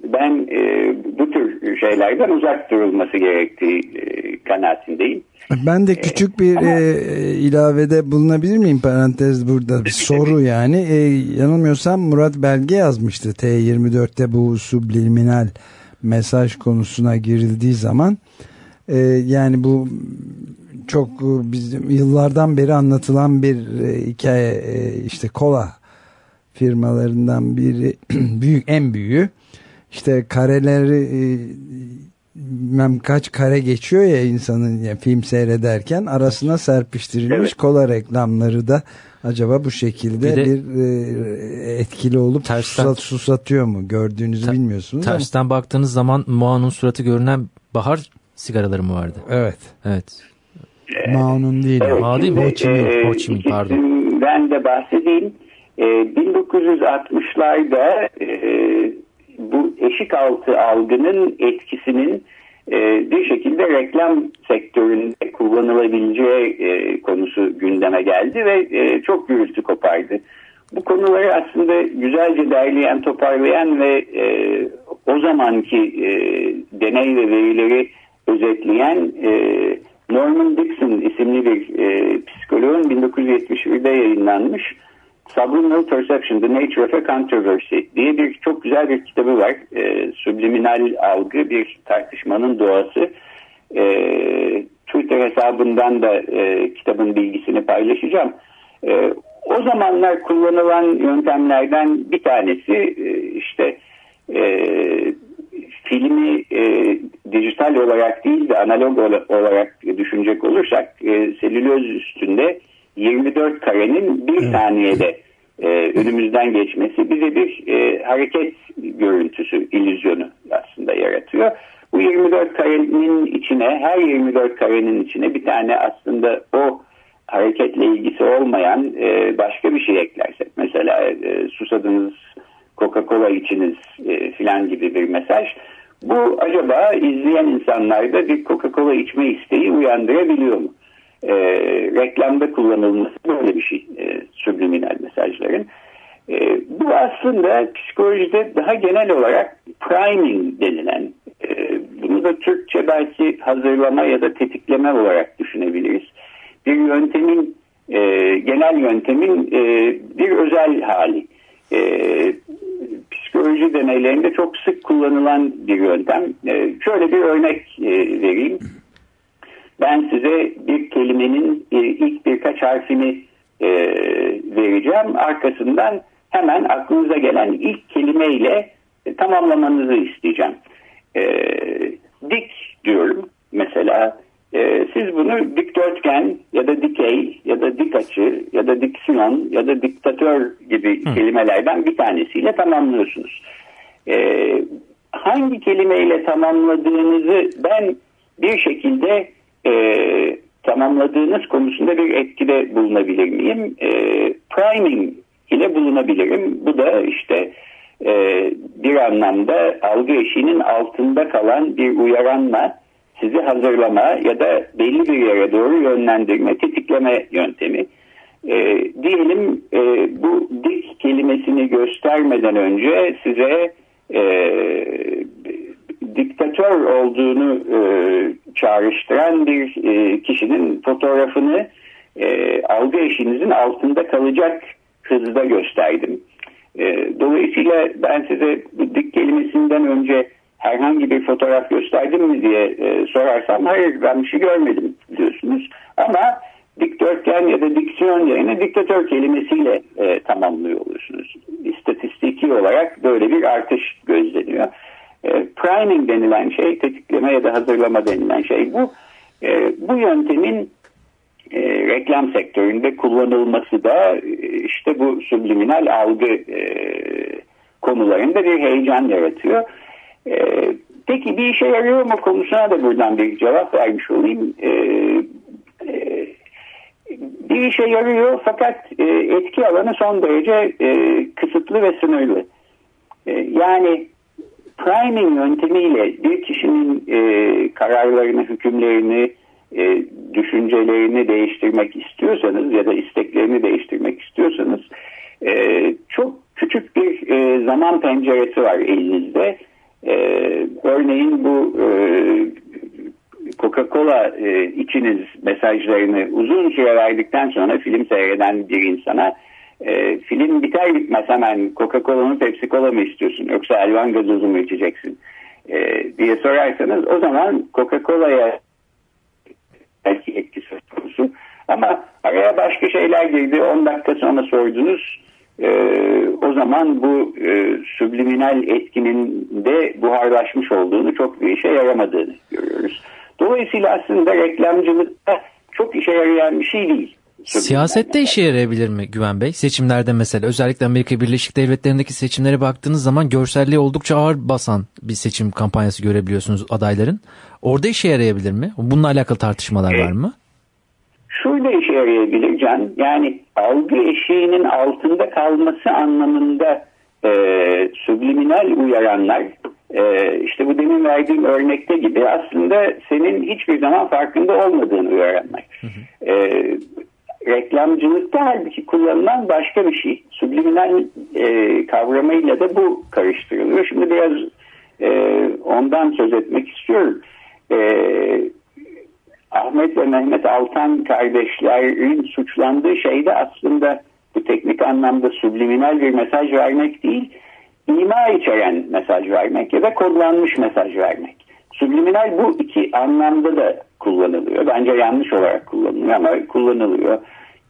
ben e, bu tür şeylerden uzak durulması gerektiği e. ben de küçük bir ama- e, ilavede bulunabilir miyim? Parantez burada. Bir soru yani. E, yanılmıyorsam Murat Belge yazmıştı. T24'te bu subliminal mesaj konusuna girildiği zaman. E, yani bu çok e, bizim yıllardan beri anlatılan bir e, hikaye e, işte kola firmalarından biri büyük en büyüğü. İşte kareleri e, bilmem kaç kare geçiyor ya insanın ya film seyrederken arasına serpiştirilmiş Evet. kola reklamları da acaba bu şekilde Bir de- bir, e, etkili olup Tersten- susat, susatıyor mu gördüğünüzü Ter- bilmiyorsunuz ama Tersten baktığınız zaman Moa'nın suratı görünen bahar sigaraları mı vardı? evet Evet. Mao'nun değil Evet, Aa, değil mi? şimdi, Ho Chi Minh, e, Ho Chi Minh, pardon. ikisinden de bahsedeyim. E, 1960'larda e, bu eşik altı algının etkisinin e, bir şekilde reklam sektöründe kullanılabileceği e, konusu gündeme geldi ve e, çok gürültü kopardı. Bu konuları aslında güzelce derleyen, toparlayan ve e, o zamanki e, deney ve verileri özetleyen e, Norman Dixon isimli bir e, psikoloğun 1971'de yayınlanmış Subliminal Perception, The Nature of a Controversy diye bir çok güzel bir kitabı var. E, subliminal algı bir tartışmanın doğası. E, Twitter hesabından da e, kitabın bilgisini paylaşacağım. E, o zamanlar kullanılan yöntemlerden bir tanesi e, işte e, filmi e, dijital olarak değil de analog ola- olarak düşünecek olursak e, selüloz üstünde 24 karenin bir saniyede e, önümüzden geçmesi bize bir e, hareket görüntüsü, illüzyonu aslında yaratıyor. Bu 24 karenin içine, her 24 karenin içine bir tane aslında o hareketle ilgisi olmayan e, başka bir şey eklersek. Mesela e, susadınız, Coca-Cola içiniz e, filan gibi bir mesaj. Bu acaba izleyen insanlarda bir Coca-Cola içme isteği uyandırabiliyor mu? E, reklamda kullanılması böyle bir şey e, subliminal mesajların. E, bu aslında psikolojide daha genel olarak priming denilen, e, bunu da Türkçe belki hazırlama ya da tetikleme olarak düşünebiliriz. Bir yöntemin, e, genel yöntemin e, bir özel hali. E, psikoloji deneylerinde çok sık kullanılan bir yöntem. E, şöyle bir örnek e, vereyim. Ben size bir kelimenin e, ilk birkaç harfini e, vereceğim. Arkasından hemen aklınıza gelen ilk kelimeyle e, tamamlamanızı isteyeceğim. Dik diyorum. Mesela siz bunu dikdörtgen ya da dikey ya da dik açı ya da diksiyon ya da diktatör gibi Hı. kelimelerden bir tanesiyle tamamlıyorsunuz. Hangi kelimeyle tamamladığınızı ben bir şekilde e, tamamladığınız konusunda bir etkide bulunabilir miyim? E, priming ile bulunabilirim. Bu da işte e, bir anlamda algı eşiğinin altında kalan bir uyaranla sizi hazırlama ya da belli bir yere doğru yönlendirme, tetikleme yöntemi. E, diyelim e, bu dik kelimesini göstermeden önce size e, diktatör olduğunu e, çağrıştıran bir e, kişinin fotoğrafını e, algı eşinizin altında kalacak hızda gösterdim. E, dolayısıyla ben size dik kelimesinden önce herhangi bir fotoğraf gösterdim mi diye e, sorarsam hayır ben bir şey görmedim diyorsunuz. Ama dikdörtgen ya da diksiyon yerine diktatör kelimesiyle e, tamamlıyor olursunuz. İstatistiki olarak böyle bir artış gözleniyor. E, priming denilen şey, tetikleme ya da hazırlama denilen şey bu. E, bu yöntemin e, reklam sektöründe kullanılması da e, işte bu subliminal algı e, konularında bir heyecan yaratıyor. E, peki bir işe yarıyor mu konusuna da buradan bir cevap vermiş olayım. E, e, bir işe yarıyor fakat e, etki alanı son derece e, kısıtlı ve sınırlı. E, yani priming yöntemiyle bir kişinin e, kararlarını, hükümlerini, e, düşüncelerini değiştirmek istiyorsanız ya da isteklerini değiştirmek istiyorsanız e, çok küçük bir e, zaman penceresi var elinizde. E, örneğin bu e, Coca-Cola e, içiniz mesajlarını uzun süre verdikten sonra film seyreden bir insana e, film biter bitmez hemen Coca-Cola mı Pepsi Cola mı istiyorsun? Yoksa elvan gazozu mu içeceksin? E, diye sorarsanız o zaman Coca-Cola'ya belki etki söz konusu. Ama araya başka şeyler girdi. 10 dakika sonra sordunuz. E, o zaman bu e, subliminal etkinin de buharlaşmış olduğunu çok bir işe yaramadığını görüyoruz. Dolayısıyla aslında reklamcılıkta çok işe yarayan bir şey değil. Siyasette işe yarayabilir mi Güven Bey? Seçimlerde mesela özellikle Amerika Birleşik Devletleri'ndeki seçimlere baktığınız zaman görselliği oldukça ağır basan bir seçim kampanyası görebiliyorsunuz adayların. Orada işe yarayabilir mi? Bununla alakalı tartışmalar var mı? Şurada işe yarayabilir Can. Yani algı eşiğinin altında kalması anlamında e, subliminal uyaranlar e, işte bu demin verdiğim örnekte gibi aslında senin hiçbir zaman farkında olmadığını uyaranlar. Hı hı. E, reklamcılıkta halbuki kullanılan başka bir şey. Subliminal e, kavramıyla da bu karıştırılıyor. Şimdi biraz e, ondan söz etmek istiyorum. E, Ahmet ve Mehmet Altan kardeşlerin suçlandığı şey de aslında bu teknik anlamda subliminal bir mesaj vermek değil, ima içeren mesaj vermek ya da kodlanmış mesaj vermek. Subliminal bu iki anlamda da kullanılıyor. Bence yanlış olarak kullanılıyor ama kullanılıyor.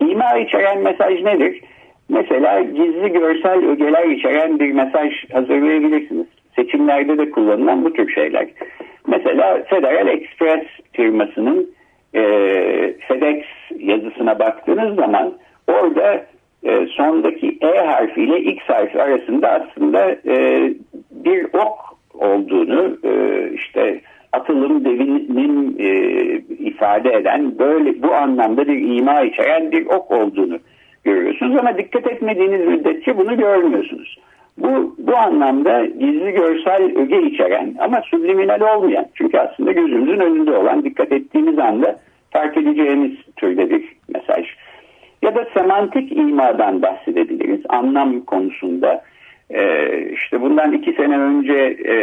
İma içeren mesaj nedir? Mesela gizli görsel ögeler içeren bir mesaj hazırlayabilirsiniz. Seçimlerde de kullanılan bu tür şeyler. Mesela Federal Express firmasının e, FedEx yazısına baktığınız zaman orada e, sondaki E harfiyle X harfi arasında aslında e, bir ok olduğunu e, işte atılım devinin e, ifade eden böyle bu anlamda bir ima içeren bir ok olduğunu görüyorsunuz ama dikkat etmediğiniz müddetçe bunu görmüyorsunuz. Bu, bu anlamda gizli görsel öge içeren ama subliminal olmayan çünkü aslında gözümüzün önünde olan dikkat ettiğimiz anda fark edeceğimiz türde bir mesaj. Ya da semantik imadan bahsedebiliriz anlam konusunda. Ee, işte bundan iki sene önce e,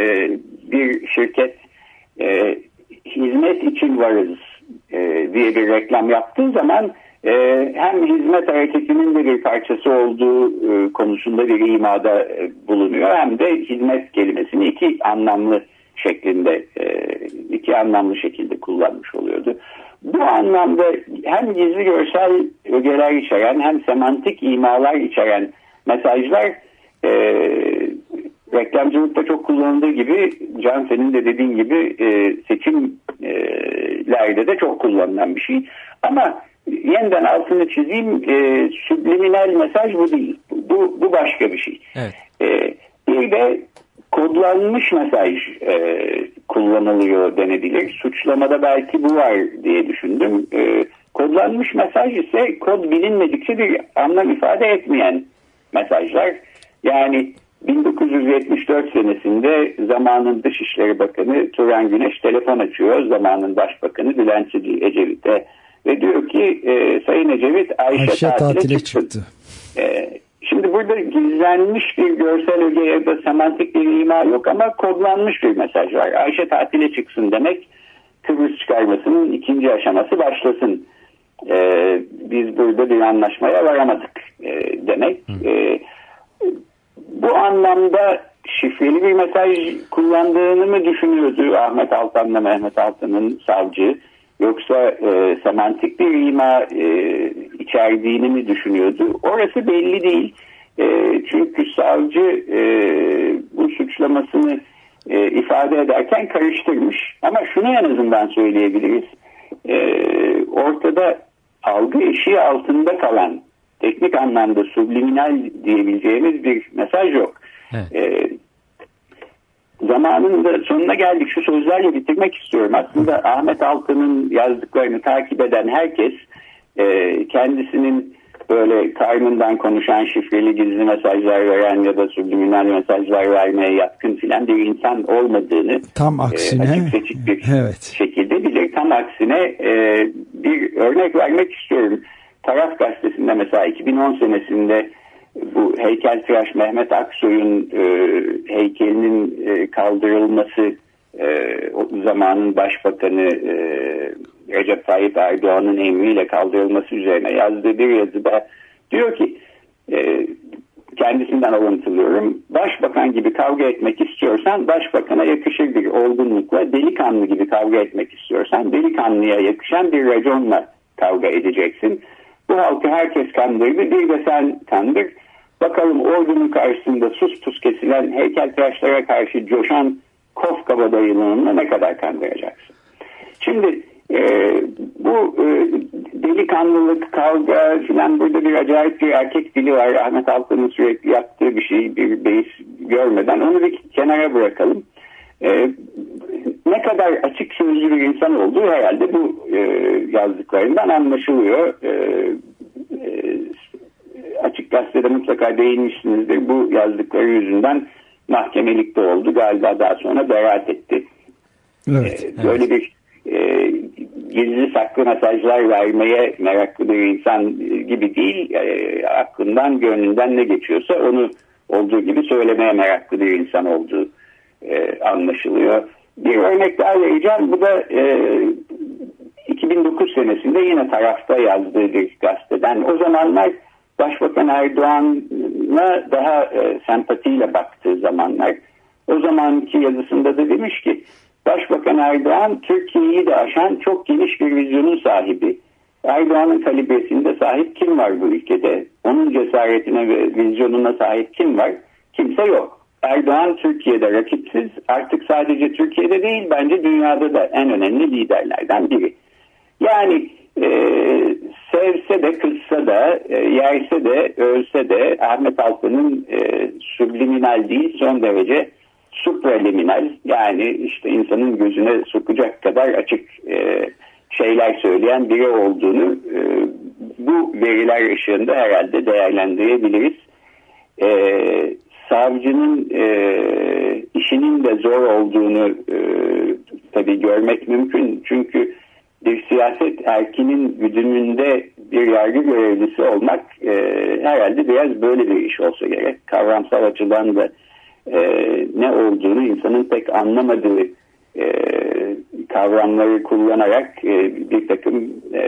bir şirket e, hizmet için varız e, diye bir reklam yaptığı zaman e, hem hizmet hareketinin de bir parçası olduğu e, konusunda bir imada e, bulunuyor hem de hizmet kelimesini iki anlamlı şeklinde e, iki anlamlı şekilde kullanmış oluyordu. Bu anlamda hem gizli görsel ögeler içeren hem semantik imalar içeren mesajlar e, reklamcılıkta çok kullanıldığı gibi Can senin de dediğin gibi e, seçim e, dillerde de çok kullanılan bir şey. Ama yeniden altını çizeyim e, subliminal mesaj bu değil. Bu, bu başka bir şey. Evet. E, bir de kodlanmış mesaj e, kullanılıyor denebilir. Suçlamada belki bu var diye düşündüm. E, kodlanmış mesaj ise kod bilinmedikçe bir anlam ifade etmeyen mesajlar. Yani 1974 senesinde zamanın Dışişleri Bakanı Turan Güneş telefon açıyor. Zamanın Başbakanı Bülent Ecevit'e ve diyor ki e, Sayın Ecevit Ayşe, Ayşe tatile, tatile çıktı. çıktı. E, şimdi burada gizlenmiş bir görsel öge ya da semantik bir ima yok ama kodlanmış bir mesaj var. Ayşe tatile çıksın demek Kıbrıs çıkarmasının ikinci aşaması başlasın. E, biz burada bir anlaşmaya varamadık e, demek. E, bu anlamda şifreli bir mesaj kullandığını mı düşünüyordu Ahmet Altan'la Mehmet Altan'ın savcı? Yoksa e, semantik bir ima e, içerdiğini mi düşünüyordu? Orası belli değil. E, çünkü savcı e, bu suçlamasını e, ifade ederken karıştırmış. Ama şunu en azından söyleyebiliriz. E, ortada algı eşiği altında kalan teknik anlamda subliminal diyebileceğimiz bir mesaj yok. Evet. E, zamanında sonuna geldik. Şu sözlerle bitirmek istiyorum. Aslında Ahmet Altan'ın yazdıklarını takip eden herkes e, kendisinin böyle karnından konuşan şifreli gizli mesajlar veren ya da subliminal mesajlar vermeye yatkın filan bir insan olmadığını Tam aksine e, açık seçik bir evet. şekilde bilir. Tam aksine e, bir örnek vermek istiyorum. Taraf gazetesinde mesela 2010 senesinde bu heykeltıraş Mehmet Aksoy'un e, heykelinin e, kaldırılması e, o zamanın başbakanı e, Recep Tayyip Erdoğan'ın emriyle kaldırılması üzerine yazdığı bir yazıda diyor ki e, kendisinden alıntılıyorum. Başbakan gibi kavga etmek istiyorsan başbakana yakışır bir olgunlukla delikanlı gibi kavga etmek istiyorsan delikanlıya yakışan bir raconla kavga edeceksin. Bu halkı herkes kandırdı bir de sen kandır. Bakalım ordunun karşısında sus pus kesilen heykeltıraşlara karşı coşan kof kabadayılığını ne kadar kandıracaksın? Şimdi e, bu e, delikanlılık, kavga filan burada bir acayip bir erkek dili var. Ahmet Altan'ın sürekli yaptığı bir şey, bir beis görmeden onu bir kenara bırakalım. E, ne kadar açık sözlü bir insan olduğu herhalde bu e, yazdıklarından anlaşılıyor. E, e, açık gazetede mutlaka değinmişsinizdir. Bu yazdıkları yüzünden mahkemelikte oldu. Galiba daha sonra beraat etti. Evet. Ee, böyle bir e, gizli saklı mesajlar vermeye meraklı bir insan gibi değil. E, aklından, gönlünden ne geçiyorsa onu olduğu gibi söylemeye meraklı bir insan olduğu e, anlaşılıyor. Bir örnek daha vereceğim. Bu da e, 2009 senesinde yine tarafta yazdığı bir gazeteden. O zamanlar Başbakan Erdoğan'a daha e, sempatiyle baktığı zamanlar. O zamanki yazısında da demiş ki Başbakan Erdoğan Türkiye'yi de aşan çok geniş bir vizyonun sahibi. Erdoğan'ın kalibresinde sahip kim var bu ülkede? Onun cesaretine ve vizyonuna sahip kim var? Kimse yok. Erdoğan Türkiye'de rakipsiz artık sadece Türkiye'de değil bence dünyada da en önemli liderlerden biri. Yani e, sevse de kızsa da e, yerse de ölse de Ahmet Altan'ın e, subliminal değil son derece supraliminal yani işte insanın gözüne sokacak kadar açık e, şeyler söyleyen biri olduğunu e, bu veriler ışığında herhalde değerlendirebiliriz. E, savcının e, işinin de zor olduğunu e, tabii görmek mümkün. Çünkü bir siyaset erkinin güdümünde bir yargı görevlisi olmak e, herhalde biraz böyle bir iş olsa gerek. Kavramsal açıdan da e, ne olduğunu insanın pek anlamadığı e, kavramları kullanarak e, bir takım e,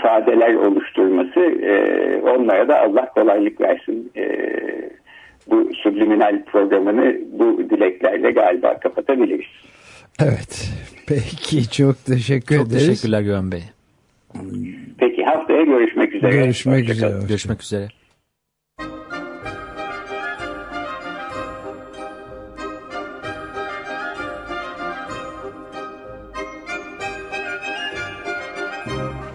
ifadeler oluşturması e, onlara da Allah kolaylık versin. E, bu subliminal programını bu dileklerle galiba kapatabiliriz. Evet. Peki çok teşekkür Çok ederiz. teşekkürler Güven Bey. Peki haftaya görüşmek üzere. Görüşmek Hoşçakalın. üzere. Görüşmek üzere.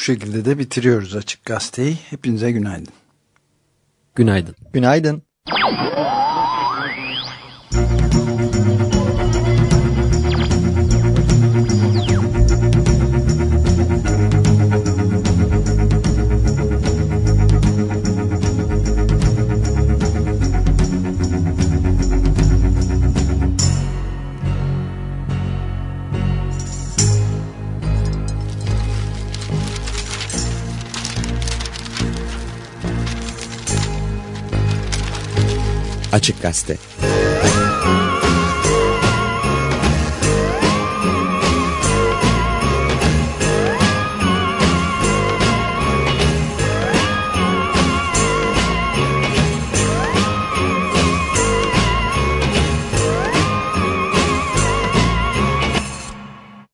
Bu şekilde de bitiriyoruz Açık Gazeteyi. Hepinize günaydın. Günaydın. Günaydın. Açık Gazete